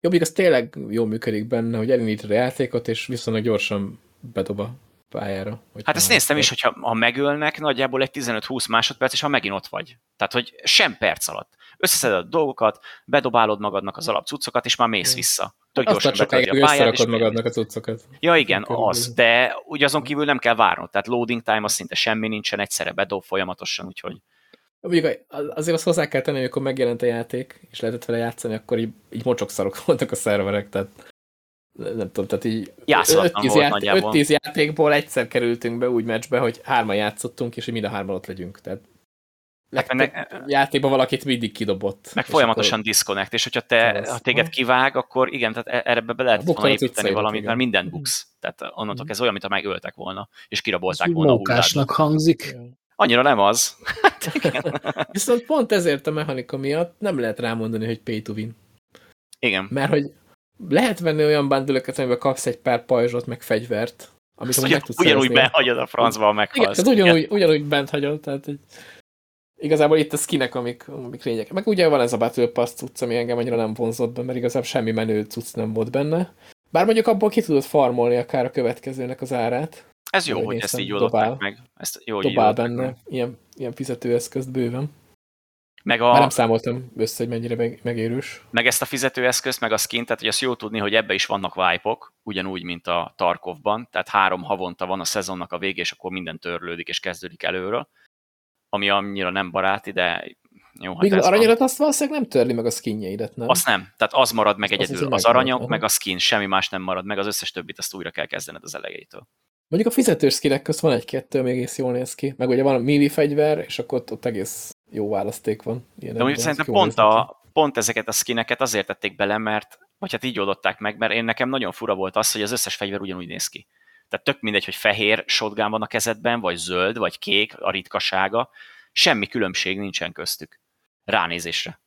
Jobbik, az tényleg jól működik benne, hogy elindítod a játékot, és viszonylag gyorsan bedob a pályára. Hát ezt néztem is, hogyha ha megölnek, nagyjából egy 15-20 másodperc, és ha megint ott vagy. Tehát, hogy sem perc alatt. Összeszeded a dolgokat, bedobálod magadnak az alapcuccokat, és már mész vissza. Tök gyorsan sokáig, a pályát, és magadnak a cuccokat. Ja igen, Körülbelül. az, de ugye azon kívül nem kell várnod, tehát loading time az szinte semmi nincsen, egyszerre bedob folyamatosan, úgyhogy Mondjuk az- azért azt hozzá kell tenni, amikor megjelent a játék, és lehetett vele játszani, akkor így, így mocsokszarok voltak a szerverek, tehát nem tudom, tehát így Játszatlan 5-10 volt ját, nagyjából. 5-10 játékból egyszer kerültünk be úgy meccsbe, hogy hárman játszottunk, és hogy mind a hárman ott legyünk. Tehát legtöbb ennek- játékban valakit mindig kidobott. Meg folyamatosan disconnect, és hogyha te, Az- ha téged kivág, akkor igen, tehát e- erre be lehet volna építeni valamit, igen. mert minden buksz. Tehát onnantól Mhm. ez olyan, mintha megöltek volna, és Ez kirabolták úgy volna a hullát. hangzik. akkor- Annyira nem az. Hát igen. Viszont pont ezért a mechanika miatt nem lehet rámondani, hogy pay to win. igen. Mert hogy lehet venni olyan bundle amiben kapsz egy pár pajzsot, meg fegyvert, amit ugyan, meg tudsz ugyanúgy szerezni. behagyod a francba, Igen, meghalsz. ez ugyanúgy, ugyanúgy bent hagyod, tehát egy... Igazából itt a skinek, amik, amik lények. Meg ugye van ez a Battle Pass cucc, ami engem annyira nem vonzott be, mert igazából semmi menő cucc nem volt benne. Bár mondjuk abból ki tudod farmolni akár a következőnek az árát. Ez jó, hogy ezt így oldották dobál. meg. Ezt jó, hogy Dobál benne meg. ilyen, ilyen fizetőeszközt bőven. Meg, Már nem a, számoltam össze, hogy mennyire meg, megérős. meg ezt a fizetőeszközt, meg a skin, tehát hogy azt jó tudni, hogy ebbe is vannak wipe-ok, ugyanúgy, mint a Tarkovban, tehát három havonta van a szezonnak a vége, és akkor minden törlődik és kezdődik előről, ami annyira nem baráti, de jó, hát Míg ez az van. aranyarat azt valószínűleg nem törli meg a skinjeidet, nem? Azt nem, tehát az marad meg Az- az egyedül, az megmarad, aranyok, meg a skin, semmi más nem marad meg, az összes többit azt újra kell kezdened az elejétől. Mondjuk a fizetős skinek közt van egy-kettő, még egész jól néz ki. Meg ugye van a mili fegyver, és akkor ott, ott egész jó választék van. Ilyen De mondjuk szerintem pont, a, pont ezeket a skineket azért tették bele, mert, vagy hát így oldották meg, mert én nekem nagyon fura volt az, hogy az összes fegyver ugyanúgy néz ki. Tehát tök mindegy, hogy fehér shotgun van a kezedben, vagy zöld, vagy kék, a ritkasága, semmi különbség nincsen köztük. Ránézésre.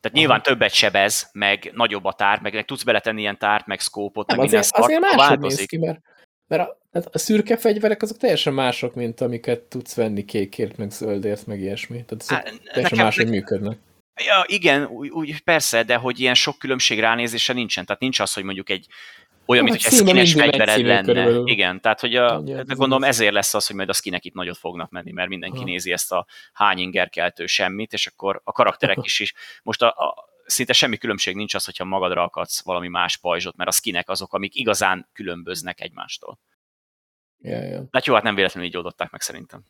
Tehát nyilván többet sebez, meg nagyobb a tár, meg, meg tudsz beletenni ilyen tárt, meg szkópot, meg minden azért, azért máshogy néz változik. ki, mert, mert a, a szürke fegyverek azok teljesen mások, mint amiket tudsz venni kékért, meg zöldért, meg ilyesmi. Tehát azok Á, teljesen nekem- máshogy működnek. Ja, igen, úgy, úgy persze, de hogy ilyen sok különbség ránézése nincsen. Tehát nincs az, hogy mondjuk egy olyan, Hát mint hogy egy színben skines fegyvered lenne. körülbelül. Igen, tehát hogy a, ez gondolom ezért lesz az, hogy majd a skinek itt nagyot fognak menni, mert mindenki Aha. nézi ezt a hány ingerkeltő semmit, és akkor a karakterek is is. Most a, a, szinte semmi különbség nincs az, hogyha magadra akadsz valami más pajzsot, mert a skinek azok, amik igazán különböznek egymástól. Ja, ja. De hát jó, hát nem véletlenül így oldották meg szerintem.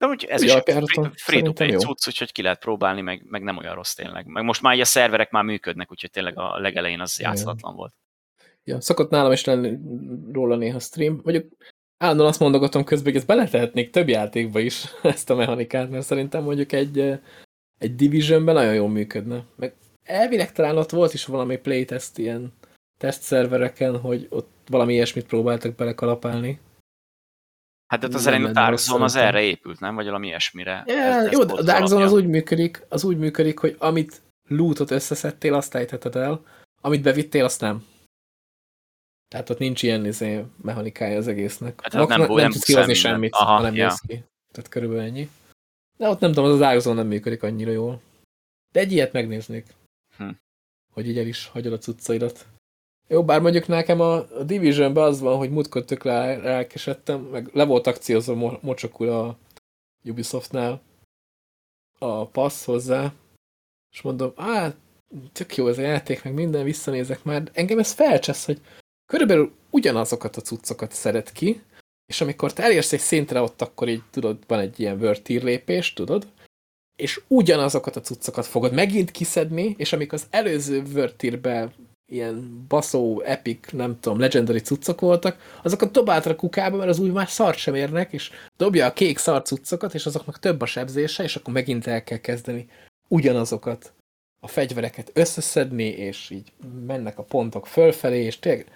De úgy ez Úgy is alapjártan free, free to szerintem play jó. cucc, úgyhogy ki lehet próbálni, meg, meg nem olyan rossz tényleg. Meg most már a szerverek már működnek, úgyhogy tényleg a legelején az Ja, ja. játszatlan volt. ja. Szokott nálam is lenni róla néha stream. Mondjuk állandóan azt mondogatom közben, hogy ezt beletehetnék több játékba is, ezt a mechanikát, mert szerintem mondjuk egy, egy Divisionben nagyon jól működne. Meg elvileg talán ott volt is valami playtest ilyen tesztszervereken, hogy ott valami ilyesmit próbáltak belekalapálni. Hát de az elején a Dark Zone az erre épült, nem? Vagy valami ilyesmire. Ja, Ez- ez jó, a az Dark Zone az úgy működik, az úgy működik, hogy amit lootot összeszedtél, azt ejtheted el, amit bevittél, azt nem. Tehát ott nincs ilyen izé, mechanikája az egésznek. Hát Hát ott nem nem, nem, nem tudsz kihozni semmit. Aha, ha nem ja. ki. Tehát körülbelül ennyi. De ott nem tudom, az Dark Zone nem működik annyira jól. De egy ilyet megnéznék. Hm. Hogy így el is hagyod a cuccaidat. Jó, bár mondjuk nekem a, a Divisionben az van, hogy múltkor tök rá, rákesettem, meg le volt akciózva mo mocsokul a Ubisoftnál a passz hozzá, és mondom, á, tök jó ez a játék, meg minden, visszanézek már, engem ez felcsesz, hogy körülbelül ugyanazokat a cuccokat szeret ki, és amikor te elérsz egy szintre ott, akkor így tudod, van egy ilyen tier lépés, tudod, és ugyanazokat a cuccokat fogod megint kiszedni, és amik az előző tierben ilyen baszó, epic, nem tudom, legendary cuccok voltak, azokat dobált a kukába, mert az új már szart sem érnek, és dobja a kék szar cuccokat, és azoknak több a sebzése, és akkor megint el kell kezdeni ugyanazokat a fegyvereket összeszedni, és így mennek a pontok fölfelé, és tényleg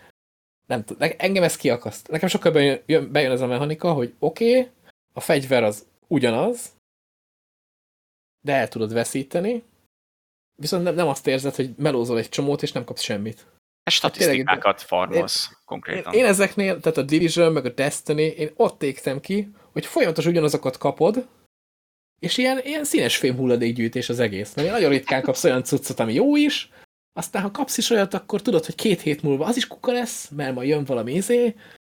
nem tudom, engem ez kiakaszt. Nekem sokkal bejön, jön, bejön ez a mechanika, hogy oké, okay, a fegyver az ugyanaz, de el tudod veszíteni, viszont nem, nem azt érzed, hogy melózol egy csomót, és nem kapsz semmit. Ez Hát statisztikákat farmolsz Én, konkrétan. én ezeknél, tehát a Division, meg a Destiny, én ott égtem ki, hogy folyamatos ugyanazokat kapod, és ilyen, ilyen színes fém hulladékgyűjtés az egész. Mert nagyon ritkán kapsz olyan cuccot, ami jó is, aztán ha kapsz is olyat, akkor tudod, hogy két hét múlva az is kuka lesz, mert majd jön valami izé,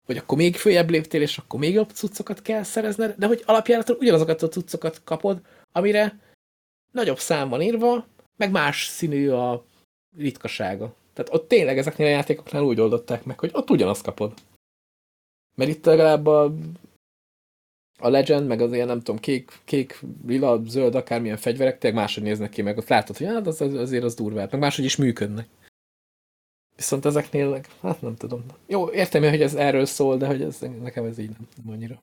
vagy akkor még följebb léptél, és akkor még jobb cuccokat kell szerezned, de hogy alapjáraton ugyanazokat a cuccokat kapod, amire nagyobb szám van írva, meg más színű a ritkasága. Tehát ott tényleg ezeknél a játékoknál úgy oldották meg, hogy ott ugyanazt kapod. Mert itt legalább a a Legend, meg az ilyen, nem tudom, kék, kék, lila, zöld, akármilyen fegyverek, tényleg máshogy néznek ki, meg ott látod, hogy hát az, az, azért az durvább, meg máshogy is működnek. Viszont ezeknél, hát nem tudom. Jó, értem hogy ez erről szól, de hogy ez, nekem ez így nem, nem annyira.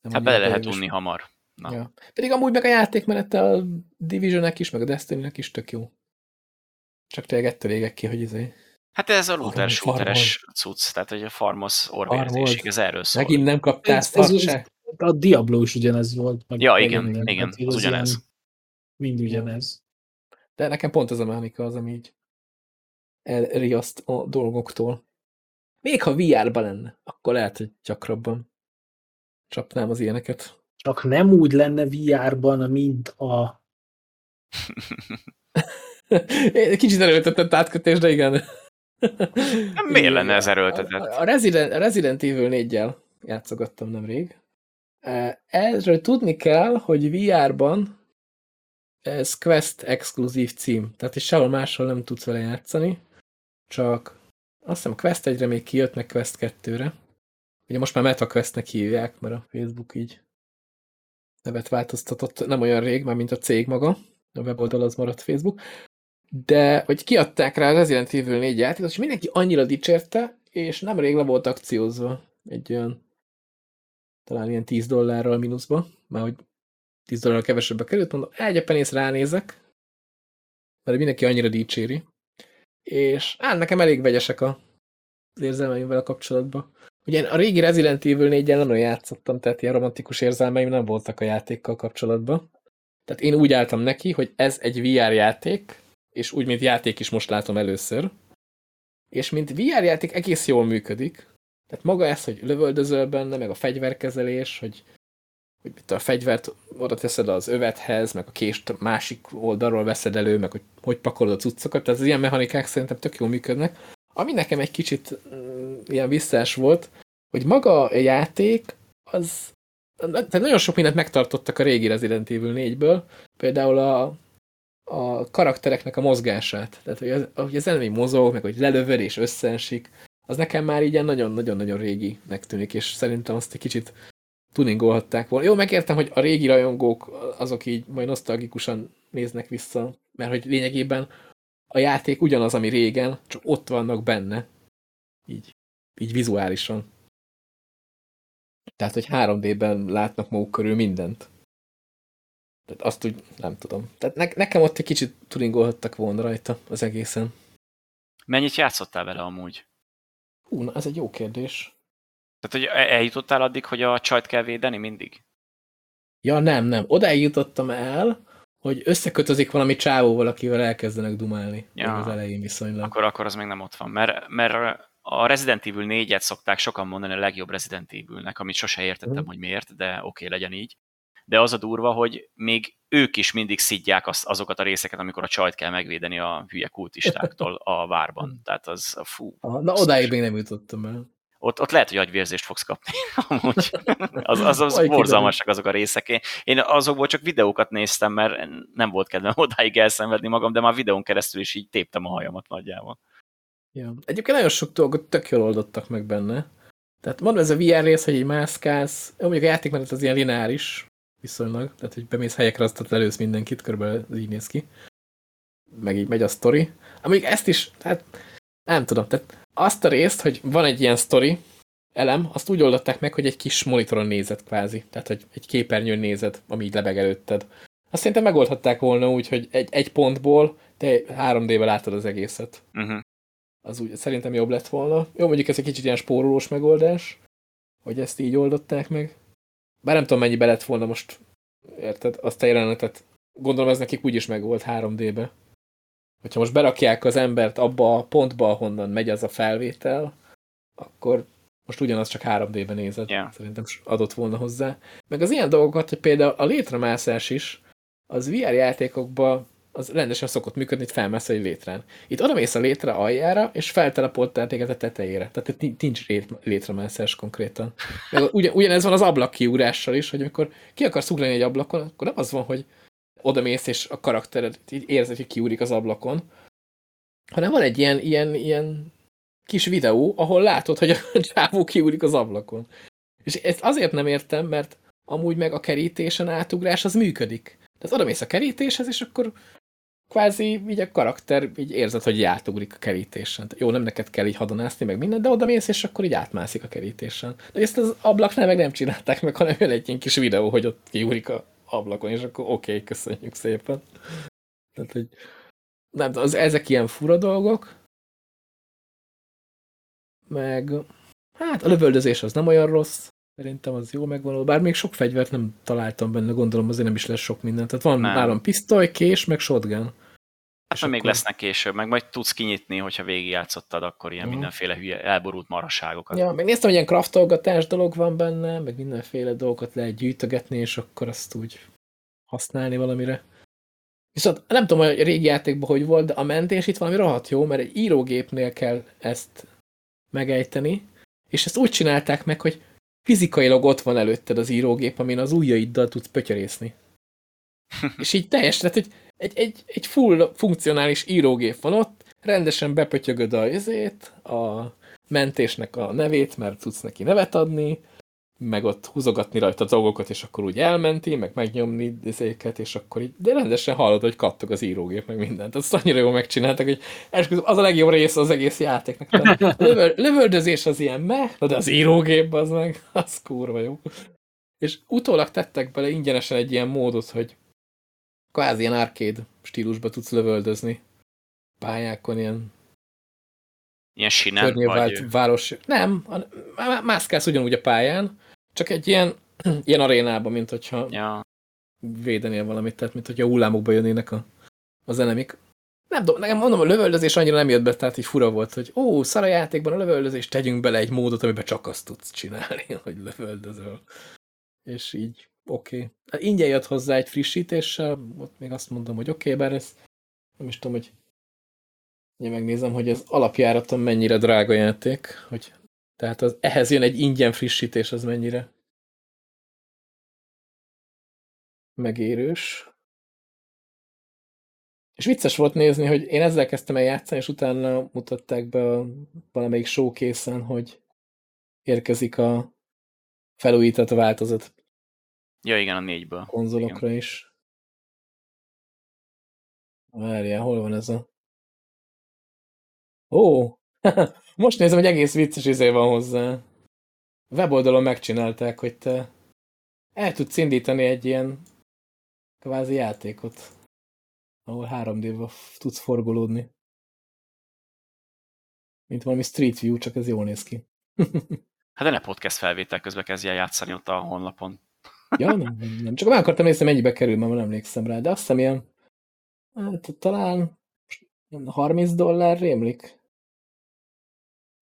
Nem hát bele lehet unni hamar. Na. Ja. Pedig amúgy meg a játékmenete a division is, meg a destiny is tök jó. Csak tényleg ettől égek ki, hogy izé... Hát ez a looter shooteres cucc, tehát hogy a farmos orvérzésig, ez erről szól. Megint nem kaptál ez, ez, ez, A Diablo is ugyanez volt. Meg ja, igen, igen, igen hát, az ugyanez. Ilyen, mind ugyanez. De nekem pont ez a mechanika az, ami így elriaszt a dolgoktól. Még ha VR-ban lenne, akkor lehet, hogy gyakrabban csapnám az ilyeneket. Csak nem úgy lenne VR-ban, mint a... Kicsit erőltetett átkötés, de igen. Miért lenne ez erőltetett? A Resident, a Resident Evil 4-jel játszogattam nemrég. Erről tudni kell, hogy VR-ban ez Quest exkluzív cím, tehát is sehol máshol nem tudsz vele játszani, csak azt hiszem Quest 1-re még kijött, meg Quest 2-re. Ugye most már MetaQuest-nek hívják, mert a Facebook így nevet változtatott, nem olyan rég, már mint a cég maga, a weboldal az maradt Facebook, de hogy kiadták rá a Resident Evil 4 játékot, és mindenki annyira dicsérte, és nem rég le volt akciózva egy olyan talán ilyen 10 dollárral mínuszba, már hogy 10 dollárral kevesebbe került, mondom, egy a penész ránézek, mert mindenki annyira dicséri, és hát nekem elég vegyesek a érzelmeim vele kapcsolatban. Ugye a régi Resident Evil 4 nem olyan játszottam, tehát ilyen romantikus érzelmeim nem voltak a játékkal kapcsolatban. Tehát én úgy álltam neki, hogy ez egy VR játék, és úgy, mint játék is most látom először. És mint VR játék egész jól működik. Tehát maga ez, hogy lövöldözöl benne, meg a fegyverkezelés, hogy, hogy a fegyvert oda teszed az övethez, meg a kést másik oldalról veszed elő, meg hogy hogy pakolod a cuccokat, tehát az ilyen mechanikák szerintem tök jól működnek. Ami nekem egy kicsit mm, ilyen visszás volt, hogy maga a játék, az tehát nagyon sok mindent megtartottak a régi Resident Evil 4-ből, például a, a karaktereknek a mozgását. Tehát, hogy az, hogy az enemi mozog, meg hogy lelövöd és összeesik, az nekem már így nagyon-nagyon-nagyon réginek tűnik, és szerintem azt egy kicsit tuningolhatták volna. Jó, megértem, hogy a régi rajongók azok így majd nosztalgikusan néznek vissza, mert hogy lényegében a játék ugyanaz, ami régen, csak ott vannak benne. Így, így vizuálisan. Tehát, hogy 3D-ben látnak maguk körül mindent. Tehát azt úgy nem tudom. Tehát ne, nekem ott egy kicsit tuningolhattak volna rajta az egészen. Mennyit játszottál vele amúgy? Hú, na, ez egy jó kérdés. Tehát, hogy eljutottál addig, hogy a csajt kell védeni mindig? Ja, nem, nem. Oda jutottam el, hogy összekötözik valami csávóval, akivel elkezdenek dumálni. Ja. Az elején viszonylag. Akkor, akkor az még nem ott van. Mert, mert a Resident Evil 4-et szokták sokan mondani a legjobb Resident Evil-nek, amit sose értettem, mm. hogy miért, de oké, okay, legyen így de az a durva, hogy még ők is mindig szidják az, azokat a részeket, amikor a csajt kell megvédeni a hülye kultistáktól a várban. Tehát az, fú. Na, odáig még nem jutottam el. Ott, ott lehet, hogy agyvérzést fogsz kapni. Amúgy. Az, az, az borzalmasak azok a részek. Én azokból csak videókat néztem, mert nem volt kedvem odáig elszenvedni magam, de már videón keresztül is így téptem a hajamat nagyjából. Ja. Egyébként nagyon sok dolgot tök jól oldottak meg benne. Tehát mondom, ez a VR rész, hogy egy mászkálsz, mondjuk a játékmenet az ilyen lineáris, viszonylag, tehát hogy bemész helyekre, azt lelősz mindenkit, körülbelül így néz ki. Meg így megy a sztori. Amíg ezt is, hát nem tudom, tehát azt a részt, hogy van egy ilyen sztori elem, azt úgy oldották meg, hogy egy kis monitoron nézed kvázi, tehát hogy egy képernyőn nézed, ami így lebeg előtted. Azt szerintem megoldhatták volna úgy, hogy egy, egy pontból te 3D-be látod az egészet. Uh -huh. Az úgy szerintem jobb lett volna. Jó, mondjuk ez egy kicsit ilyen spórolós megoldás, hogy ezt így oldották meg. Bár nem tudom, mennyibe lett volna most, érted, azt a jelenetet. Gondolom ez nekik úgyis meg volt 3D-be. Hogyha most berakják az embert abba a pontba, ahonnan megy az a felvétel, akkor most ugyanaz csak 3D-ben nézed. Yeah. Szerintem adott volna hozzá. Meg az ilyen dolgokat, hogy például a létremászás is, az VR játékokban az rendesen szokott működni, hogy felmász egy létrán. Itt oda mész a létre aljára, és feltelepoltál téged a tetejére. Tehát itt nincs létremászás konkrétan. Ugyan, ugyanez van az ablak kiúrással is, hogy amikor ki akarsz ugrani egy ablakon, akkor nem az van, hogy oda mész, és a karaktered így érzed, hogy kiúrik az ablakon, hanem van egy ilyen, ilyen, ilyen kis videó, ahol látod, hogy a csávó kiúrik az ablakon. És ezt azért nem értem, mert amúgy meg a kerítésen átugrás az működik. Tehát oda mész a kerítéshez, és akkor kvázi így a karakter így érzed, hogy átugrik a kerítésen. Jó, nem neked kell így hadonászni, meg minden, de oda mész, és akkor így átmászik a kerítésen. De ezt az ablaknál meg nem csinálták meg, hanem egy ilyen kis videó, hogy ott kiúrik a ablakon, és akkor oké, okay, köszönjük szépen. Tehát, hogy nem, az, ezek ilyen fura dolgok, meg hát a lövöldözés az nem olyan rossz, szerintem az jó megvan, bár még sok fegyvert nem találtam benne, gondolom azért nem is lesz sok minden. Tehát van nem. nálam pisztoly, kés, meg shotgun. Hát akkor... még lesznek később, meg majd tudsz kinyitni, hogyha végigjátszottad, akkor ilyen uh -huh. mindenféle hülye, elborult maraságokat. Ja, meg néztem, hogy ilyen kraftolgatás dolog van benne, meg mindenféle dolgokat lehet gyűjtögetni, és akkor azt úgy használni valamire. Viszont nem tudom, hogy a régi játékban hogy volt, de a mentés itt valami rohadt jó, mert egy írógépnél kell ezt megejteni, és ezt úgy csinálták meg, hogy fizikailag ott van előtted az írógép, amin az ujjaiddal tudsz pötyörészni. és így teljes, tehát hogy egy, egy, egy full funkcionális írógép van ott, rendesen bepötyögöd a izét, a mentésnek a nevét, mert tudsz neki nevet adni, meg ott húzogatni rajta dolgokat, és akkor úgy elmenti, meg megnyomni izéket, és akkor így, de rendesen hallod, hogy kattog az írógép, meg mindent. Azt annyira jól megcsináltak, hogy az a legjobb része az egész játéknak. A lövöldözés az ilyen me, de az írógép az meg, az kurva jó. És utólag tettek bele ingyenesen egy ilyen módot, hogy kvázi ilyen arcade stílusba tudsz lövöldözni pályákon, ilyen Ilyen sinem? Vagy... város. Nem, mászkálsz ugyanúgy a pályán, csak egy ilyen, ilyen arénában, mint hogyha ja. védenél valamit, tehát mint hogyha hullámokba jönnének a, az enemik. Nem tudom, nekem mondom, a lövöldözés annyira nem jött be, tehát így fura volt, hogy ó, szar a játékban a lövöldözés, tegyünk bele egy módot, amiben csak azt tudsz csinálni, hogy lövöldözöl. És így, oké. Okay. Ingyen jött hozzá egy frissítéssel, ott még azt mondom, hogy oké, okay, bár ez nem is tudom, hogy én megnézem, hogy az alapjáraton mennyire drága játék, hogy tehát az, ehhez jön egy ingyen frissítés, az mennyire megérős. És vicces volt nézni, hogy én ezzel kezdtem el játszani, és utána mutatták be valamelyik showkészen, hogy érkezik a felújított változat. Ja, igen, a négyből. A konzolokra igen. is. Várjál, hol van ez a... Ó, most nézem, hogy egész vicces izé van hozzá. Weboldalon megcsinálták, hogy te el tudsz indítani egy ilyen kvázi játékot, ahol 3D-ba tudsz forgolódni. Mint valami Street View, csak ez jól néz ki. hát de ne podcast felvétel közben kezdje játszani ott a honlapon. Ja, nem, nem. Csak meg akartam nézni, mennyibe kerül, mert nem emlékszem rá, de azt hiszem ilyen, hát talán 30 dollár rémlik.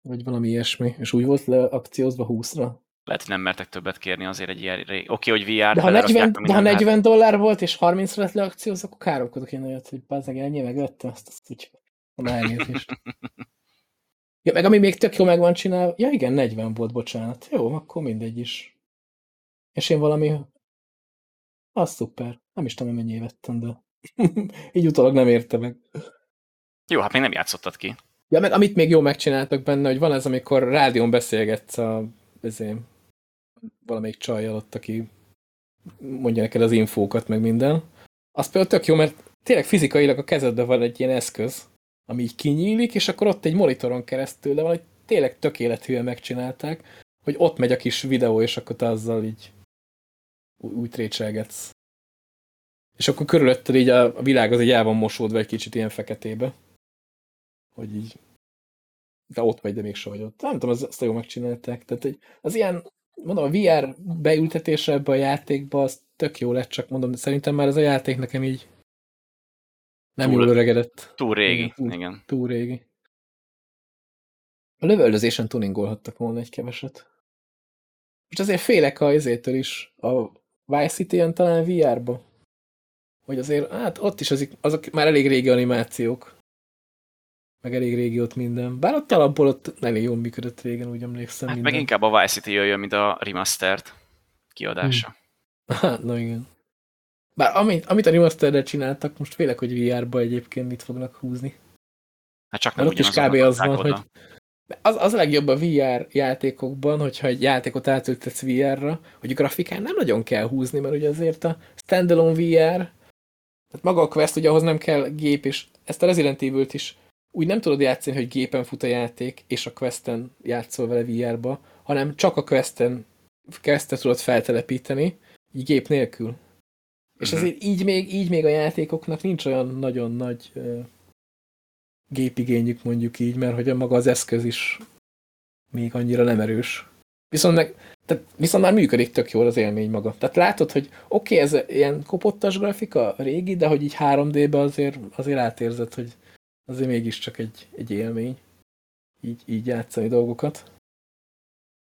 Vagy valami ilyesmi. És úgy volt leakciózva 20-ra? Lehet, hogy nem mertek többet kérni azért egy ilyen... Oké, okay, hogy VR... De ha 40, de ha 40 hát... dollár volt, és 30 lett leakciózva, akkor káromkodok én olyat, hogy bazzeg ennyi, meg ötte, azt, azt úgy a elnézést. ja, meg ami még tök jó meg van csinálva, ja igen, 40 volt, bocsánat. Jó, akkor mindegy is. És én valami... Az szuper. Nem is tudom, mennyi vettem, de így utólag nem érte meg. Jó, hát még nem játszottad ki. Ja, meg amit még jó megcsináltak benne, hogy van ez, amikor rádión beszélgetsz a ezért, valamelyik csajjal ott, aki mondja neked az infókat, meg minden. Az például tök jó, mert tényleg fizikailag a kezedben van egy ilyen eszköz, ami így kinyílik, és akkor ott egy monitoron keresztül, de valahogy tényleg tökéletűen megcsinálták, hogy ott megy a kis videó, és akkor te azzal így úgy trécselgetsz. És akkor körülötted így a világ az egy el van mosódva egy kicsit ilyen feketébe hogy így de ott vagy, de még vagy ott. Nem tudom, azt jól megcsinálták. Tehát hogy az ilyen, mondom, a VR beültetése ebbe a játékba, az tök jó lett, csak mondom, de szerintem már ez a játék nekem így nem túl, jól öregedett. Túl régi, igen. Túl, igen. Túl régi. A lövöldözésen tuningolhattak volna egy keveset. Most azért félek a izétől is, a Vice city talán VR-ba. Hogy azért, hát ott is azok, azok már elég régi animációk meg elég régi ott minden. Bár ott alapból ott elég jól működött régen, úgy emlékszem. Hát minden. meg inkább a Vice City jöjjön, mint a remastered kiadása. Hmm. Hát, na igen. Bár amit, amit a remastered csináltak, most félek, hogy VR-ba egyébként mit fognak húzni. Hát csak nem ott is kb. az van, oda. hogy Az, az a legjobb a VR játékokban, hogyha egy játékot átültetsz VR-ra, hogy grafikán nem nagyon kell húzni, mert ugye azért a standalone VR, tehát maga a Quest, ugye ahhoz nem kell gép, és ezt a Resident evil is úgy nem tudod játszani, hogy gépen fut a játék, és a Questen játszol vele VR-ba, hanem csak a Questen, Questen tudod feltelepíteni, így gép nélkül. És Mhm. azért így még, így még a játékoknak nincs olyan nagyon nagy gépigényük mondjuk így, mert hogy a maga az eszköz is még annyira nem erős. Viszont, meg, tehát, viszont már működik tök jól az élmény maga. Tehát látod, hogy oké, okay, ez ilyen kopottas grafika, régi, de hogy így 3D-be azért, azért átérzed, hogy azért mégiscsak egy, egy élmény így, így játszani dolgokat.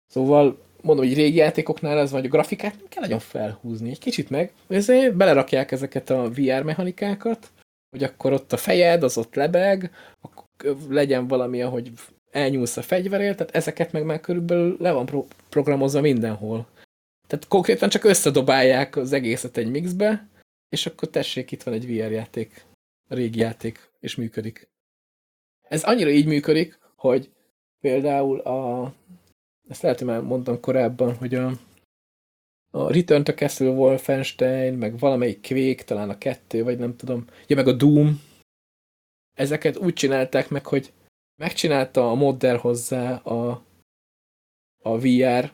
Szóval mondom, hogy régi játékoknál ez vagy a grafikát nem kell nagyon felhúzni, egy kicsit meg, ezért belerakják ezeket a VR mechanikákat, hogy akkor ott a fejed, az ott lebeg, legyen valami, ahogy elnyúlsz a fegyverél, tehát ezeket meg már körülbelül le van pro programozva mindenhol. Tehát konkrétan csak összedobálják az egészet egy mixbe, és akkor tessék, itt van egy VR játék, régi játék, és működik. Ez annyira így működik, hogy például a ezt lehet, hogy már mondtam korábban, hogy a, a Return to Castle Wolfenstein, meg valamelyik Quake, talán a kettő, vagy nem tudom, ja, meg a Doom, ezeket úgy csinálták meg, hogy megcsinálta a modder hozzá a, a VR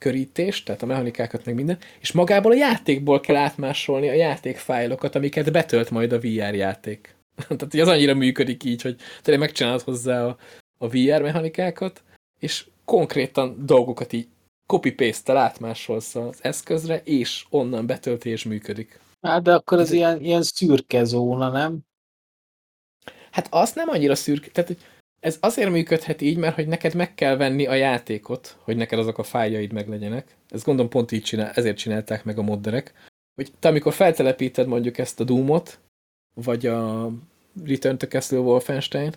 körítést, tehát a mechanikákat, meg minden, és magából a játékból kell átmásolni a játékfájlokat, amiket betölt majd a VR játék. tehát az annyira működik így, hogy tényleg megcsinálod hozzá a, a VR mechanikákat, és konkrétan dolgokat így copy-paste-tel átmásolsz az eszközre, és onnan betölti és működik. Hát de akkor ez ilyen, ilyen szürke zóna, nem? Hát azt nem annyira szürke, tehát ez azért működhet így, mert hogy neked meg kell venni a játékot, hogy neked azok a fájljaid meglegyenek. Ezt gondolom pont így csinál, ezért csinálták meg a modderek, hogy te amikor feltelepíted mondjuk ezt a Doomot, vagy a Return to Castle Wolfenstein,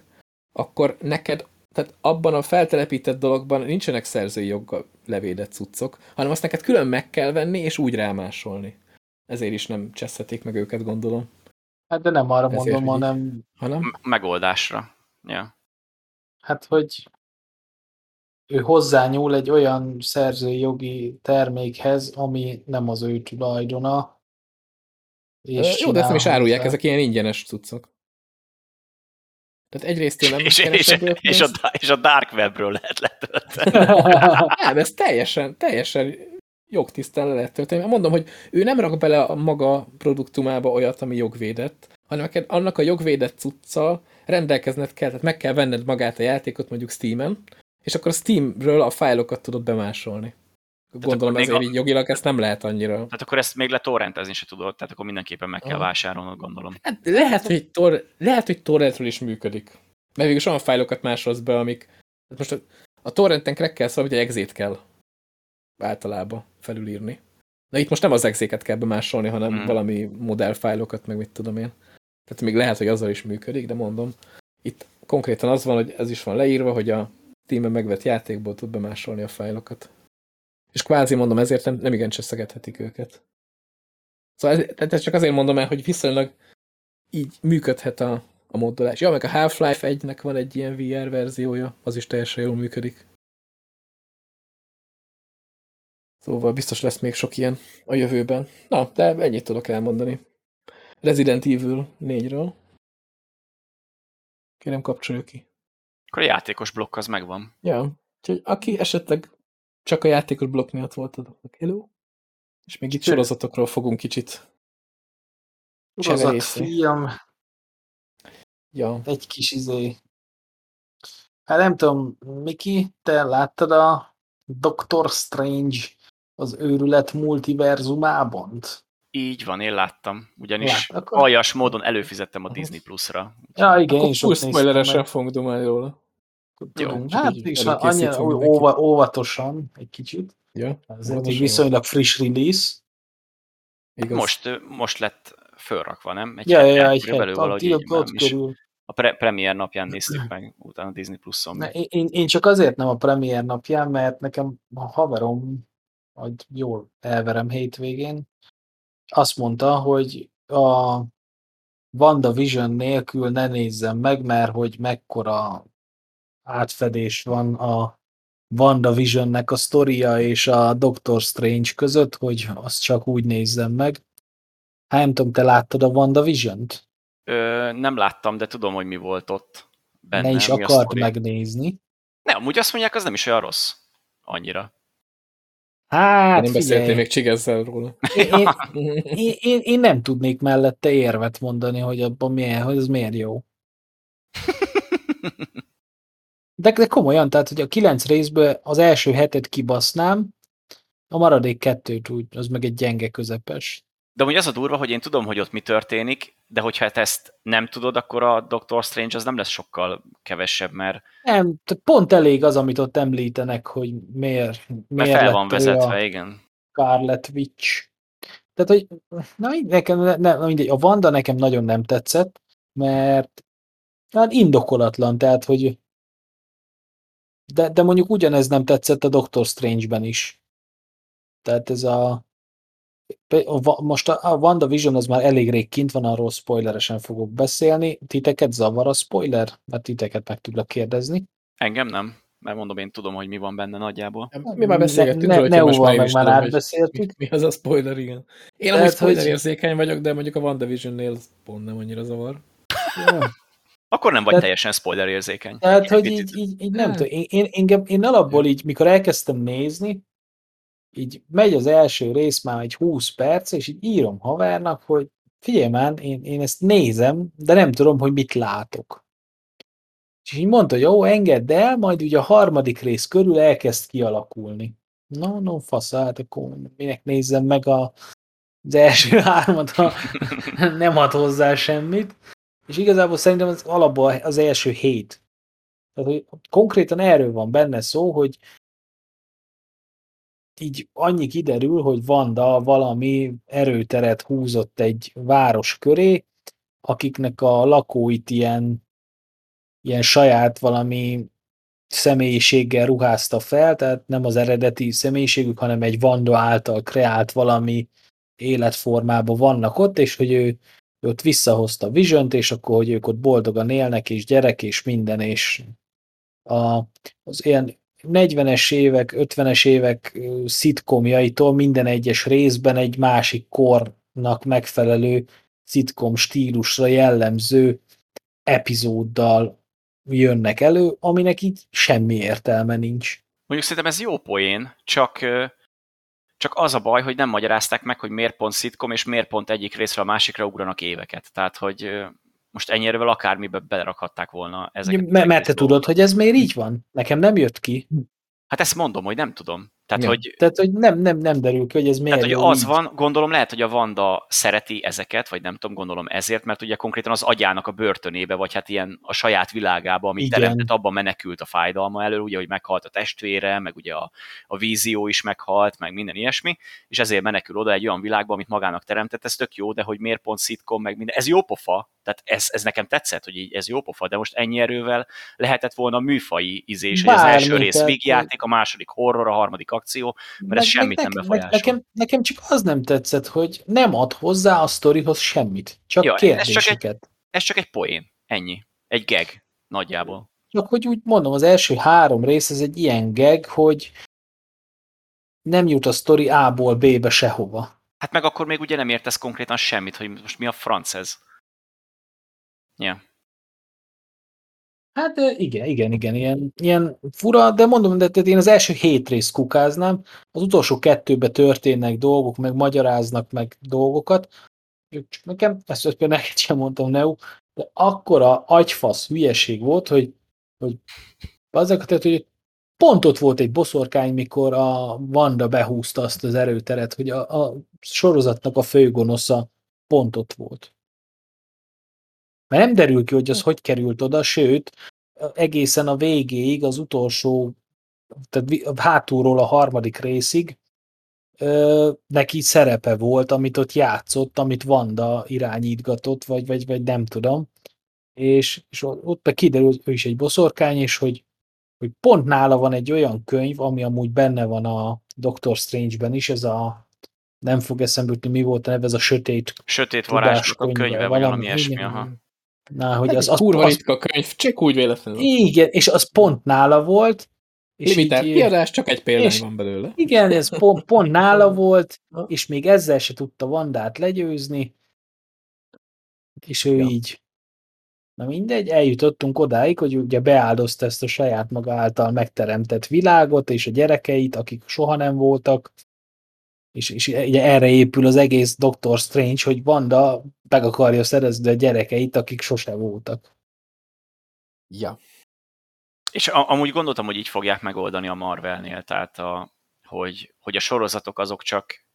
akkor neked tehát abban a feltelepített dologban nincsenek szerzői joggal levédett cuccok, hanem azt neked külön meg kell venni, és úgy rámásolni. Ezért is nem cseszhetik meg őket, gondolom. Hát de nem arra Ezért, mondom, így- hanem Hanem? Megoldásra. Ja. hát, hogy ő hozzányúl egy olyan szerzői jogi termékhez, ami nem az ő tulajdona. És Jó, de ezt nem is árulják, ezek ilyen ingyenes cuccok. Tehát egyrészt én nem És, és, és, a, és a Dark Webről lehet letölteni. Nem, ez teljesen, teljesen jogtisztán le lehet tölteni. Mondom, hogy ő nem rak bele a maga produktumába olyat, ami jogvédett, hanem annak a jogvédett cuccal rendelkezned kell, tehát meg kell venned magát a játékot mondjuk Steam-en, és akkor a Steamről a fájlokat tudod bemásolni. Gondolom akkor még ezért a- így jogilag ezt nem lehet annyira. Tehát akkor ezt még letorrentezni se tudod, tehát akkor mindenképpen meg kell Aha. vásárolnod, gondolom. Hát lehet, hogy, tor lehet, hogy torrentről is működik. Mert végül olyan fájlokat másolsz be, amik... Hát most a, a torrenten crack szóval ugye exét kell általában felülírni. De itt most nem az exéket kell bemásolni, hanem Hmm. valami modellfájlokat, meg mit tudom én. Tehát még lehet, hogy azzal is működik, de mondom, itt konkrétan az van, hogy ez is van leírva, hogy a Steam-en megvett játékból tud bemásolni a fájlokat. És kvázi mondom, ezért nem, nem igen cseszegethetik őket. Szóval ez, ezt csak azért mondom el, hogy viszonylag így működhet a, a moddolás. Ja, meg a Half-Life 1-nek van egy ilyen VR verziója, az is teljesen jól működik. Szóval biztos lesz még sok ilyen a jövőben. Na, de ennyit tudok elmondani. Resident Evil 4-ről. Kérem, kapcsolja ki. Akkor a játékos blokk az megvan. Ja, úgyhogy aki esetleg csak a játékos blokk miatt volt azoknak hello. És még itt sorozatokról fogunk kicsit. Sorozat, film, Ja, egy kis izé. Hát nem tudom, Miki, te láttad a Doctor Strange az őrület multiverzumában? Így van, én láttam. Ugyanis Lát, akkor- aljas módon előfizettem a Disney Plus-ra. Ja, igen, én akkor ott néztem spoileresen fogunk dumálni róla. Jó, Tudom, csak hát így is előkészítve annyira óva, óvatosan egy kicsit. Ja, Ez egy óvatosan. még viszonylag friss release. igaz. Most, most lett fölrakva, nem? Ja, ja, ja, hete egy körülbelül hét, valahogy ott, így, ott nem is. körül. A pre premier napján néztük meg, utána Disney Plus-on. Ne, én, én csak azért nem a premier napján, mert nekem a haverom, hogy jól elverem hétvégén, azt mondta, hogy a WandaVision nélkül ne nézzem meg, mert hogy mekkora átfedés van a WandaVisionnek a sztoria és a Doctor Strange között, hogy azt csak úgy nézzem meg. Hát nem tudom, te láttad a WandaVision-t? Ö, nem láttam, de tudom, hogy mi volt ott benne. Ne is akart megnézni. Ne, amúgy azt mondják, az nem is olyan rossz. Annyira. Hát én beszéltél még Csigezzel róla. én, én, én, én, én nem tudnék mellette érvet mondani, hogy abban milyen, hogy ez miért jó. De, de komolyan, tehát, hogy a kilenc részből az első hetet kibasznám, a maradék kettőt úgy, az meg egy gyenge közepes. De amúgy az a durva, hogy én tudom, hogy ott mi történik, de hogyha te ezt nem tudod, akkor a Doctor Strange az nem lesz sokkal kevesebb, mert, Nem, pont elég az, amit ott említenek, hogy miért, mert miért fel lett van vezetve, a igen. Scarlet Witch. Tehát, hogy na, nekem, ne, ne, mindegy, a Wanda nekem nagyon nem tetszett, mert hát indokolatlan, tehát, hogy de, de mondjuk ugyanez nem tetszett a Doctor Strange-ben is. Tehát ez a, most a, a WandaVision az már elég rég kint van, arról spoileresen fogok beszélni. Titeket zavar a spoiler? Mert titeket meg tudlak kérdezni. Engem nem, mert mondom, én tudom, hogy mi van benne nagyjából. Mi már beszélgettünk ne, úgyhogy most már meg már átbeszéltük. mi, mi az a spoiler, igen. Én amúgy spoiler hogy- érzékeny vagyok, de mondjuk a WandaVision-nél pont nem annyira zavar. Jó. Akkor nem vagy Tehát- teljesen spoiler érzékeny. Tehát, hogy picit. így, így, így nem tudom, én, én, engem, én alapból így, mikor elkezdtem nézni, így megy az első rész már egy 20 perc, és így írom havernak, hogy figyelj már, én, én ezt nézem, de nem tudom, hogy mit látok. És így mondta, hogy jó, engedd el, majd ugye a harmadik rész körül elkezd kialakulni. No, no, fasz, hát akkor minek nézzem meg a, az első hármat, ha nem ad hozzá semmit. És igazából szerintem az alapból az első hét. Tehát, hogy konkrétan erről van benne szó, hogy így annyi kiderül, hogy Vanda valami erőteret húzott egy város köré, akiknek a lakóit ilyen, ilyen saját valami személyiséggel ruházta fel, tehát nem az eredeti személyiségük, hanem egy Vanda által kreált valami életformában vannak ott, és hogy ő ott visszahozta Vision-t, és akkor, hogy ők ott boldogan élnek, és gyerek, és minden, és a, az ilyen 40-es évek, 50-es évek szitkomjaitól minden egyes részben egy másik kornak megfelelő szitkom stílusra jellemző epizóddal jönnek elő, aminek így semmi értelme nincs. Mondjuk szerintem ez jó poén, csak, csak az a baj, hogy nem magyarázták meg, hogy miért pont szitkom, és miért pont egyik részre a másikra ugranak éveket. Tehát, hogy most ennyirevel akármibe belerakhatták volna ezeket. az Mert, te tudod, hogy ez miért így van? Nekem nem jött ki. Hát ezt mondom, hogy nem tudom. Tehát, Ja. hogy Tehát, hogy nem, nem, nem derül ki, hogy ez miért Tehát, hogy az így. van, gondolom lehet, hogy a Vanda szereti ezeket, vagy nem tudom, gondolom ezért, mert ugye konkrétan az agyának a börtönébe, vagy hát ilyen a saját világába, amit Igen. teremtett, abban menekült a fájdalma elől, ugye, hogy meghalt a testvére, meg ugye a, a vízió is meghalt, meg minden ilyesmi, és ezért menekül oda egy olyan világba, amit magának teremtett, ez tök jó, de hogy miért pont szitkom, meg minden, ez jó pofa, tehát ez, ez nekem tetszett, hogy így ez jó pofa, de most ennyi erővel lehetett volna műfai izés, hogy az Bármi, első rész vígjáték, a második horror, a harmadik akció, mert ez semmit nem befolyásol. Nekem, nekem csak az nem tetszett, hogy nem ad hozzá a sztorihoz semmit. Csak Ja, ja, ez csak egy- kérdéseket. Ez csak egy poén. Ennyi. Egy gag. Nagyjából. Csak hogy úgy mondom, az első három rész ez egy ilyen gag, hogy nem jut a sztori A-ból B-be sehova. Hát meg akkor még ugye nem értesz konkrétan semmit, hogy most mi a franc ez. Ja. Hát igen, igen, igen, ilyen, ilyen fura, de mondom, de én az első hét részt kukáznám, az utolsó kettőbe történnek dolgok, meg magyaráznak meg dolgokat, csak nekem, ezt például neked sem mondtam, Neu, de akkora agyfasz hülyeség volt, hogy, hogy azok, tehát, hogy pont ott volt egy boszorkány, mikor a Vanda behúzta azt az erőteret, hogy a, a sorozatnak a főgonosza pont ott volt. Mert nem derül ki, hogy az hogy került oda, sőt, egészen a végéig, az utolsó, tehát hátulról a harmadik részig, ö, neki szerepe volt, amit ott játszott, amit Vanda irányítgatott, vagy, vagy, vagy nem tudom. És, és ott meg kiderül, hogy ő is egy boszorkány, és hogy, hogy pont nála van egy olyan könyv, ami amúgy benne van a Doctor Strange-ben is, ez a nem fog eszembe jutni, mi volt a neve, ez a sötét Sötét varázslók a könyve, vagy valami ilyesmi. igen, Aha. Na, hogy az, az, Kurva az, ritka könyv, csak úgy véletlenül. igen, és az pont nála volt. És Limitált így- kiadás, csak egy példány van belőle. Igen, ez pont, pont nála volt, és még ezzel se tudta Vandát legyőzni, és ő Ja. így. Na mindegy, eljutottunk odáig, hogy ugye beáldozta ezt a saját maga által megteremtett világot, és a gyerekeit, akik soha nem voltak, és, és ugye erre épül az egész Doctor Strange, hogy Vanda meg akarja szerezni a gyerekeit, akik sose voltak. Ja. És a, amúgy gondoltam, hogy így fogják megoldani a Marvelnél, tehát a, hogy, hogy a sorozatok azok csak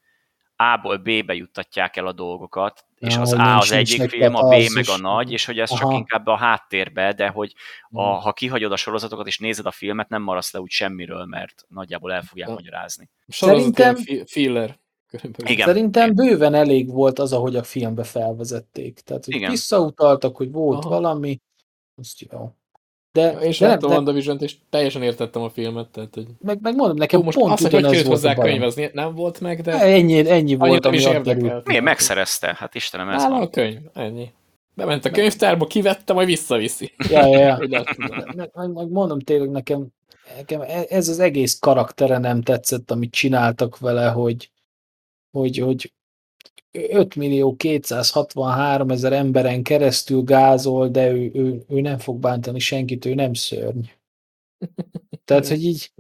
A-ból B-be juttatják el a dolgokat, és az A az egyik film, a B az meg a nagy, és hogy ez csak Aha. inkább a háttérbe, de hogy a, Mm. ha kihagyod a sorozatokat és nézed a filmet, nem maradsz le úgy semmiről, mert nagyjából el fogják Ja. magyarázni. Szerintem- filler. Körülbelül. Igen. Szerintem bőven elég volt az, ahogy a filmbe felvezették. Tehát, hogy Igen. visszautaltak, hogy volt Aha. valami, azt jó. De, És de, láttam de WandaVision-t, és teljesen értettem a filmet, tehát hogy... meg, meg mondom, nekem Jó, most pont azt, hogy került volt a hozzá bajom. könyv, az nem volt meg, de Ennyi, ennyi volt, nem ami is ott érdekel. derült. Miért megszerezte? Hát Istenem, ez a van. könyv, ennyi. Bement a könyvtárba, kivette, majd visszaviszi. Ja, ja, ja. Meg, meg, meg mondom tényleg nekem, nekem ez az egész karaktere nem tetszett, amit csináltak vele, hogy, hogy, hogy 5 millió 263 ezer emberen keresztül gázol, de ő, ő, ő nem fog bántani senkit, ő nem szörny. Tehát, hogy így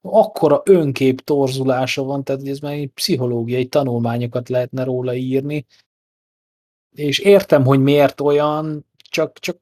akkora önkép torzulása van, tehát hogy ez már egy pszichológiai tanulmányokat lehetne róla írni, és értem, hogy miért olyan, csak, csak,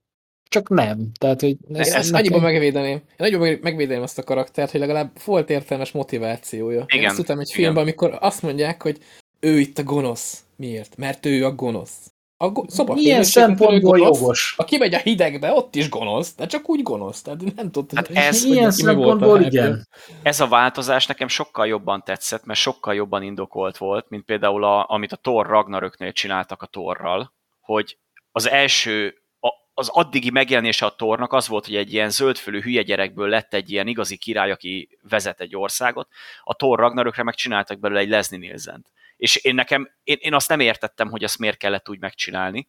csak nem. Tehát, hogy ez, Ezt nekem- annyiban megvédeném. Én nagyobb megvédeném azt a karaktert, hogy legalább volt értelmes motivációja. Én Igen, azt tudtam egy igen. filmben, amikor azt mondják, hogy ő itt a gonosz. Miért? Mert ő a gonosz. A go- szoba Milyen szempontból jogos? Ha kimegy a hidegbe, ott is gonosz, de csak úgy gonosz. Tehát nem tudod, Hát ez- hogy Ilyen a szempontból igen. ez a változás nekem sokkal jobban tetszett, mert sokkal jobban indokolt volt, mint például a, amit a Thor Ragnaröknél csináltak a Torral, hogy az első, a, az addigi megjelenése a Tornak az volt, hogy egy ilyen zöldfölű hülye gyerekből lett egy ilyen igazi király, aki vezet egy országot. A Thor Ragnarökre meg csináltak belőle egy Leslie nielsen És én nekem, én, én azt nem értettem, hogy ezt miért kellett úgy megcsinálni.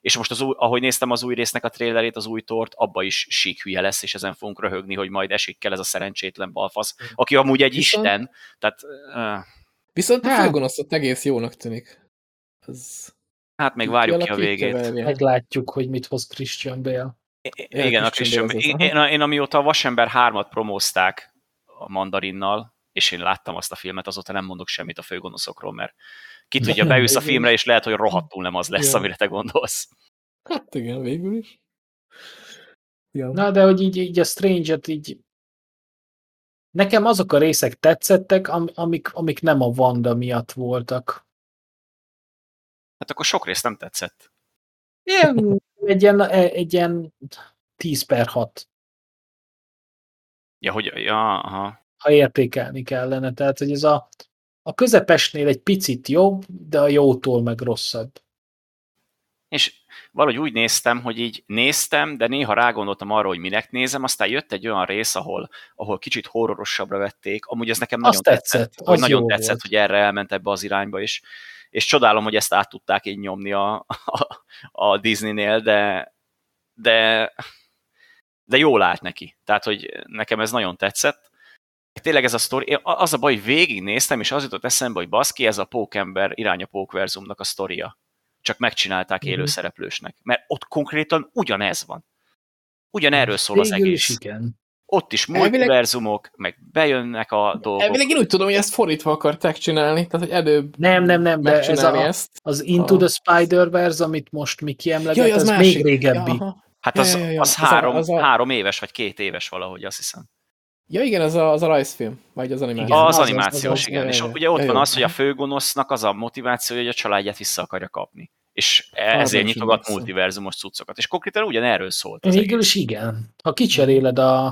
És most, az új, ahogy néztem az új résznek a trailerét, az új tort, abba is sík hülye lesz, és ezen fogunk röhögni, hogy majd esik kell ez a szerencsétlen balfasz, aki amúgy egy Viszont- isten. Tehát, uh, Viszont a Hát. főgonosz ott egész jónak tűnik. Az... hát még várjuk ki a végét. Meglátjuk, hogy mit hoz Christian Bale. Igen, a Christian Bale én, én, én, amióta a Vasember 3-at promózták a mandarinnal, és én láttam azt a filmet, azóta nem mondok semmit a főgonoszokról, mert ki tudja, beülsz a filmre, és lehet, hogy rohadtul nem az lesz, Ja. amire te gondolsz. Hát igen, végül is. Ja. Na, de hogy így, így a Strange-et így nekem azok a részek tetszettek, am, amik, amik nem a Wanda miatt voltak. Hát akkor sok rész nem tetszett. Ilyen, egy, ilyen, egy ilyen 10 per 6, Ja, hogy, ja, aha. Ha értékelni kellene. Tehát, hogy ez a, a közepesnél egy picit jobb, de a jótól meg rosszabb. És valahogy úgy néztem, hogy így néztem, de néha rágondoltam arra, hogy minek nézem, aztán jött egy olyan rész, ahol, ahol kicsit horrorosabbra vették. Amúgy ez nekem nagyon Az tetszett, tetszett, hogy nagyon tetszett, volt. hogy erre elment ebbe az irányba is. És csodálom, hogy ezt át tudták így nyomni a, a, a Disneynél, de, de, de jól állt neki. Tehát, hogy nekem ez nagyon tetszett. Tényleg ez a sztori, én- az a baj, hogy végignéztem, és az jutott eszembe, hogy baszki, ez a Pókember irány a Pókverzumnak a sztoria. Csak megcsinálták Mhm. élőszereplősnek. Mert ott konkrétan ugyanez van. Ugyanerről szól az Végül is egész. igen. Ott is multiverzumok, meg bejönnek a dolgok. Elvileg én úgy tudom, hogy ezt fordítva akarták csinálni, tehát hogy előbb Nem, nem, nem, de ez a, ezt. az Into a- the Spider-Verse, amit most Miki emleget, Jaj, az, az másik. még régebbi. Ja, aha. Hát az, ja, ja, ja. az, Az a- három, az a- három éves, vagy két éves valahogy, azt hiszem. Ja igen, az a, az a rajzfilm, vagy az animáció. Igen, az, az- animációs, az- az- igen. És ugye ott van az, hogy a főgonosznak az a motiváció, hogy a családját vissza akarja kapni. És ezért nem nyitogat multiverzumos cuccokat. És konkrétan ugyanerről szólt Végül is igen. Ha kicseréled a,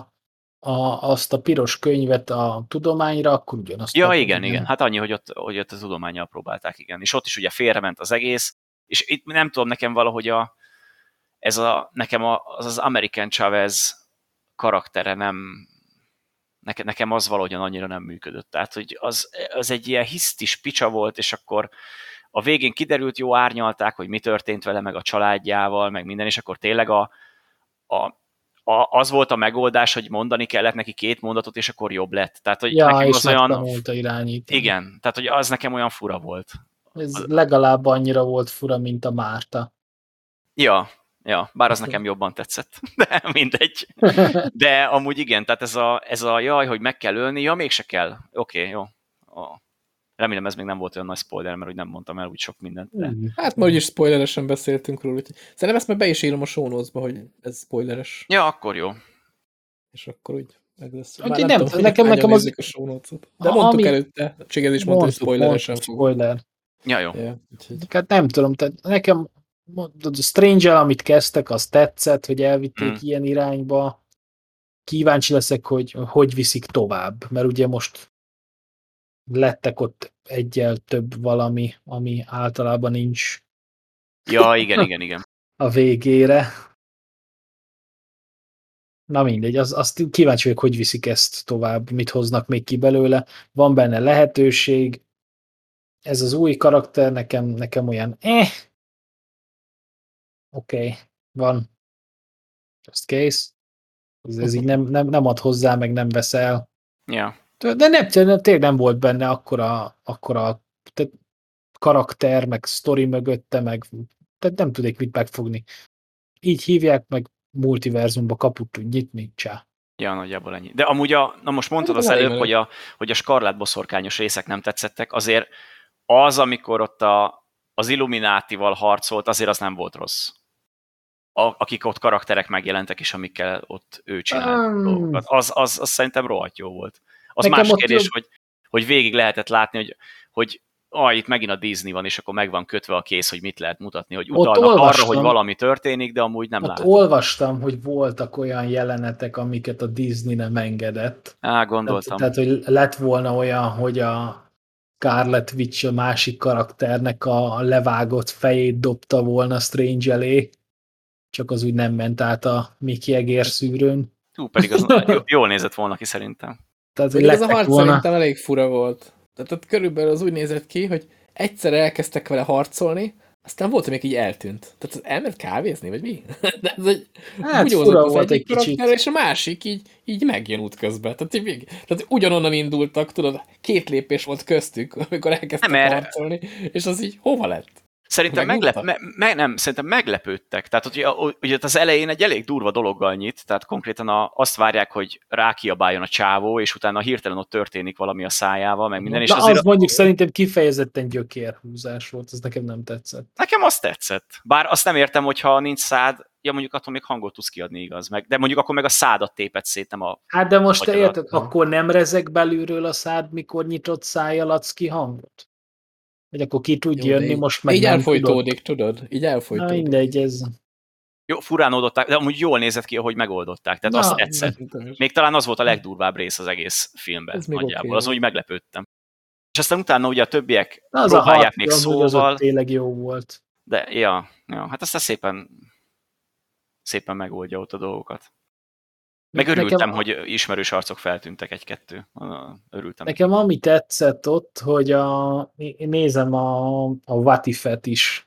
a, azt a piros könyvet a tudományra, akkor ugyanazt. Ja, kapod, igen, igen. Hát annyi, hogy ott, hogy ott a tudományjal próbálták, igen. És ott is ugye félrement az egész, és itt nem tudom, nekem valahogy a, ez a, nekem a, az az American Chavez karaktere nem, nekem, nekem az valahogyan annyira nem működött. Tehát, hogy az, az egy ilyen hisztis picsa volt, és akkor a végén kiderült, jó árnyalták, hogy mi történt vele, meg a családjával, meg minden, és akkor tényleg a, a, a, az volt a megoldás, hogy mondani kellett neki két mondatot, és akkor jobb lett. Tehát, hogy Ja, nekem és az olyan... irányítani. Igen, tehát, hogy az nekem olyan fura volt. Ez legalább annyira volt fura, mint a Márta. Ja, ja, bár az nekem jobban tetszett, de mindegy. De amúgy igen, tehát ez a, ez a jaj, hogy meg kell ölni, ja, mégse kell. Oké, okay, jó. Oh. Remélem ez még nem volt olyan nagy spoiler, mert úgy nem mondtam el úgy sok mindent. De... Mm. Hát ma úgyis spoileresen beszéltünk róla, úgyhogy szerintem ezt már be is írom a notes-ba, hogy ez spoileres, Ja, akkor jó. és akkor úgy meg lesz. Úgyhogy Már nem tudom, nekem- nekem az- a notes-ot. De A- mondtuk ami- előtte, Csigez is mondta, hogy Mondtuk, spoileresen. Spoiler. Ja, jó. Ja, úgyhogy... Hát nem tudom, tehát nekem Stranger, amit kezdtek, az tetszett, hogy elvitték Mm. ilyen irányba. Kíváncsi leszek, hogy hogy viszik tovább, mert ugye most lettek ott egyel több valami, ami általában nincs Ja, igen, igen, igen. a végére. Na mindegy, az, azt kíváncsi vagyok, hogy viszik ezt tovább, mit hoznak még ki belőle. Van benne lehetőség. Ez az új karakter nekem, nekem olyan eh. Oké, okay, van. Just case. Ez, ez így nem, nem, nem ad hozzá, meg nem veszel. Ja. De nem, tényleg nem volt benne akkora, akkora tehát karakter, meg sztori mögötte, meg tehát nem tudnék mit megfogni. Így hívják, meg multiverzumba kaput tud nyitni, csá. Ja, nagyjából ennyi. De amúgy, a, na most mondtad az előbb, hogy a, hogy a skarlát boszorkányos részek nem tetszettek, azért az, amikor ott a, az Illuminátival harcolt, azért az nem volt rossz. A, akik ott karakterek megjelentek, és amikkel ott ő csinált Um. dolgokat. Az, az, az szerintem rohadt jó volt. Az más kérdés, hogy, hogy végig lehetett látni, hogy, hogy ah, itt megint a Disney van, és akkor meg van kötve a kész, hogy mit lehet mutatni, hogy utalnak arra, hogy valami történik, de amúgy nem látom. olvastam, hogy voltak olyan jelenetek, amiket a Disney nem engedett. Á, Tehát, gondoltam. tehát, hogy lett volna olyan, hogy a Scarlet Witch a másik karakternek a levágott fejét dobta volna Strange elé, csak az úgy nem ment át a Mickey Egér szűrőn. Hú, pedig az jó- jól nézett volna ki szerintem. Tehát, hogy ez a harc volna... szerintem elég fura volt. Tehát ott körülbelül az úgy nézett ki, hogy egyszer elkezdtek vele harcolni, aztán volt, még így eltűnt. Tehát az elment kávézni, vagy mi? De ez egy, Hát bugyózott fura az volt egyik egy kicsit. És a másik így, így megjön útközben. Tehát, így, még- tehát ugyanonnan indultak, tudod, két lépés volt köztük, amikor elkezdtek Nem, harcolni, és az így hova lett? Szerintem, meglep, me, me, nem, szerintem meglepődtek. Tehát ugye, ugye az elején egy elég durva dologgal nyit, tehát konkrétan a, azt várják, hogy rákiabáljon a csávó, és utána hirtelen ott történik valami a szájával, meg minden, és Na, azért az mondjuk szerintem kifejezetten gyökérhúzás volt, az nekem nem tetszett. nekem azt tetszett. Bár azt nem értem, hogyha nincs szád, ja mondjuk attól még hangot tudsz kiadni, igaz, meg, de mondjuk akkor meg a szádat téped szét, nem a... Hát de most te érted, akkor nem rezeg belülről a szád, mikor nyitott szájjal adsz ki hangot? Vagy akkor ki tud Jó, jönni, így- most meg így nem elfolytódik, tudod? Így tudod. Na elfolytódik. mindegy, ez... Jó, furán oldották, de amúgy jól nézett ki, ahogy megoldották, tehát Na, azt tetszett. Még talán az volt a legdurvább rész az egész filmben Ez nagyjából. oké. Az úgy meglepődtem. És aztán utána ugye a többiek Na, az a próbálják harc, még az szóval, tényleg jó volt. de ja, ja, hát aztán szépen szépen megoldja ott a dolgokat. Meg Nekem- örültem, hogy ismerős arcok feltűntek egy-kettő. Örültem. Nekem ami tetszett ott, hogy a, nézem a, a What If-et is,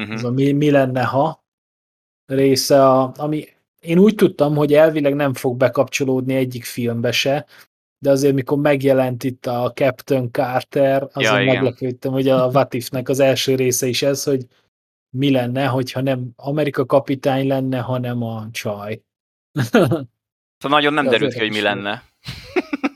Uh-huh. ez a mi, mi lenne, ha része, a, ami én úgy tudtam, hogy elvileg nem fog bekapcsolódni egyik filmbe se, de azért mikor megjelent itt a Captain Carter, azon Ja, meglepődtem, hogy a What If-nek az első része is ez, hogy mi lenne, hogyha nem Amerika kapitány lenne, hanem a csaj. Szóval nagyon nem De derült ki, hogy mi is lenne.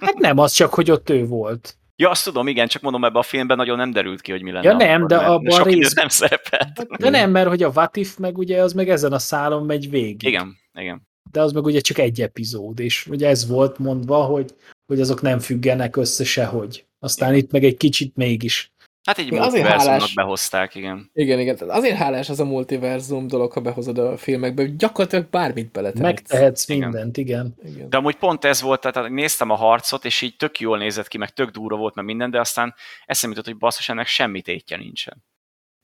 hát nem, az csak, hogy ott ő volt. Ja, azt tudom, igen, csak mondom, ebben a filmben nagyon nem derült ki, hogy mi lenne. Ja, nem, akkor, de abban sok rész- nem szerepelt. De nem, mert hogy a What If meg ugye az meg ezen a szálon megy végig. Igen, igen. De az meg ugye csak egy epizód, és ugye ez volt mondva, hogy, hogy azok nem függenek össze sehogy. Aztán itt meg egy kicsit mégis. Hát egy multiverzumnak behozták, igen. Igen, igen. Tehát azért hálás az a multiverzum dolog, ha behozod a filmekbe, hogy gyakorlatilag bármit beletehetsz. Megtehetsz mindent, igen. Igen. De amúgy pont ez volt, tehát néztem a harcot, és így tök jól nézett ki, meg tök durva volt, meg minden, de aztán eszembe jutott, hogy basszus, ennek semmi tétje nincsen.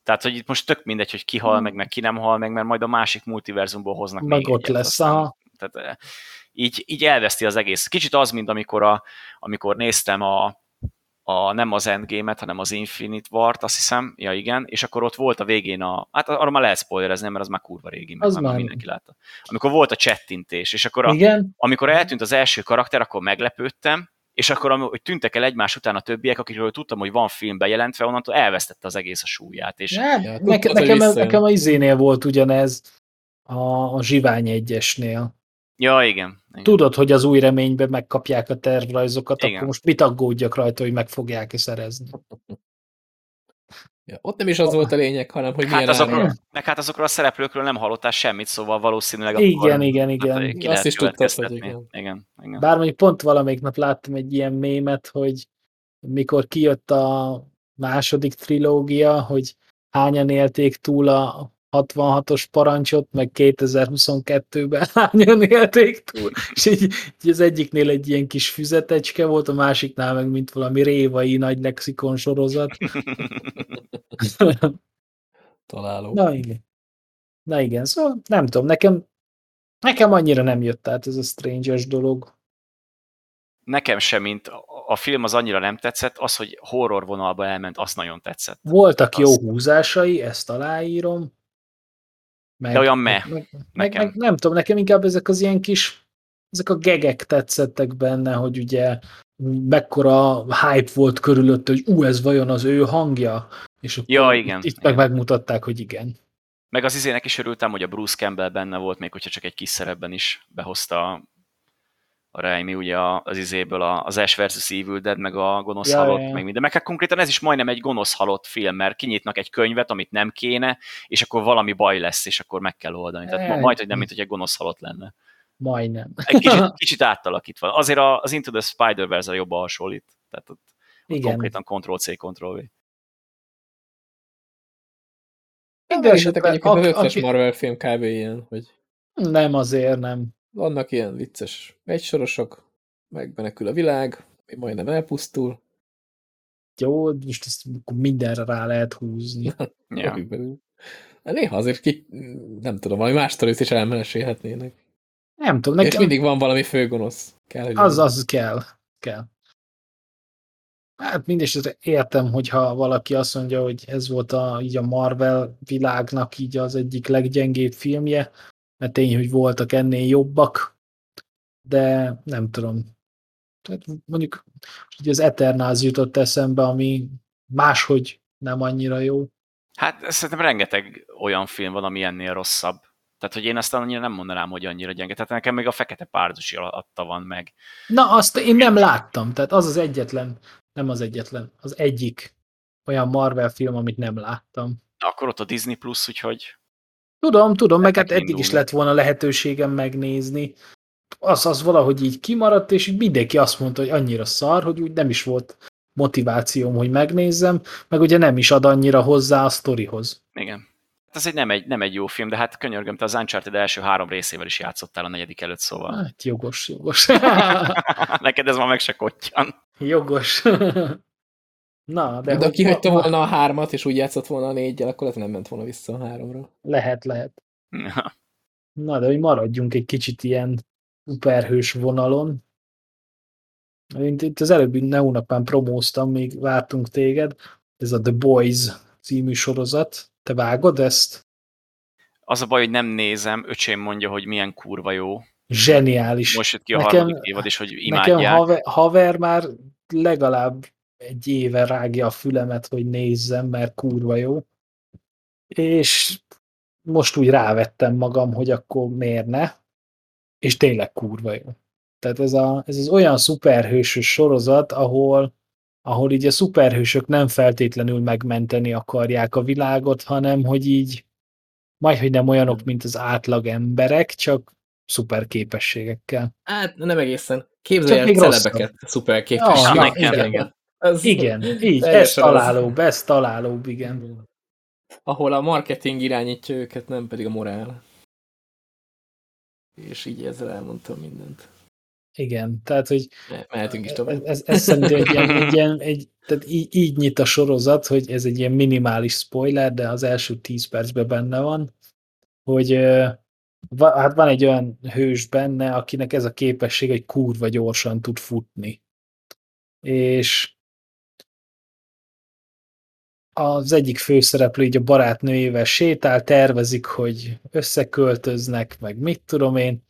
Tehát, hogy itt most tök mindegy, hogy ki hal meg, meg ki nem hal meg, mert majd a másik multiverzumból hoznak Meg még ott egyet, lesz, aztán-. Tehát eh, így, így elveszti az egész. Kicsit az, mint amikor, a, amikor néztem a, a, nem az Endgame-et, hanem az Infinite War-t, azt hiszem, ja igen, és akkor ott volt a végén a, hát arra már lehet spoilerezni, mert az már kurva régi, meg Az már már- mindenki látta. Amikor volt a chattintés, és akkor a, Igen, amikor eltűnt az első karakter, akkor meglepődtem, és akkor, hogy tűntek el egymás után a többiek, akikről tudtam, hogy van film bejelentve, onnantól elvesztette az egész a súlyát. És Ja, tudod, hogy nekem, visszajön. nekem a izénél volt ugyanez a, a Zsivány egyesnél. ja, igen. Igen. Tudod, hogy az új reményben megkapják a tervrajzokat, Igen. akkor most mit aggódjak rajta, hogy meg fogják-e szerezni? Ja, ott nem is az volt a lényeg, hanem hogy Hát milyen azokról, áron. meg hát azokról a szereplőkről nem hallottál semmit, szóval valószínűleg Igen, akkor, igen, hát, igen. ki Azt is tudtad, hogy igen. igen, igen. Bár mondjuk pont valamelyik nap láttam egy ilyen mémet, hogy mikor kijött a második trilógia, hogy hányan élték túl a 66-os parancsot, meg 2022-ben hányan élték túl, és így, így az egyiknél egy ilyen kis füzetecske volt, a másiknál meg mint valami révai nagy lexikon sorozat. Találó. Na igen. Na igen, szóval nem tudom, nekem nekem annyira nem jött át ez a Strangers dolog. Nekem sem, mint a, film az annyira nem tetszett, az, hogy horror vonalba elment, azt nagyon tetszett. Voltak jó Azt- húzásai, ezt aláírom. Meg, De olyan meh, meg, meg, meg, nem tudom, nekem inkább ezek az ilyen kis, ezek a gegek tetszettek benne, hogy ugye mekkora hype volt körülött, hogy ú, ez vajon az ő hangja? És akkor Ja, igen, Itt, itt igen. meg megmutatták, hogy igen. Meg az izének is örültem, hogy a Bruce Campbell benne volt, még hogyha csak egy kis szerepben is behozta a, a Raimi ugye a- az izéből a- az Ash vs. Evil Dead, meg a gonosz Ja, halott, ja, ja. meg minden. Meg hát konkrétan ez is majdnem egy gonosz halott film, mert kinyitnak egy könyvet, amit nem kéne, és akkor valami baj lesz, és akkor meg kell oldani. Tehát Eh. majd, hogy nem, mint hogy egy gonosz halott lenne. Majdnem. Egy kicsit, kicsit átalakítva. Azért a- az Into the Spider-Verse-re jobban hasonlít. Tehát ott, ott Igen. konkrétan Ctrl-C, Ctrl-V. Minden Esetek egyébként az összes Marvel film kb. ilyen, hogy Nem azért nem. Vannak ilyen vicces egysorosok, megbenekül a világ, mi majdnem elpusztul, Jó, most ezt mindenre rá lehet húzni. Ja. néha azért ki, nem tudom, valami más sztorit is elmesélhetnének. Nem tudom, És nekem mindig van valami főgonosz. Kell, hogy az, az kell. kell. Hát mindesetre értem, hogyha valaki azt mondja, hogy ez volt a, így a Marvel világnak így az egyik leggyengébb filmje, mert tény, hogy voltak ennél jobbak, de nem tudom. Tehát mondjuk ugye az Eternals jutott eszembe, ami máshogy nem annyira jó. Hát szerintem rengeteg olyan film van, ami ennél rosszabb. Tehát, hogy én azt annyira nem mondanám, hogy annyira gyenge. Tehát nekem még a Fekete Párdusi adta van meg. Na, azt én nem láttam, tehát az az egyetlen, nem az egyetlen, az egyik olyan Marvel film, amit nem láttam. Akkor ott a Disney Plus, úgyhogy Tudom, tudom, meg hát eddig is lett volna lehetőségem megnézni. Az, az valahogy így kimaradt, és így mindenki azt mondta, hogy annyira szar, hogy úgy nem is volt motivációm, hogy megnézzem, meg ugye nem is ad annyira hozzá a sztorihoz. igen. Hát Ez egy nem, egy nem egy jó film, de hát könyörgöm, te az Uncharted első három részével is játszottál a negyedik előtt, szóval Hát jogos, jogos. neked ez ma meg se kottyan. jogos. Na, de, De, kihagyta ma- volna a hármat, és úgy játszott volna a négyel, akkor ez nem ment volna vissza a háromra. Lehet, lehet. Na, de hogy maradjunk egy kicsit ilyen szuperhős vonalon. Én itt az előbbi Neónak már promóztam, még vártunk téged. Ez a The Boys című sorozat. Te vágod ezt? Az a baj, hogy nem nézem, öcsém mondja, hogy milyen kurva jó. Zseniális. Most jött ki a Nekem- harmadik évad, és hogy Nekem imádják. haver, haver már legalább egy éve rágja a fülemet, hogy nézzem, mert kurva jó. És most úgy rávettem magam, hogy akkor miért ne, és tényleg kurva jó. Tehát ez, a, ez az olyan szuperhősös sorozat, ahol, ahol így a szuperhősök nem feltétlenül megmenteni akarják a világot, hanem hogy így majd, hogy nem olyanok, mint az átlag emberek, csak szuper képességekkel. Hát nem egészen. Képzelj el celebeket szuper Ja, képességek. igen. igen, igen. Ez, Igen, így, ez találóbb, ez találóbb, igen. Ahol a marketing irányítja őket, nem pedig a morál. És így ezzel elmondtam mindent. Igen, tehát, hogy Me- Mehetünk is tovább. ez, ez, ez szerintem egy ilyen, egy ilyen egy, tehát így, így nyit a sorozat, hogy ez egy ilyen minimális spoiler, de az első 10 percben benne van, hogy hát van egy olyan hős benne, akinek ez a képesség, hogy kurva gyorsan tud futni. És az egyik főszereplő így a barátnőjével sétál, tervezik, hogy összeköltöznek, meg mit tudom én,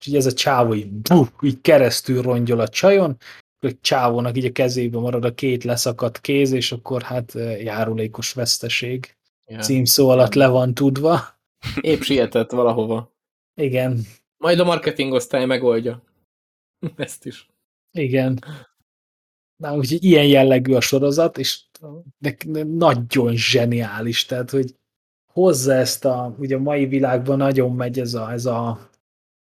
és így ez a csávó így, buf, így keresztül rongyol a csajon, hogy csávónak így a kezébe marad a két leszakadt kéz, és akkor hát járulékos veszteség. Ja. Címszó alatt le van tudva. Épp sietett valahova. Igen. Majd a marketing osztály megoldja. Ezt is. Igen. Na, úgyhogy ilyen jellegű a sorozat, és de, de nagyon zseniális, tehát, hogy hozza ezt a, ugye a mai világban nagyon megy ez a, ez a,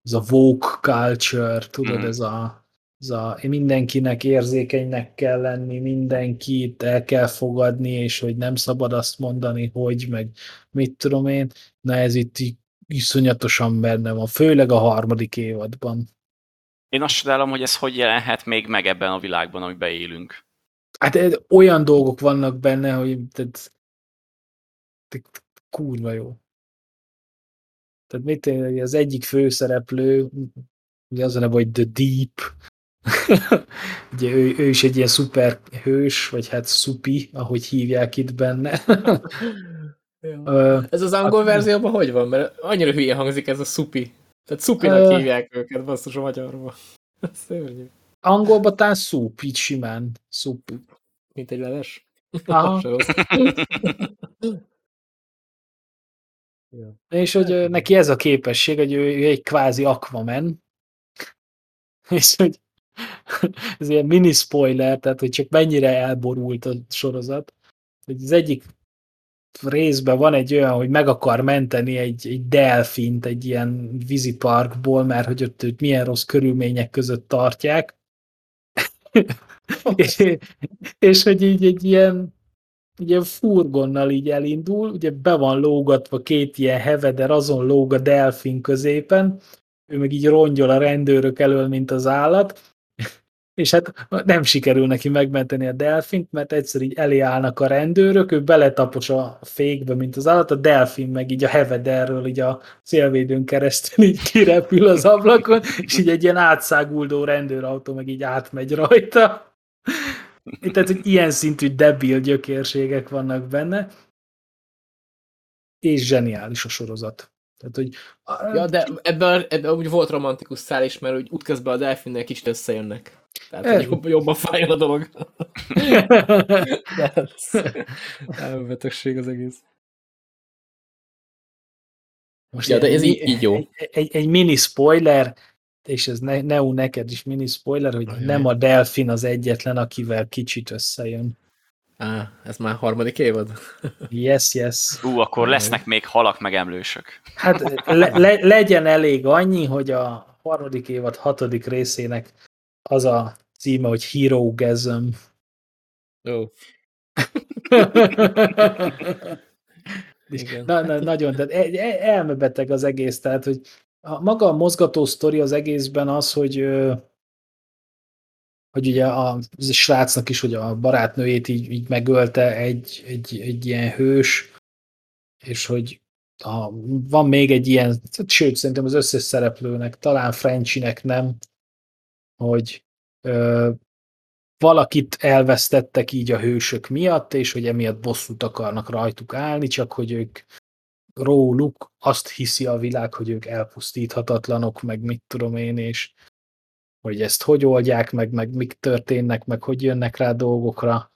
ez a woke culture, tudod, mm. ez a, ez a mindenkinek érzékenynek kell lenni, mindenkit el kell fogadni, és hogy nem szabad azt mondani, hogy, meg mit tudom én, na ez itt iszonyatosan benne van, főleg a harmadik évadban. Én azt csodálom, hogy ez hogy jelenhet még meg ebben a világban, amiben élünk. Hát olyan dolgok vannak benne, hogy tehát, tehát kurva jó. Tehát mit az egyik főszereplő, ugye az a neve, hogy The Deep, ugye ő, ő, is egy ilyen szuper hős, vagy hát szupi, ahogy hívják itt benne. ja. ez az angol a, verzióban hogy van? Mert annyira hülye hangzik ez a szupi. Tehát szupinak uh, hívják őket, basszus a magyarban. Szörnyű. Angolban talán szup, így simán. Szup. Mint egy leves? Aha. ja. És hogy neki ez a képesség, hogy ő, ő egy kvázi Aquaman, és hogy ez ilyen mini spoiler, tehát hogy csak mennyire elborult a sorozat, hogy az egyik részben van egy olyan, hogy meg akar menteni egy, egy delfint egy ilyen víziparkból, mert hogy ott, ott milyen rossz körülmények között tartják. És, és hogy így egy ilyen, ilyen furgonnal így elindul, ugye be van lógatva két ilyen heveder, azon lóg a delfin középen, ő meg így rongyol a rendőrök elől, mint az állat, és hát nem sikerül neki megmenteni a delfint, mert egyszer így elé állnak a rendőrök, ő beletapos a fékbe, mint az állat, a delfin meg így a hevederről, így a szélvédőn keresztül így kirepül az ablakon, és így egy ilyen átszáguldó rendőrautó meg így átmegy rajta. Tehát, hogy ilyen szintű debil gyökérségek vannak benne, és zseniális a sorozat. Tehát, hogy, ja, de ebben, ebben úgy volt romantikus szál is, mert úgy útközben a delfinnel kicsit összejönnek. Tehát, Ez... hogy jobban, jobban fájjon a dolog. Elbetegség az egész. Most ja, de ez így, így jó. Egy, egy, egy mini spoiler, és ez ne, Neu neked is mini spoiler, hogy Ajaj. nem a delfin az egyetlen, akivel kicsit összejön. Á, ez már harmadik évad? Yes, yes. Ú, akkor lesznek még halak meg emlősök. Hát le, le, legyen elég annyi, hogy a harmadik évad hatodik részének az a címe, hogy Hero Gasm. Ó. Na, na, nagyon, tehát e, e, elmebeteg az egész, tehát, hogy a, maga a mozgató sztori az egészben az, hogy hogy ugye a, a srácnak is, hogy a barátnőjét így, így megölte egy, egy, egy ilyen hős, és hogy a, van még egy ilyen, sőt, szerintem az összes szereplőnek, talán Frenchynek nem, hogy ö, valakit elvesztettek így a hősök miatt, és hogy emiatt bosszút akarnak rajtuk állni, csak hogy ők róluk azt hiszi a világ, hogy ők elpusztíthatatlanok, meg mit tudom én, és hogy ezt hogy oldják meg, meg mik történnek, meg hogy jönnek rá dolgokra.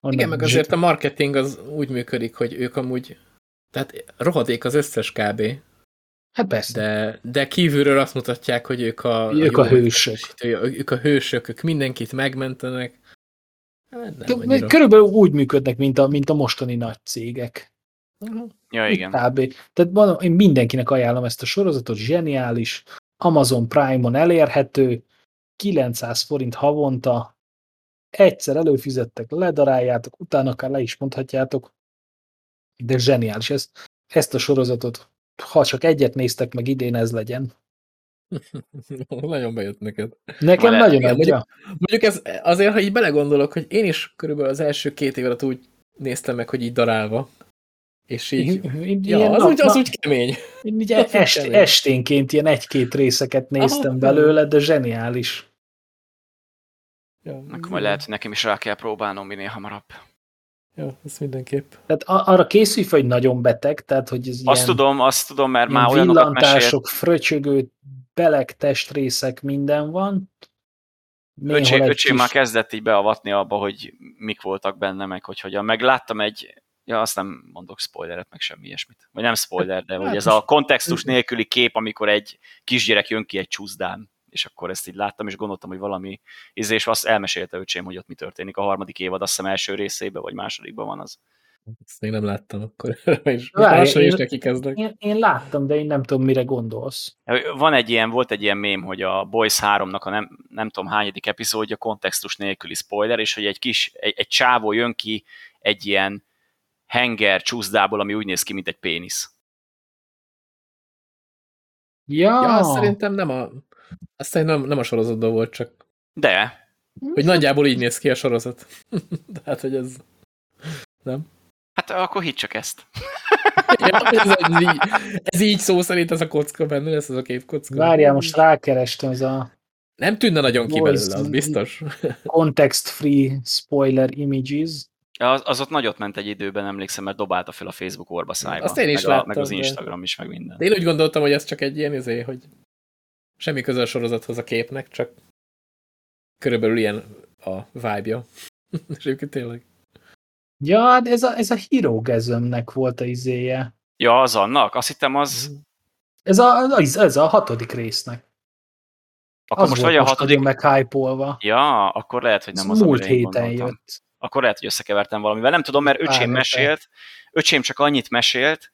Onnan Igen, meg azért a marketing az úgy működik, hogy ők amúgy, tehát rohadék az összes kb. Hát persze. De, de kívülről azt mutatják, hogy ők a, ők a, a hősök. Ők a hősök, ők mindenkit megmentenek. Hát nem Körülbelül úgy működnek, mint a, mint a mostani nagy cégek. Uh-huh. Ja, igen. Kb. Tehát mondom, én mindenkinek ajánlom ezt a sorozatot, zseniális, Amazon Prime-on elérhető, 900 forint havonta, egyszer előfizettek, ledaráljátok, utána akár le is mondhatjátok, de zseniális. Ezt, ezt a sorozatot, ha csak egyet néztek meg idén, ez legyen. nagyon bejött neked. Nekem nagyon igen, mondjuk, mondjuk ez azért, ha így belegondolok, hogy én is körülbelül az első két évet úgy néztem meg, hogy így darálva. És így, így ja, az, nap, úgy, az úgy kemény. Én így est, kemény. esténként ilyen egy-két részeket néztem Aha, belőle, de zseniális. Ja, Akkor majd lehet, hogy nekem is rá kell próbálnom minél hamarabb. Ja, ez mindenképp. Tehát arra készülj fel, hogy nagyon beteg, tehát hogy ez Azt ilyen, tudom, azt tudom, mert már olyanokat mesélt. villantások, fröcsögő, beleg testrészek, minden van. Néhol Öcsém, öcsém már kis- kezdett így beavatni abba, hogy mik voltak benne, meg hogy hogyan. Meg láttam egy, ja azt nem mondok spoileret, meg semmi ilyesmit. Vagy nem spoiler, de hogy Hát ez most- a kontextus nélküli kép, amikor egy kisgyerek jön ki egy csúszdán, és akkor ezt így láttam, és gondoltam, hogy valami izé, és azt elmesélte öcsém, hogy ott mi történik a harmadik évad, azt hiszem első részében, vagy másodikban van az. Ezt még nem láttam akkor. és másra is én- neki kezdek. Én, én láttam, de én nem tudom, mire gondolsz. Van egy ilyen, volt egy ilyen mém, hogy a Boys 3-nak a nem, nem tudom hányadik epizódja kontextus nélküli spoiler, és hogy egy kis, egy, egy csávó jön ki egy ilyen henger csúszdából, ami úgy néz ki, mint egy pénisz. Ja, Ja, szerintem nem a, azt szerintem nem, nem a sorozatban volt, csak De, hogy nagyjából így néz ki a sorozat. Tehát, hogy ez... Nem? hát akkor hidd csak ezt. Ja, ez, ez, így, ez így szó szerint ez a kocka benne lesz, ez a képkocka. Várjál, most rákerestem, ez a Nem tűnne nagyon ki belőle, az biztos. context-free spoiler images. Az, az ott nagyot ment egy időben, emlékszem, mert dobálta fel a Facebook orba szájba. Azt én is meg, a, láttam, meg az de- Instagram is, meg minden. De én úgy gondoltam, hogy ez csak egy ilyen izé, hogy semmi köze a sorozathoz a képnek, csak körülbelül ilyen a vibe-ja. És egyébként tényleg. Ja, hát ez a, ez a Hero Gasm-nek volt a izéje. Ja, az annak? Azt hittem az... Mhm. Ez a, az, ez a hatodik résznek. Akkor az most vagy a hatodik... meghype-olva. Ja, akkor lehet, hogy nem az, Múlt héten gondoltam. jött. akkor lehet, hogy összekevertem valamivel. Nem tudom, mert öcsém hete. mesélt, öcsém csak annyit mesélt,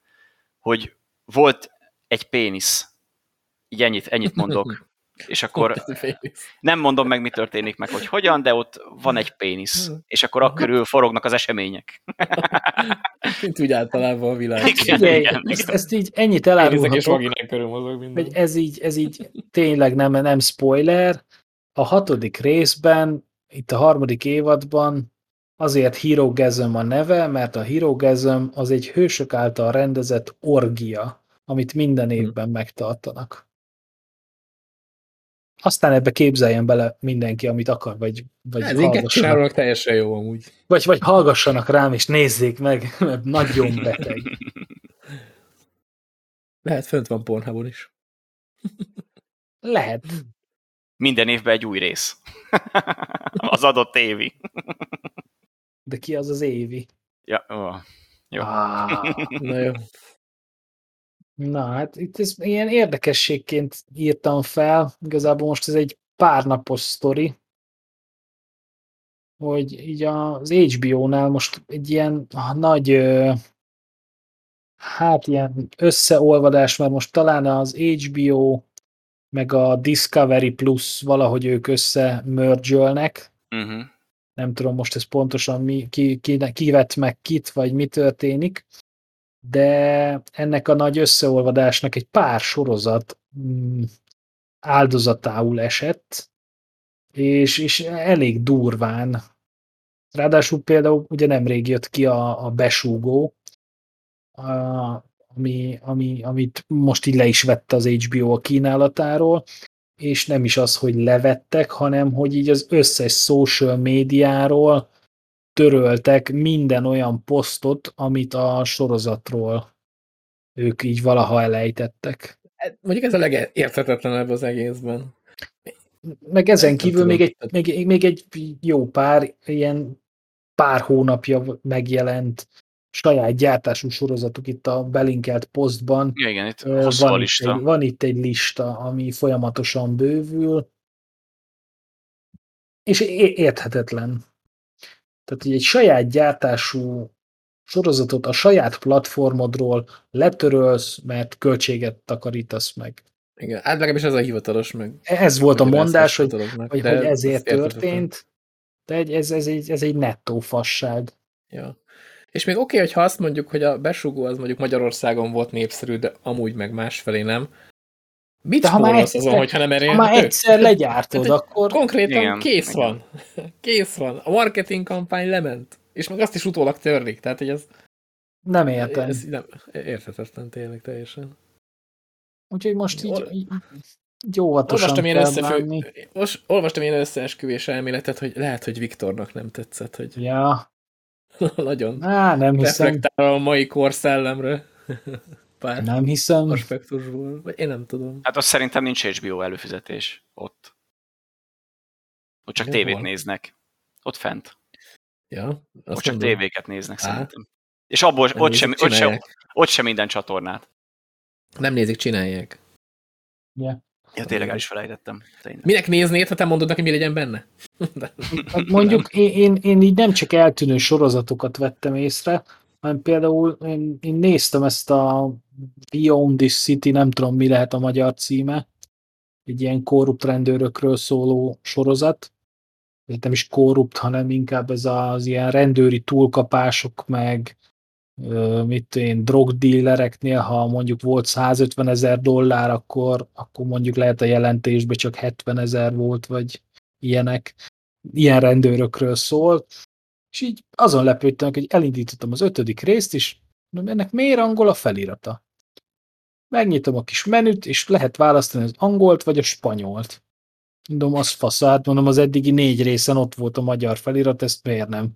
hogy volt egy pénisz. Így ennyit, ennyit mondok. És akkor nem mondom meg, mi történik meg, hogy hogyan, de ott van egy pénisz. És akkor akkor körül forognak az események. Mint úgy általában a világ. Igen. Figyelj, igen, ezt, igen. ezt így ennyit elárulhatok, hogy ez így, ez így tényleg nem, nem spoiler. A hatodik részben, itt a harmadik évadban azért Hero Gasm a neve, mert a Hero Gasm az egy hősök által rendezett orgia, amit minden évben megtartanak. Aztán ebbe képzeljen bele mindenki, amit akar, vagy, vagy, Ez inkább hallgassanak, teljesen jó amúgy. vagy, vagy hallgassanak rám, és nézzék meg, mert nagyon beteg. Lehet, fönt van Pornhubon is. Lehet. Minden évben egy új rész. az adott évi. De ki az az Évi? Ja, ó. Jó. Ah, Na jó. Na, hát itt ez ilyen érdekességként írtam fel. Igazából most ez egy pár napos sztori, hogy így az HBO-nál most egy ilyen nagy, hát ilyen összeolvadás, mert most talán az HBO meg a Discovery Plus valahogy ők összemörgyölnek. Uh-huh. nem tudom most ez pontosan mi, ki, ki, ki vett meg kit, vagy mi történik, de ennek a nagy összeolvadásnak egy pár sorozat mm, áldozatául esett, és, és elég durván. Ráadásul például ugye nemrég jött ki a, a besúgó, a, ami, ami, amit most így le is vette az HBO a kínálatáról, és nem is az, hogy levettek, hanem hogy így az összes social médiáról töröltek minden olyan posztot, amit a sorozatról ők így valaha elejtettek. Hát, Mondjuk ez a legérthetetlenebb az egészben. Meg ezen Nem kívül még egy, még, még egy jó pár ilyen pár hónapja megjelent saját gyártású sorozatuk itt a belinkelt posztban, Ja, igen, itt hosszú a van, itt lista. egy, van itt egy lista, ami folyamatosan bővül, és érthetetlen. Tehát, hogy egy saját gyártású sorozatot a saját platformodról letörölsz, mert költséget takarítasz meg. Igen, hát legalábbis ez a hivatalos meg. Ez volt a mondás, hogy, hogy, hogy ezért történt, de egy, ez, ez, egy, ez egy nettó fasság. Ja. És még oké, okay, hogyha azt mondjuk, hogy a besugó az mondjuk Magyarországon volt népszerű, de amúgy meg másfelé nem. Mit De ha már spórolsz azon, egyszer- hogyha nem Ha elérhető? már egyszer legyártod, Tehát, akkor Konkrétan Igen, kész igen. van. Kész van. A marketing kampány lement. És meg azt is utólag törlik. Tehát, hogy ez, nem értem. ez nem, érthetetlen tényleg teljesen. Úgyhogy most így, Ol- így, így óvatosan Olvastam kell összefő, most olvastam ilyen összeesküvés elméletet, hogy lehet, hogy Viktornak nem tetszett, hogy Ja, Nagyon Á, nem hiszem. a mai kor szellemre. Pár Nem hiszem. aspektusból. Vagy én nem tudom. Hát azt szerintem nincs HBO előfizetés ott. Ott csak tévét van? néznek. Ott fent. Ja, Ott csak mondom. tévéket néznek Á. szerintem. És abból, Nem ott nézik, sem, ott, sem, ott sem minden csatornát. Nem nézik, csinálják. Ja. Ja, tényleg el is felejtettem. Tényleg. Minek néznéd, ha te mondod neki, mi legyen benne? De- Hát mondjuk én, én, én így nem csak eltűnő sorozatokat vettem észre, hanem például én, én néztem ezt a Beyond this City, nem tudom mi lehet a magyar címe, egy ilyen korrupt rendőrökről szóló sorozat. Nem is korrupt, hanem inkább ez az ilyen rendőri túlkapások, meg mit én, drogdílereknél, ha mondjuk volt 150 ezer dollár, akkor, akkor mondjuk lehet a jelentésben csak 70 ezer volt, vagy ilyenek ilyen rendőrökről szól, és így azon lepődtem, hogy elindítottam az ötödik részt, és mondom, ennek miért angol a felirata? Megnyitom a kis menüt, és lehet választani az angolt vagy a spanyolt. Mondom, az faszát, mondom, az eddigi négy részen ott volt a magyar felirat, ezt miért nem?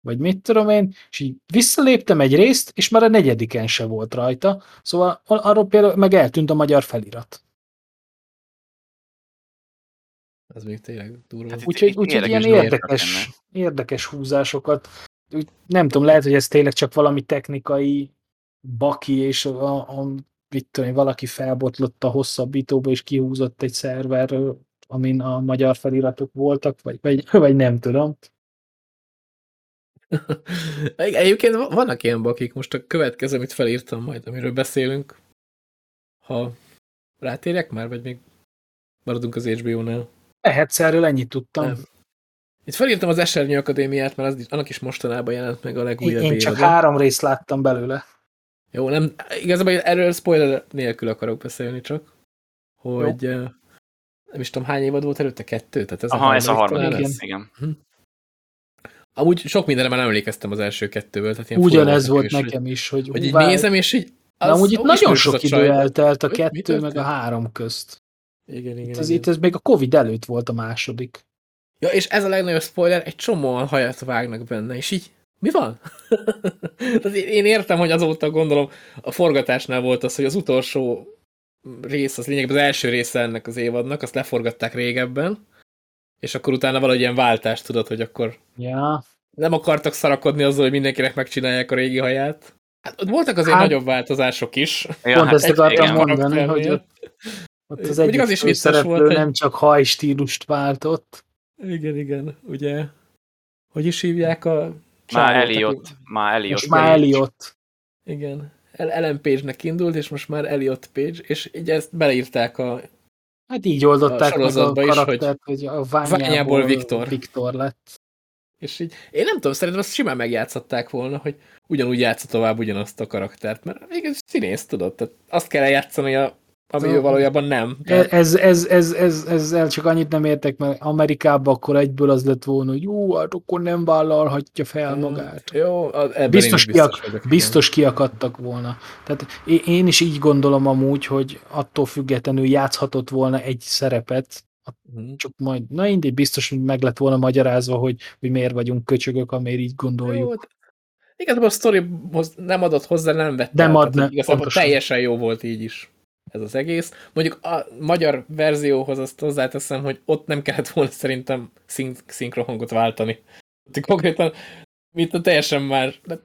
Vagy mit tudom én, és így visszaléptem egy részt, és már a negyediken se volt rajta, szóval arról például meg eltűnt a magyar felirat. Ez még tényleg durva. Hát Úgyhogy, úgyhogy ilyen érdekes érdekes, húzásokat. Úgy, nem tudom, lehet, hogy ez tényleg csak valami technikai baki, és a, a, mit tudom, én, valaki felbotlott a hosszabbítóba, és kihúzott egy szerverről, amin a magyar feliratok voltak, vagy, vagy, vagy nem tudom. Egyébként vannak ilyen bakik, most a következő, amit felírtam majd, amiről beszélünk, ha rátérjek már, vagy még maradunk az HBO-nál. Lehetsz erről ennyit tudtam. Nem. Itt felírtam az Esernyő Akadémiát, mert az, annak is mostanában jelent meg a Én, legújabb én csak évada. három részt láttam belőle. Jó, nem, igazából erről spoiler nélkül akarok beszélni csak, hogy eh, nem is tudom hány évad volt előtte, kettő? Tehát ez Aha, ez a harmadik igen. Igen. Amúgy sok mindenre már emlékeztem az első kettőből. Tehát ilyen Ugyanez volt is, nekem is, hogy, Hogy, így nézem, és így... De amúgy itt nagyon az sok a idő eltelt a kettő meg a három közt. Igen, igen, Itt, az, igen. itt ez még a Covid előtt volt a második. Ja, és ez a legnagyobb spoiler, egy csomóan hajat vágnak benne, és így, mi van? Tehát én- értem, hogy azóta gondolom, a forgatásnál volt az, hogy az utolsó rész, az lényegben az első része ennek az évadnak, azt leforgatták régebben, és akkor utána valahogy ilyen váltást tudod, hogy akkor Ja, nem akartak szarakodni azzal, hogy mindenkinek megcsinálják a régi haját. Hát ott voltak azért Hát- nagyobb változások is. Ja, pont hát ezt akartam mondani, hogy ott, ott az egyik az is vicces főszereplő volt, hogy- nem csak hajstílust váltott. Igen, igen, ugye, hogy is hívják a Már aki- Már Elliot. Most már Elliot. Igen. El- Ellen Page-nek indult, és most már Elliot Page, és így ezt beleírták a... Hát így oldották A meg a is, karaktert, hogy, a Ványából, Ványából Viktor. Viktor lett. És így, én nem tudom, szerintem azt simán megjátszották volna, hogy ugyanúgy játsza tovább ugyanazt a karaktert, mert igen, színész, tudod, tehát azt kell eljátszani, a, ami ő Szóval- valójában nem. E- Tehát, Ez, ez, ez, ez, ezzel csak annyit nem értek, mert Amerikában akkor egyből az lett volna, hogy jó, hát akkor nem vállalhatja fel magát. Jó, az- ebben Biztos, biztos kiak, vagyok. biztos kiakadtak volna. Tehát én is így gondolom amúgy, hogy attól függetlenül játszhatott volna egy szerepet. Mhm. csak majd, na mindegy, biztos, hogy meg lett volna magyarázva, hogy, hogy miért vagyunk köcsögök, amiért így gondoljuk. Jó, de igazából a sztorihoz nem adott hozzá, nem vett Nem el, ad, tehát, hogy nem, Igazából pontosan. teljesen jó volt így is ez az egész. Mondjuk a magyar verzióhoz azt hozzáteszem, hogy ott nem kellett volna szerintem szink szinkrohangot váltani. Konkrétan, mint a teljesen de,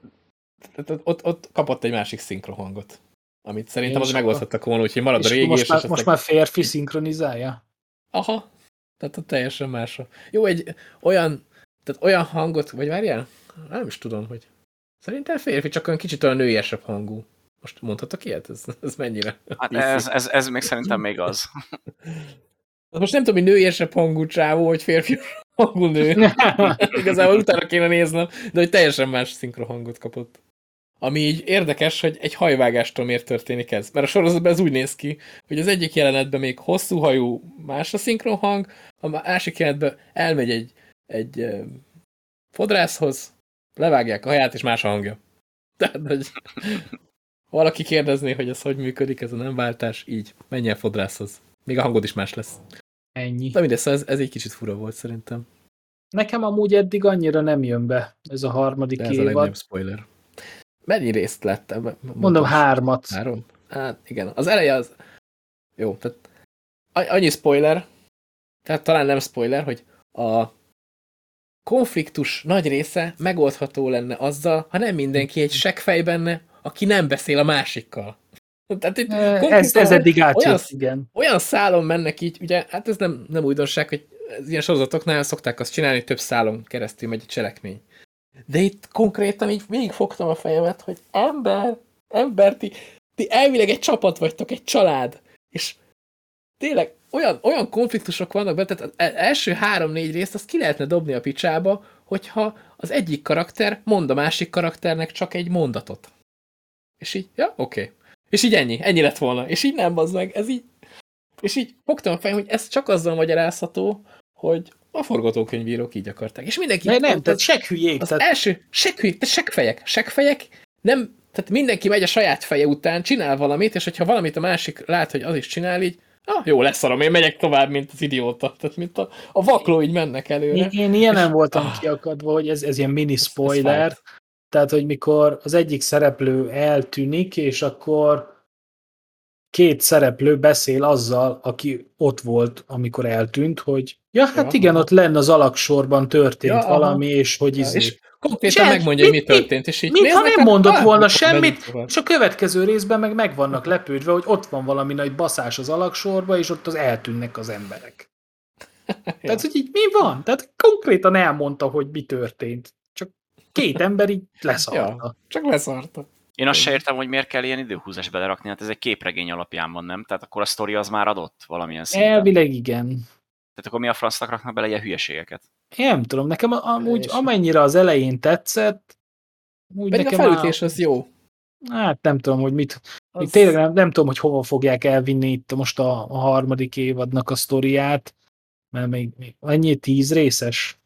ott, ott kapott egy másik szinkrohangot. Amit szerintem az megoldhattak volna, úgyhogy marad a régi, most, és már, most már férfi szinkronizálja? Aha, tehát ott teljesen más. Jó, egy olyan, tehát olyan hangot, vagy várjál? Nem is tudom, hogy szerintem férfi, csak olyan kicsit olyan nőiesebb hangú. Most mondhatok ilyet? Ez, ez mennyire? Hát ez, ez, ez még szerintem még az. Most nem tudom, hogy nőiesebb hangú csávó, vagy férfi hangú nő. Igazából utána kéne néznem, de hogy teljesen más szinkrohangot kapott. Ami így érdekes, hogy egy hajvágástól miért történik ez. Mert a sorozatban ez úgy néz ki, hogy az egyik jelenetben még hosszú hajú más a szinkronhang, a másik jelenetben elmegy egy, egy fodrászhoz, levágják a haját, és más a hangja. Tehát, hogy valaki kérdezné, hogy ez hogy működik, ez a nem váltás, így, menj el fodrászhoz. Még a hangod is más lesz. Ennyi. De mindegy, szóval ez, ez egy kicsit fura volt szerintem. Nekem amúgy eddig annyira nem jön be ez a harmadik De ez a évad. legnagyobb spoiler. Mennyi részt lettem? Mondom hármat. Három? Hát igen. Az eleje az... Jó, tehát a- annyi spoiler, tehát talán nem spoiler, hogy a konfliktus nagy része megoldható lenne azzal, ha nem mindenki egy seggfej benne, aki nem beszél a másikkal. Tehát itt Ez, ez eddig olyan, átjött, igen. olyan szálon mennek így, ugye, hát ez nem, nem újdonság, hogy ilyen sorozatoknál szokták azt csinálni, hogy több szálon keresztül megy a cselekmény. De itt konkrétan így végigfogtam a fejemet, hogy ember, ember, ti, ti elvileg egy csapat vagytok, egy család, és tényleg olyan, olyan konfliktusok vannak benne, tehát az el- első három-négy részt azt ki lehetne dobni a picsába, hogyha az egyik karakter mond a másik karakternek csak egy mondatot. És így, ja, oké. Okay. És így ennyi, ennyi lett volna. És így nem, az meg, ez így, és így fogtam a fejem, hogy ez csak azzal magyarázható, hogy a forgatókönyvírók így akarták. És mindenki... Ne, nem, tehát seg hülyék. az Tehát, első, seghülyék, tehát segfejek. Segfejek nem, tehát mindenki megy a saját feje után, csinál valamit, és hogyha valamit a másik lát, hogy az is csinál, így, ah, jó, leszarom, én megyek tovább, mint az idióta. Tehát, mint a, a vakló így mennek előre. én, én ilyen nem voltam Ah. kiakadva, hogy ez, ez ilyen mini ez spoiler. Tehát, hogy mikor az egyik szereplő eltűnik, és akkor két szereplő beszél azzal, aki ott volt, amikor eltűnt, hogy ja, hát Ja, igen, aha. ott lenne az alaksorban történt Ja, aha. valami, és hogy Ja, izé. és konkrétan És megmondja, hogy mi mit- mit- történt, és így mintha néznek, nem hát, mondott ah, volna semmit. És a következő részben meg meg vannak lepődve, hogy ott van valami nagy baszás az alaksorba, és ott az eltűnnek az emberek. Tehát, hogy így mi van? Tehát konkrétan elmondta, hogy mi történt. Két ember így leszarta. Ja, csak leszarta. Én azt se értem, hogy miért kell ilyen időhúzást belerakni, hát ez egy képregény alapján van, nem? Tehát akkor a sztori az már adott valamilyen szinten. Elvileg igen. Tehát akkor mi a francnak raknak bele ilyen hülyeségeket? Én nem tudom, nekem a- amúgy amennyire az elején tetszett, úgy Pedig a nekem felütés az jó. hát nem tudom, hogy mit, Az, tényleg nem, nem tudom, hogy hova fogják elvinni itt most a, a harmadik évadnak a sztoriát, mert még, még annyi tíz részes.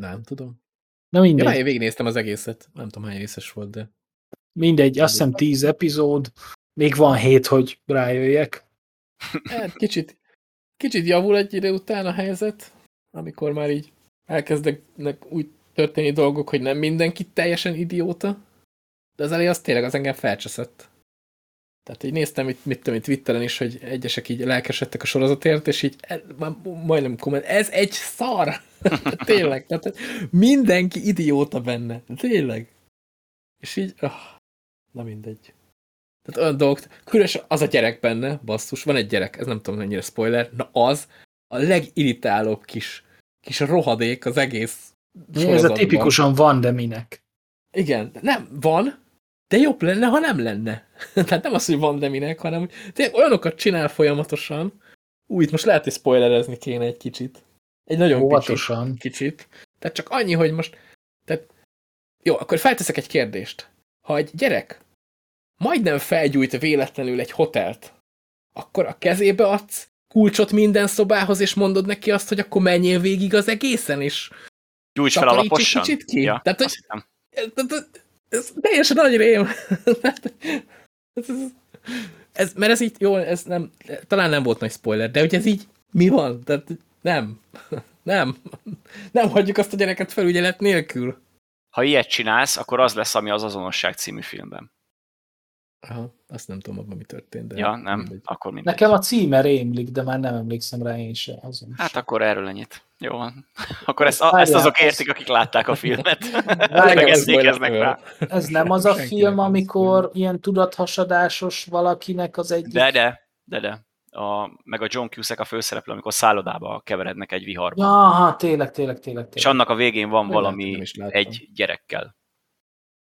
Nem tudom. Na Ja, mindegy, már én végignéztem az egészet. Nem tudom, hány részes volt, de... mindegy, azt hiszem tíz epizód, még van hét, hogy rájöjjek. Hát kicsit, kicsit javul egy idő után a helyzet, amikor már így elkezdnek úgy történni dolgok, hogy nem mindenki teljesen idióta, de az elején az tényleg az engem felcseszett. Tehát így néztem itt, mit tudom, itt Twitteren is, hogy egyesek így lelkesedtek a sorozatért, és így majdnem komment, ez egy szar! tényleg, tehát mindenki idióta benne. Tényleg. És így, oh, na mindegy. Tehát olyan dolgok, különösen az a gyerek benne, basszus, van egy gyerek, ez nem tudom mennyire spoiler, na az a legirritálóbb kis, kis rohadék az egész Ez a tipikusan van, de minek. Igen, nem, van, de jobb lenne, ha nem lenne. Tehát nem az, hogy van, de minek, hanem hogy tényleg olyanokat csinál folyamatosan, úgy, itt most lehet, hogy spoilerezni kéne egy kicsit. Egy nagyon kicsit Óvatosan. kicsit. Tehát csak annyi, hogy most... Tehát, jó, akkor felteszek egy kérdést. Ha egy gyerek majdnem felgyújt véletlenül egy hotelt, akkor a kezébe adsz kulcsot minden szobához, és mondod neki azt, hogy akkor menjél végig az egészen, és Gyújts fel alaposan. kicsit ki. Ja, Tehát, hogy-. Ez, teljesen nagy rém. ez, ez, ez, mert ez így, jó, ez nem, talán nem volt nagy spoiler, de hogy ez így, mi van? Tehát nem. Nem. Nem hagyjuk azt a gyereket felügyelet nélkül. Ha ilyet csinálsz, akkor az lesz, ami az Azonosság című filmben. Aha, azt nem tudom abban, mi történt. De Ja, nem? mindegy. Akkor mindegy. Nekem a címe rémlik, de már nem emlékszem rá én se. Azon Hát sem. akkor erről ennyit. Jó van. Akkor ezt, ezt azok értik, akik látták a filmet. Meg ez emlékeznek rá. Ez nem az a Senkinek film, nem amikor ilyen tudathasadásos valakinek az egyik... De, de, de, de. A, meg a John Cusack a főszereplő, amikor szállodába keverednek egy viharban. Ja, aha, tényleg, tényleg, tényleg. És tényleg. annak a végén van lehet, valami nem egy gyerekkel.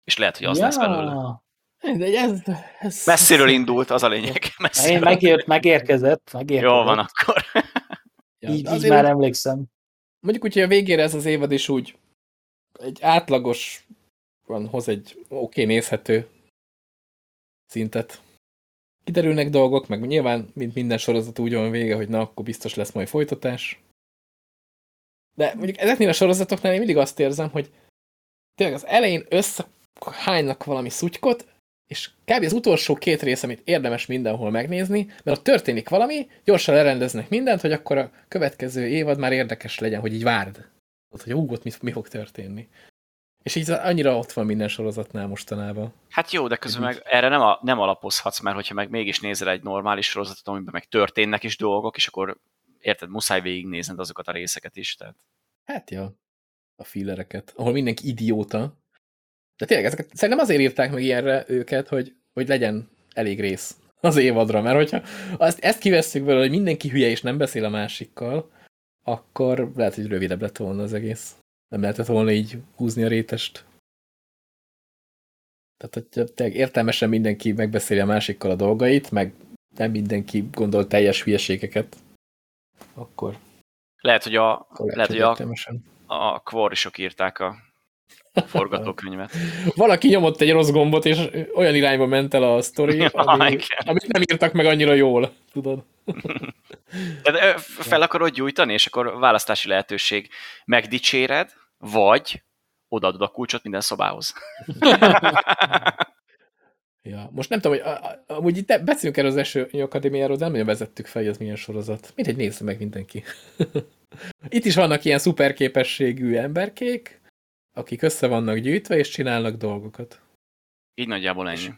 És lehet, hogy az lesz belőle. De ez, ez, Messziről indult, az a lényeg. Én Messziről. megért, megérkezett, megérkezett. Jó van akkor. Ja, Így, így már emlékszem. Mondjuk úgy, hogy a végére ez az évad is úgy egy átlagos van, hoz egy oké okay, nézhető szintet. Kiderülnek dolgok, meg nyilván, mint minden sorozat úgy van vége, hogy na, akkor biztos lesz majd folytatás. De mondjuk ezeknél a sorozatoknál én mindig azt érzem, hogy tényleg az elején összehánynak valami szutykot, és kb. az utolsó két rész, amit érdemes mindenhol megnézni, mert ott történik valami, gyorsan lerendeznek mindent, hogy akkor a következő évad már érdekes legyen, hogy így várd. Ott, hogy ú, ott mi, mi fog történni. És így annyira ott van minden sorozatnál mostanában. Hát jó, de közben meg erre nem, a, nem alapozhatsz, mert hogyha meg mégis nézel egy normális sorozatot, amiben meg történnek is dolgok, és akkor érted, muszáj végignézned azokat a részeket is. Tehát. Hát ja, a fillereket, ahol mindenki idióta. De tényleg, ezeket szerintem azért írták meg ilyenre őket, hogy, hogy legyen elég rész az évadra, mert hogyha azt, ezt kivesszük belőle, hogy mindenki hülye és nem beszél a másikkal, akkor lehet, hogy rövidebb lett volna az egész. Nem lehetett volna így húzni a rétest. Tehát, hogy tényleg értelmesen mindenki megbeszéli a másikkal a dolgait, meg nem mindenki gondol teljes hülyeségeket, akkor lehet, hogy a, lehet, hogy a, a kvarisok írták a forgatókönyvet. Valaki nyomott egy rossz gombot, és olyan irányba ment el a sztori, ami, amit nem írtak meg annyira jól, tudod. De fel akarod gyújtani, és akkor választási lehetőség megdicséred, vagy odaadod a kulcsot minden szobához. ja, most nem tudom, hogy amúgy itt beszélünk erről az első akadémiáról, de nem vezettük fel, hogy ez milyen sorozat. Mindegy, nézze meg mindenki. itt is vannak ilyen szuperképességű emberkék, akik össze vannak gyűjtve, és csinálnak dolgokat. Így nagyjából ennyi. És,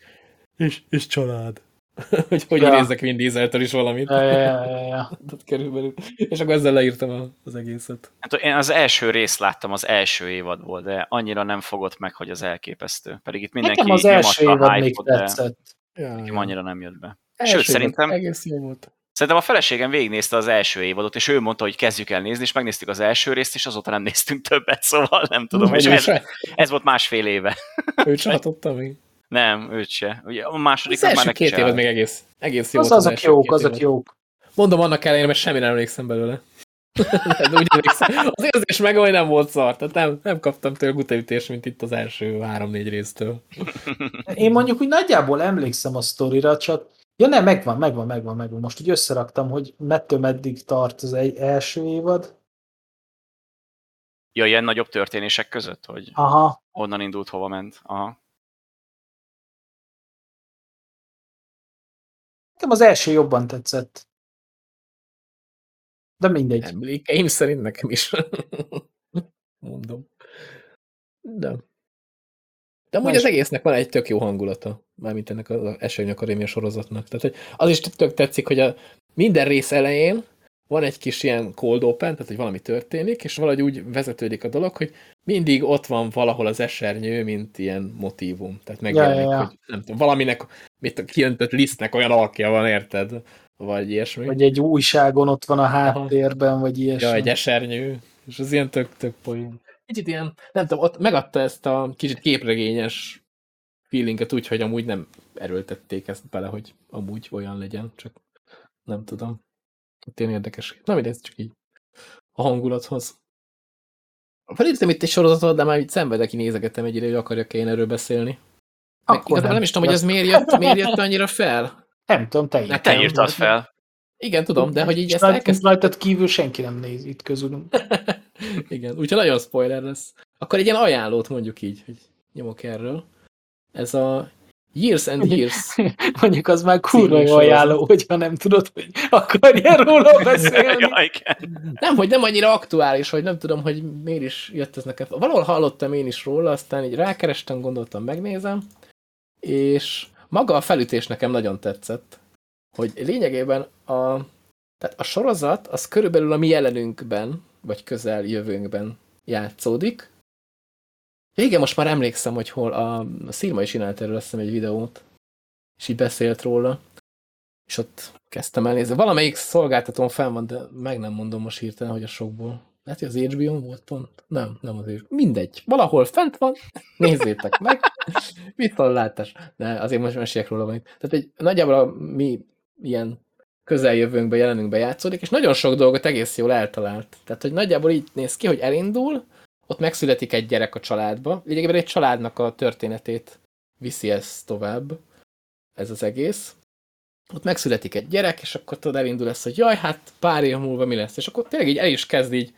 és, és család. hogy hogy ja. idézzek Vin Dieseltől is valamit. Ja, ja, ja, ja. Körülbelül. És akkor ezzel leírtam az egészet. Hát én az első részt láttam, az első évadból, de annyira nem fogott meg, hogy az elképesztő. Pedig itt mindenki Nekem az első évad még tetszett. Ja, ja. annyira nem jött be. Első Sőt, szerintem... Egész jó volt. Szerintem a feleségem végignézte az első évadot, és ő mondta, hogy kezdjük el nézni, és megnéztük az első részt, és azóta nem néztünk többet, szóval nem tudom. No, és ez, ez volt másfél éve. Ő csatotta még. Nem, őt se. Ugye a második az már két évad még egész, egész jó. Az, azok jók, azok jók. Mondom annak ellenére, mert semmi nem emlékszem belőle. De úgy emlékszem. Az érzés meg, hogy nem volt szar. Tehát nem, nem kaptam tőle gutaütést, mint itt az első három-négy résztől. Én mondjuk úgy nagyjából emlékszem a sztorira, csak Ja nem, megvan, megvan, megvan, megvan. Most úgy összeraktam, hogy mettől meddig tart az egy első évad. Ja, ilyen nagyobb történések között, hogy Aha. onnan indult, hova ment. Aha. Nekem az első jobban tetszett. De mindegy. Emlékeim szerint nekem is. Mondom. De. De amúgy az egésznek van egy tök jó hangulata, mármint ennek az Esély Akadémia sorozatnak. Tehát hogy az is tök tetszik, hogy a minden rész elején van egy kis ilyen cold open, tehát hogy valami történik, és valahogy úgy vezetődik a dolog, hogy mindig ott van valahol az esernyő, mint ilyen motívum. Tehát megjelenik, ja, ja, ja. hogy nem tudom, valaminek, mit a kiöntött lisztnek olyan alakja van, érted? Vagy ilyesmi. Vagy egy újságon ott van a háttérben, vagy ilyesmi. Ja, egy esernyő. És az ilyen tök, tök poén. Kicsit ilyen, nem tudom, ott megadta ezt a kicsit képregényes feelinget úgy, hogy amúgy nem erőltették ezt bele, hogy amúgy olyan legyen, csak nem tudom. Ott ilyen érdekes. Na mindegy, csak így a hangulathoz. Felírtam itt egy sorozatot, de már így szenvedek, ki nézegettem egy ide, hogy akarjak én erről beszélni. Meg Akkor nem. nem is tudom, hogy ez miért jött, miért jött annyira fel. Nem tudom, te írtad. Te írtad fel. Igen, tudom, de hogy így ezt elkezd... Rajtad kívül senki nem néz itt közülünk. Igen, úgyhogy nagyon spoiler lesz. Akkor egy ilyen ajánlót mondjuk így, hogy nyomok erről. Ez a Years and Years. Mondjuk az már kurva jó ajánló, hogyha nem tudod, hogy akarja róla beszélni. nem, hogy nem annyira aktuális, hogy nem tudom, hogy miért is jött ez nekem. Valahol hallottam én is róla, aztán így rákerestem, gondoltam, megnézem, és maga a felütés nekem nagyon tetszett, hogy lényegében a, tehát a sorozat az körülbelül a mi jelenünkben, vagy közel jövőnkben játszódik, igen, most már emlékszem, hogy hol a, a Szilma is csinált erről azt egy videót, és így beszélt róla, és ott kezdtem elnézni. Valamelyik szolgáltatón fenn van, de meg nem mondom most hirtelen, hogy a sokból. Lehet, hogy az hbo volt pont? Nem, nem az HBO. Mindegy. Valahol fent van, nézzétek meg. Viszontlátás. De azért most meséljek róla van Tehát egy, nagyjából a mi ilyen közeljövőnkbe, jelenünkbe játszódik, és nagyon sok dolgot egész jól eltalált. Tehát, hogy nagyjából így néz ki, hogy elindul, ott megszületik egy gyerek a családba. Lényegében egy családnak a történetét viszi ez tovább, ez az egész. Ott megszületik egy gyerek, és akkor tudod elindul lesz, hogy jaj, hát pár év múlva mi lesz. És akkor tényleg így el is kezd így,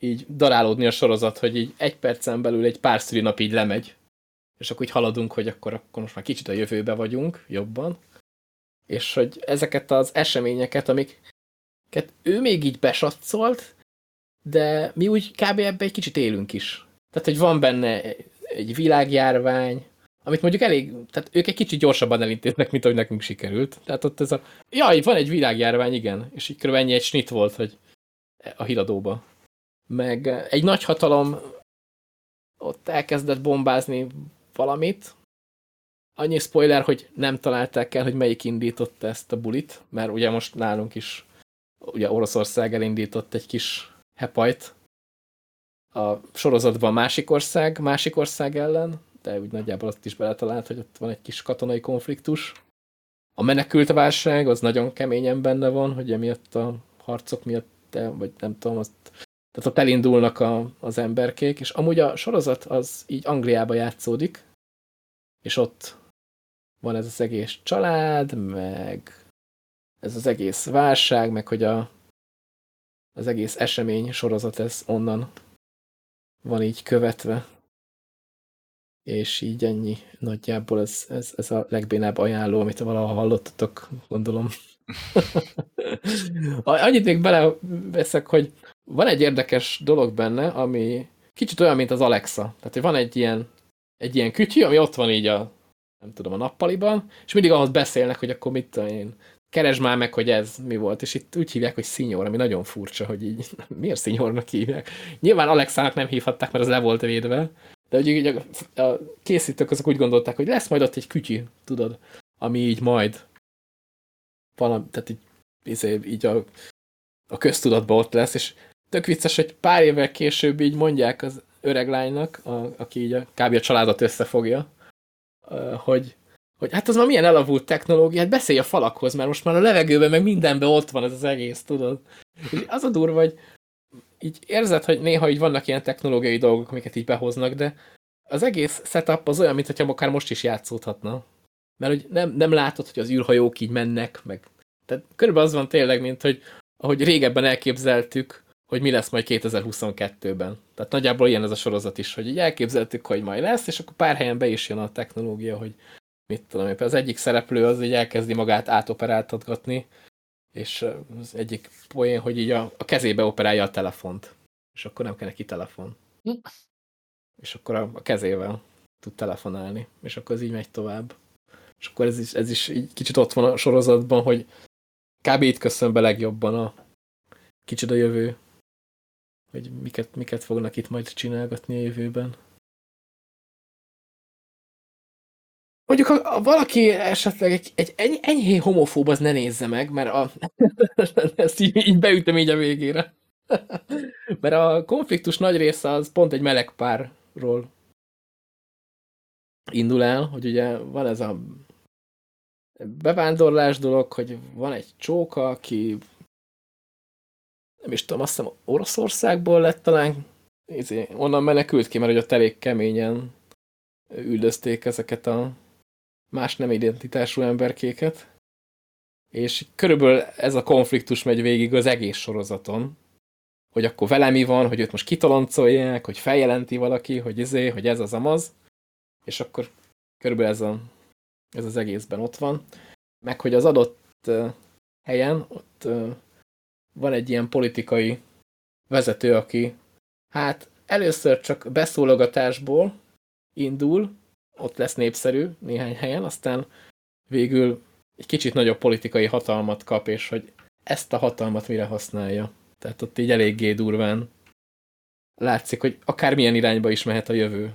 így darálódni a sorozat, hogy így egy percen belül egy pár nap így lemegy. és akkor úgy haladunk, hogy akkor, akkor most már kicsit a jövőbe vagyunk, jobban, és hogy ezeket az eseményeket, amiket ő még így besatcolt, de mi úgy kb. ebbe egy kicsit élünk is. Tehát, hogy van benne egy világjárvány, amit mondjuk elég, tehát ők egy kicsit gyorsabban elintéznek, mint ahogy nekünk sikerült. Tehát ott ez a, jaj, van egy világjárvány, igen, és így kb. ennyi egy snit volt, hogy a híradóba. Meg egy nagy hatalom ott elkezdett bombázni valamit. Annyi spoiler, hogy nem találták el, hogy melyik indította ezt a bulit, mert ugye most nálunk is ugye Oroszország elindított egy kis hepajt a sorozatban másik ország, másik ország ellen, de úgy nagyjából azt is beletalált, hogy ott van egy kis katonai konfliktus. A menekült válság az nagyon keményen benne van, hogy emiatt a harcok miatt, vagy nem tudom, azt, tehát ott elindulnak a, az emberkék, és amúgy a sorozat az így Angliába játszódik, és ott van ez az egész család, meg ez az egész válság, meg hogy a, az egész esemény sorozat ez onnan van így követve. És így ennyi nagyjából ez, ez, ez a legbénább ajánló, amit valaha hallottatok, gondolom. Annyit még beleveszek, hogy van egy érdekes dolog benne, ami kicsit olyan, mint az Alexa. Tehát, hogy van egy ilyen, egy ilyen kütyű, ami ott van így a, nem tudom, a nappaliban, és mindig ahhoz beszélnek, hogy akkor mit tudom én, keresd már meg, hogy ez mi volt, és itt úgy hívják, hogy szinyor, ami nagyon furcsa, hogy így, miért szinyornak hívják? Nyilván Alexának nem hívhatták, mert az le volt védve, de hogy így a, a készítők azok úgy gondolták, hogy lesz majd ott egy kütyű, tudod, ami így majd valami, tehát így, izé, így a, a köztudatban ott lesz, és tök vicces, hogy pár évvel később így mondják az öreg lánynak, a, aki így a, kb. a családot összefogja, hogy hogy hát az már milyen elavult technológia, hát beszélj a falakhoz, mert most már a levegőben, meg mindenben ott van ez az egész, tudod? És az a durva, hogy így érzed, hogy néha így vannak ilyen technológiai dolgok, amiket így behoznak, de az egész setup az olyan, mintha akár most is játszódhatna. Mert hogy nem, nem látod, hogy az űrhajók így mennek, meg... Tehát körülbelül az van tényleg, mint hogy ahogy régebben elképzeltük, hogy mi lesz majd 2022-ben. Tehát nagyjából ilyen ez a sorozat is, hogy így elképzeltük, hogy majd lesz, és akkor pár helyen be is jön a technológia, hogy mit tudom én, az egyik szereplő az így elkezdi magát átoperáltatgatni, és az egyik poén, hogy így a, a kezébe operálja a telefont, és akkor nem kell neki telefon. És akkor a, a kezével tud telefonálni, és akkor ez így megy tovább. És akkor ez is, ez is így kicsit ott van a sorozatban, hogy kb. itt köszön be legjobban a kicsit a jövő, hogy miket, miket fognak itt majd csinálgatni a jövőben. Mondjuk, ha, valaki esetleg egy, egy enyhé homofób, az ne nézze meg, mert a, ezt így, így beütöm így a végére. mert a konfliktus nagy része az pont egy meleg párról indul el, hogy ugye van ez a bevándorlás dolog, hogy van egy csóka, aki nem is tudom, azt hiszem Oroszországból lett talán, izé, onnan menekült ki, mert hogy ott elég keményen üldözték ezeket a más nem identitású emberkéket, és körülbelül ez a konfliktus megy végig az egész sorozaton, hogy akkor vele mi van, hogy őt most kitoloncolják, hogy feljelenti valaki, hogy izé, hogy ez az amaz, és akkor körülbelül ez, a, ez az egészben ott van. Meg hogy az adott helyen ott van egy ilyen politikai vezető, aki hát először csak beszólogatásból indul, ott lesz népszerű néhány helyen, aztán végül egy kicsit nagyobb politikai hatalmat kap, és hogy ezt a hatalmat mire használja. Tehát ott így eléggé durván látszik, hogy akármilyen irányba is mehet a jövő.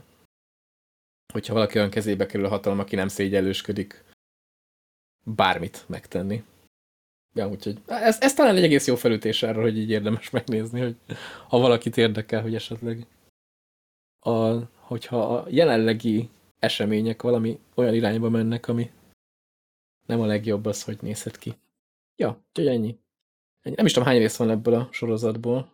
Hogyha valaki olyan kezébe kerül a hatalom, aki nem szégyellősködik bármit megtenni. Ja, úgyhogy ez, ez talán egy egész jó felütés arra, hogy így érdemes megnézni, hogy ha valakit érdekel, hogy esetleg a, hogyha a jelenlegi események valami olyan irányba mennek, ami nem a legjobb az, hogy nézhet ki. Ja, úgyhogy ennyi. ennyi. Nem is tudom, hány rész van ebből a sorozatból.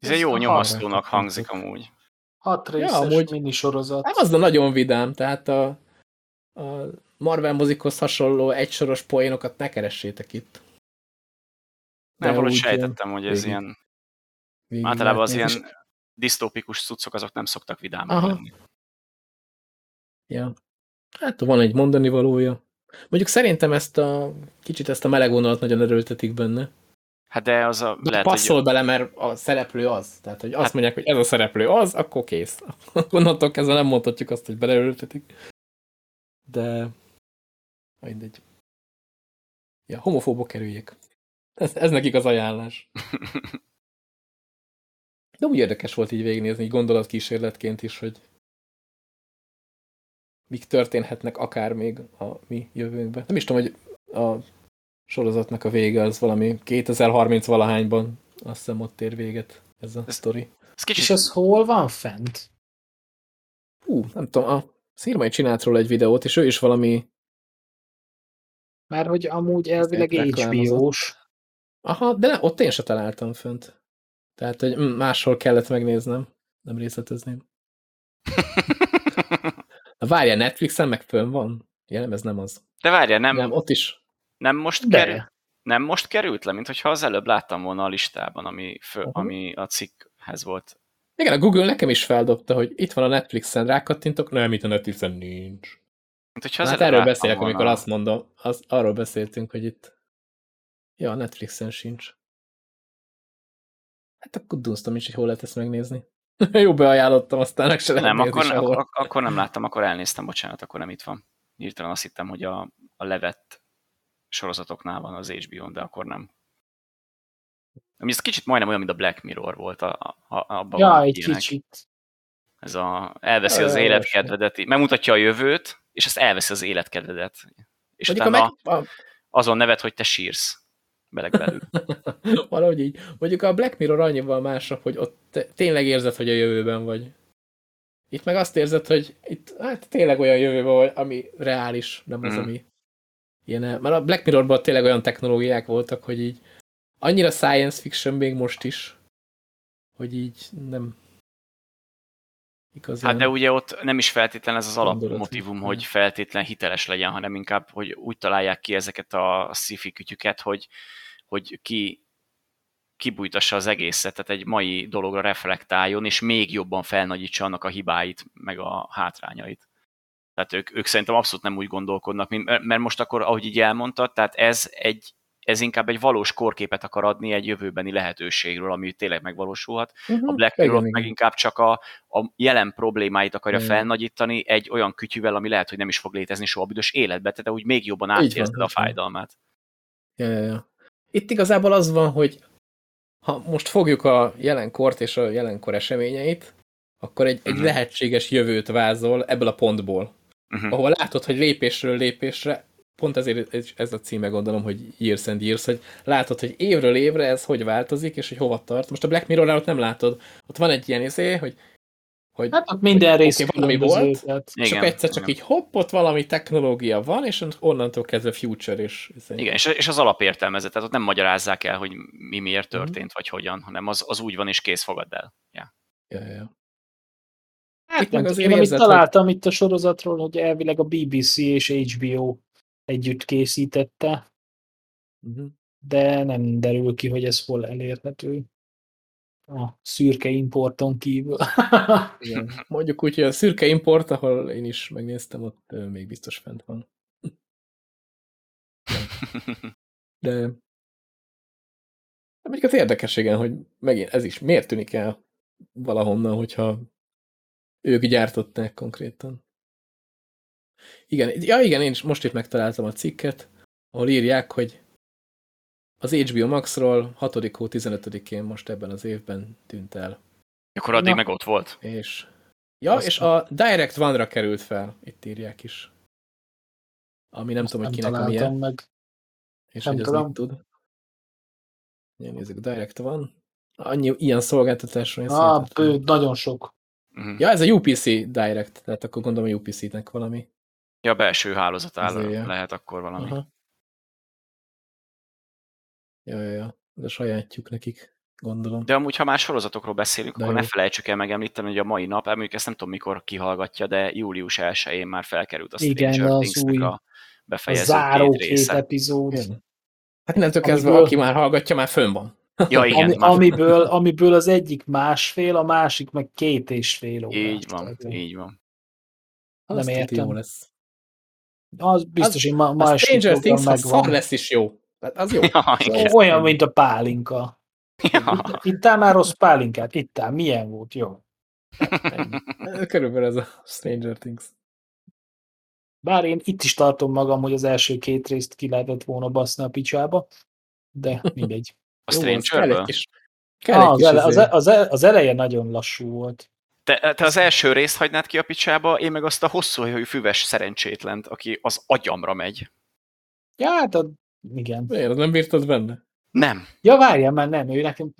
Ez egy jó nyomasztónak hangzik amúgy. Hat részes ja, amúgy, minisorozat. Nem az de nagyon vidám, tehát a, a Marvel mozikhoz hasonló egysoros poénokat ne keressétek itt. Nem, valahogy sejtettem, hogy ez végig, ilyen... Végig általában az ilyen disztópikus cuccok azok nem szoktak vidámak lenni. Ja. Hát van egy mondani valója. Mondjuk szerintem ezt a kicsit ezt a meleg vonalat nagyon erőltetik benne. Hát de az a... De lehet, passzol hogy, bele, mert a szereplő az. Tehát, hogy azt Hát- mondják, hogy ez a szereplő az, akkor kész. Onnantól kezdve nem mondhatjuk azt, hogy beleerőltetik. De... Mindegy. Ja, homofóbok kerüljék. Ez, ez nekik az ajánlás. De úgy érdekes volt így végignézni, így gondolatkísérletként is, hogy mik történhetnek akár még a mi jövőnkben. Nem is tudom, hogy a sorozatnak a vége az valami 2030 valahányban, azt hiszem ott ér véget ez a Ez- sztori. ez kicsit, És ez hol van fent? Hú, nem tudom, a Szirmai csinált róla egy videót, és ő is valami, Mert hogy amúgy elvileg. HBO-s. Aha, de ne, ott én se találtam fönt. Tehát, hogy máshol kellett megnéznem, nem részletezném. Na várjál, Netflixen meg fönn van? Ja, nem, ez nem az. De várjál, nem, Nem, ott is. nem most De. kerül, nem most került le, mint hogyha az előbb láttam volna a listában, ami, fő, ami a cikkhez volt. Igen, a Google nekem is feldobta, hogy itt van a Netflixen, rákattintok, nem, itt a Netflixen nincs. Mint hogyha az hát erről beszélek, amikor azt mondom, az, arról beszéltünk, hogy itt ja, a Netflixen sincs. Hát akkor dunsztom is, hogy hol lehet ezt megnézni. Jó beajánlottam, aztán meg se lehet Nem, akkor, sehol. akkor, akkor nem láttam, akkor elnéztem, bocsánat, akkor nem itt van. Hirtelen azt hittem, hogy a, a levett sorozatoknál van az HBO-n, de akkor nem. Ami ez kicsit majdnem olyan, mint a Black Mirror volt, a, a, a, abban Ja, egy ilyenek. kicsit. Ez a, elveszi az életkedvedet, megmutatja a jövőt, és ezt elveszi az életkedvedet. És utána meg, azon nevet, hogy te sírsz beleg belül. valahogy így. Mondjuk a Black Mirror annyival másabb, hogy ott tényleg érzed, hogy a jövőben vagy. Itt meg azt érzed, hogy itt hát tényleg olyan jövőben vagy, ami reális, nem az, Mhm. ami ilyen. Mert a Black Mirrorban tényleg olyan technológiák voltak, hogy így annyira science fiction még most is, hogy így nem igazán. Hát de ugye ott nem is feltétlen ez az alapmotívum, hogy- hogy feltétlen hiteles legyen, hanem inkább, hogy úgy találják ki ezeket a sci-fi kütyüket, hogy, hogy ki kibújtassa az egészet, tehát egy mai dologra reflektáljon, és még jobban felnagyítsa annak a hibáit, meg a hátrányait. Tehát ők, ők szerintem abszolút nem úgy gondolkodnak, mint, mert most akkor, ahogy így elmondtad, tehát ez egy ez inkább egy valós korképet akar adni egy jövőbeni lehetőségről, ami tényleg megvalósulhat. uh-huh. A Black Mirror meg inkább csak a, a jelen problémáit akarja Igen. felnagyítani egy olyan kütyüvel, ami lehet, hogy nem is fog létezni soha büdös életbe, de úgy még jobban átérzed a fájdalmát. Ja, ja, ja. Itt igazából az van, hogy ha most fogjuk a jelenkort és a jelenkor eseményeit, akkor egy, egy Mhm. lehetséges jövőt vázol ebből a pontból, Uh-huh. ahol látod, hogy lépésről lépésre, pont ezért ez- a címe gondolom, hogy Years and Years, hogy látod, hogy évről évre ez hogy változik, és hogy hova tart. Most a Black Mirror-nál ott nem látod. Ott van egy ilyen izé, hogy, hogy Hát ott minden rész oké, valami volt, Igen, akkor egyszer csak igen. így hopp, ott valami technológia van, és onnantól kezdve future és... izé. Igen, és, és az alapértelmezet, tehát ott nem magyarázzák el, hogy mi miért Mhm. történt, vagy hogyan, hanem az, az úgy van, és kész, fogadd el. Ja. Ja, ja. Hát Itt meg azért amit érzed, hogy- találtam itt a sorozatról, hogy elvileg a BBC és HBO együtt készítette, Uh-huh. de nem derül ki, hogy ez hol elérhető. A szürke importon kívül. Igen. Mondjuk úgy, hogy a szürke import, ahol én is megnéztem, ott még biztos fent van. De de mondjuk az érdekes, igen, hogy megint ez is miért tűnik el valahonnan, hogyha ők gyártották konkrétan. Igen, ja igen, én is most itt megtaláltam a cikket, ahol írják, hogy az HBO Maxról 6. hó 15-én most ebben az évben tűnt el. Akkor addig Na. meg ott volt. És, ja, Azt és a Direct One-ra került fel, itt írják is. Ami nem tudom, hogy kinek a milyen, találtam meg. és nem hogy az tudom. mit tud. Ja, nézzük, Direct One. Annyi ilyen szolgáltatásról Ah, bő, nagyon sok. Uh-huh. Ja, ez a UPC Direct, tehát akkor gondolom a UPC-nek valami. Ja, a belső hálózat áll, lehet akkor valami. Aha. Ja, ja, ja. A sajátjuk nekik, gondolom. De amúgy, ha már sorozatokról beszélünk, De akkor jó. ne felejtsük el megemlíteni, hogy a mai nap, emlék, ezt nem tudom mikor kihallgatja, de július 1-én már felkerült a Igen, Stranger az Things-nek új- a A befejező záró két két epizód. Igen. Hát innentől kezdve, Amiből- aki már hallgatja, már fönn van. Ja, igen, Ami, már amiből, amiből az egyik másfél, a másik meg két és fél órát. így van, Tehát, így van. Nem értem. jó lesz. Az biztos, hogy ma, ma A Stranger Things, szar megvan. lesz is jó. Tehát Az jó. Ja, igen. Olyan, mint a pálinka. Ja. Ittál már rossz pálinkát? Ittál. Milyen volt? Jó. Körülbelül ez a Stranger Things. Bár én itt is tartom magam, hogy az első két részt ki lehetett volna baszni a picsába, de mindegy. A az kell egy Stranger-ből? kis, kell Ah, egy az, kis ele, az, izé. e- az, e- az eleje nagyon lassú volt. Te, te az első részt hagynád ki a picsába, én meg azt a hosszú hajú füves szerencsétlent, aki az agyamra megy. Ja, hát a, igen. Miért? Nem bírtad benne? Nem. Ja, várjál, már nem, ő nekem...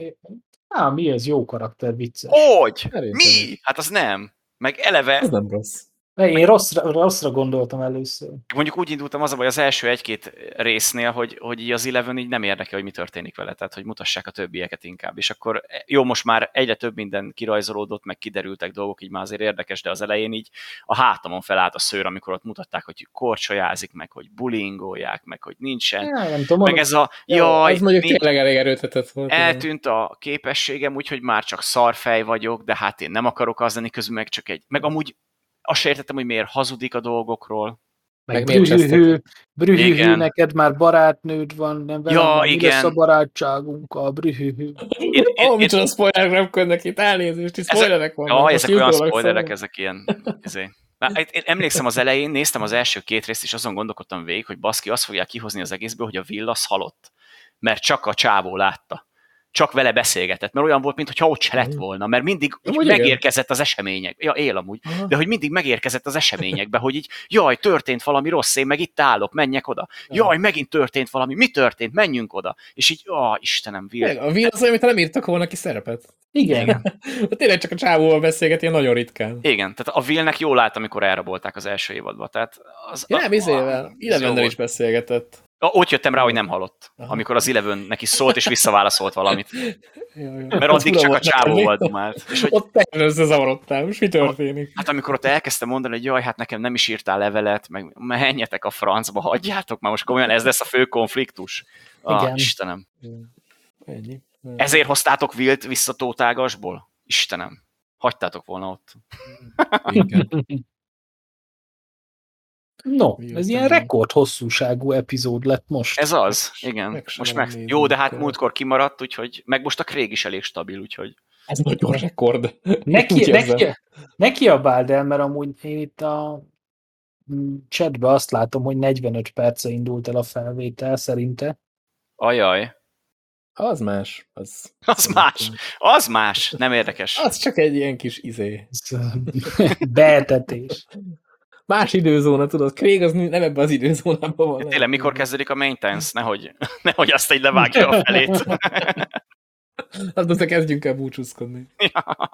Á, mi ez jó karakter, vicces. Hogy? Szerintem Mi? Hát az nem. Meg eleve, Ez nem rossz. Ne, Én rosszra, rosszra gondoltam először. mondjuk úgy indultam az a baj az első egy-két résznél, hogy, hogy így az Eleven így nem érdekel, hogy mi történik vele, tehát hogy mutassák a többieket inkább. És akkor jó, most már egyre több minden kirajzolódott, meg kiderültek dolgok, így már azért érdekes, de az elején így a hátamon felállt a szőr, amikor ott mutatták, hogy korcsolyázik, meg hogy bulingolják, meg hogy nincsen. Ja, nem tudom, Meg ez a, jaj, az mondjuk nincs- tényleg elég erőltetett volt. eltűnt a képességem, úgyhogy már csak szarfej vagyok, de hát én nem akarok az lenni, közben meg csak egy, meg amúgy azt se értettem, hogy miért hazudik a dolgokról. meg meg miért brühühű, brühühű, Igen. neked már barátnőd van, nem velem, Ja, van, mi igen. lesz a barátságunk, a én, Ó, én, micsoda spoilerek röpködnek itt, elnézést, itt Ezek- spoilerek vannak. Jaj, ezek olyan spoilerek, ezek ilyen... Ezé. Már én emlékszem az elején, néztem az első két részt, és azon gondolkodtam végig, hogy baszki, azt fogják kihozni az egészből, hogy a Villas halott. Mert csak a csávó látta. Csak vele beszélgetett, mert olyan volt, mintha ott se lett volna, mert mindig Amúgy igen. megérkezett az események. Ja, él amúgy. Aha. de hogy mindig megérkezett az eseményekbe, hogy így, jaj, történt valami rossz, én meg itt állok, menjek oda. Jaj, megint történt valami, mi történt, menjünk oda. És így, ó, Istenem, Will. A Will az olyan, mintha nem írtak volna ki szerepet. Igen. Tényleg csak a csávóval beszélget, ilyen nagyon ritkán. Igen, tehát a Willnek jól állt, amikor elrabolták az első évadban. Tehát az, Ja, nem, izével. volt. is beszélgetett. Ott jöttem rá, hogy nem halott, Aha. amikor az Eleven neki szólt, és visszaválaszolt valamit. Ja, ja. Mert addig csak a volt csávóval nekem. dumált. És hogy, Ott teljesen összezavarodtál, most mi történik? hát amikor ott elkezdtem mondani, hogy jaj, hát nekem nem is írtál levelet, meg menjetek a francba, hagyjátok már most komolyan, ez lesz a fő konfliktus. Ah, Igen. Istenem. Ennyi. Ezért hoztátok Wilt vissza Tótágasból? Istenem. Hagytátok volna ott. Igen. No, Mi ez ilyen rekord hosszúságú epizód lett most. Ez az, igen. meg most meg, jó, de hát kell. múltkor kimaradt, úgyhogy meg most a Craig is elég stabil, úgyhogy Ez nagyon rekord. Neki, neki, ne kiabáld el, mert amúgy én itt a chatbe azt látom, hogy 45 perce indult el a felvétel szerinte. ajaj, Az más. Az, az más, az más, nem érdekes. Az csak egy ilyen kis izé. Beetetés. Más időzóna, tudod, Craig az nem ebben az időzónában van. Tényleg, mikor kezdődik a maintenance? Nehogy, nehogy azt egy levágja a felét. Hát most kezdjünk el búcsúzkodni.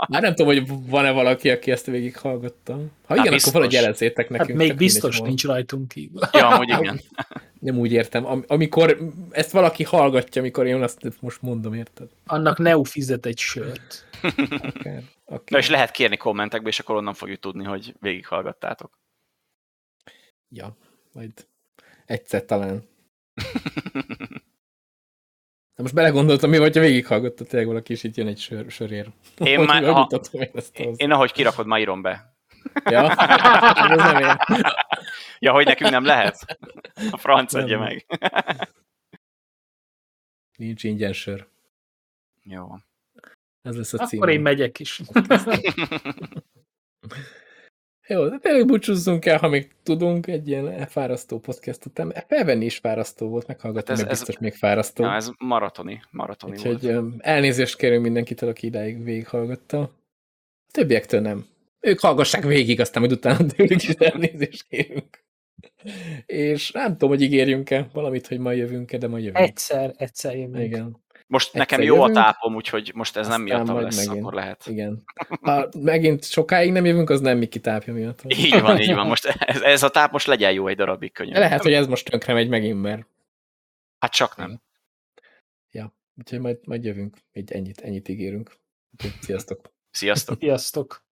Már nem tudom, hogy van-e valaki, aki ezt végighallgatta. Ha igen, biztos. akkor valahogy jelezzétek nekünk. Hát még biztos nincs rajtunk kívül. ja, amúgy igen. Nem úgy értem. Am- amikor ezt valaki hallgatja, amikor én azt most mondom, érted? Annak Neu fizet egy sört. Akár, akár. Na és lehet kérni kommentekbe, és akkor onnan fogjuk tudni, hogy végighallgattátok. Ja, majd egyszer talán. Na most belegondoltam, mi vagy, ha végighallgatta tényleg valaki, és itt jön egy sör, sörér. Én Hogy már- ha- mutatom én ezt az. Én ahogy kirakod, már írom be. Ja? Ez nem én. Ja, hogy nekünk nem lehet? A franc adja meg. Nincs ingyen sör. Jó. Ez lesz a cím. Akkor én megyek is. Jó, de tényleg búcsúzzunk el, ha még tudunk egy ilyen fárasztó podcast után. Felvenni is fárasztó volt, meghallgatni Hát ez- meg ez- biztos még fárasztó. Na, ez maratoni, maratoni Úgyhogy volt. elnézést kérünk mindenkitől, aki idáig végighallgatta. A többiektől nem. Ők hallgassák végig, aztán majd utána tőlük is elnézést kérünk. És nem tudom, hogy ígérjünk-e valamit, hogy ma jövünk-e, de ma jövünk. Egyszer, egyszer jövünk. Igen, Most nekem egyszer jó a jövünk, tápom, úgyhogy most ez nem miattam lesz, megint. akkor lehet. igen. Ha megint sokáig nem jövünk, az nem Miki tápja miatt. Így van, így van. Most ez, ez a táp most legyen jó egy darabig könnyen. Lehet, hogy ez most tönkre megy megint, mert Hát csak nem. úgyhogy majd, majd jövünk. Egy ennyit, ennyit ígérünk. Sziasztok! Sziasztok! Sziasztok!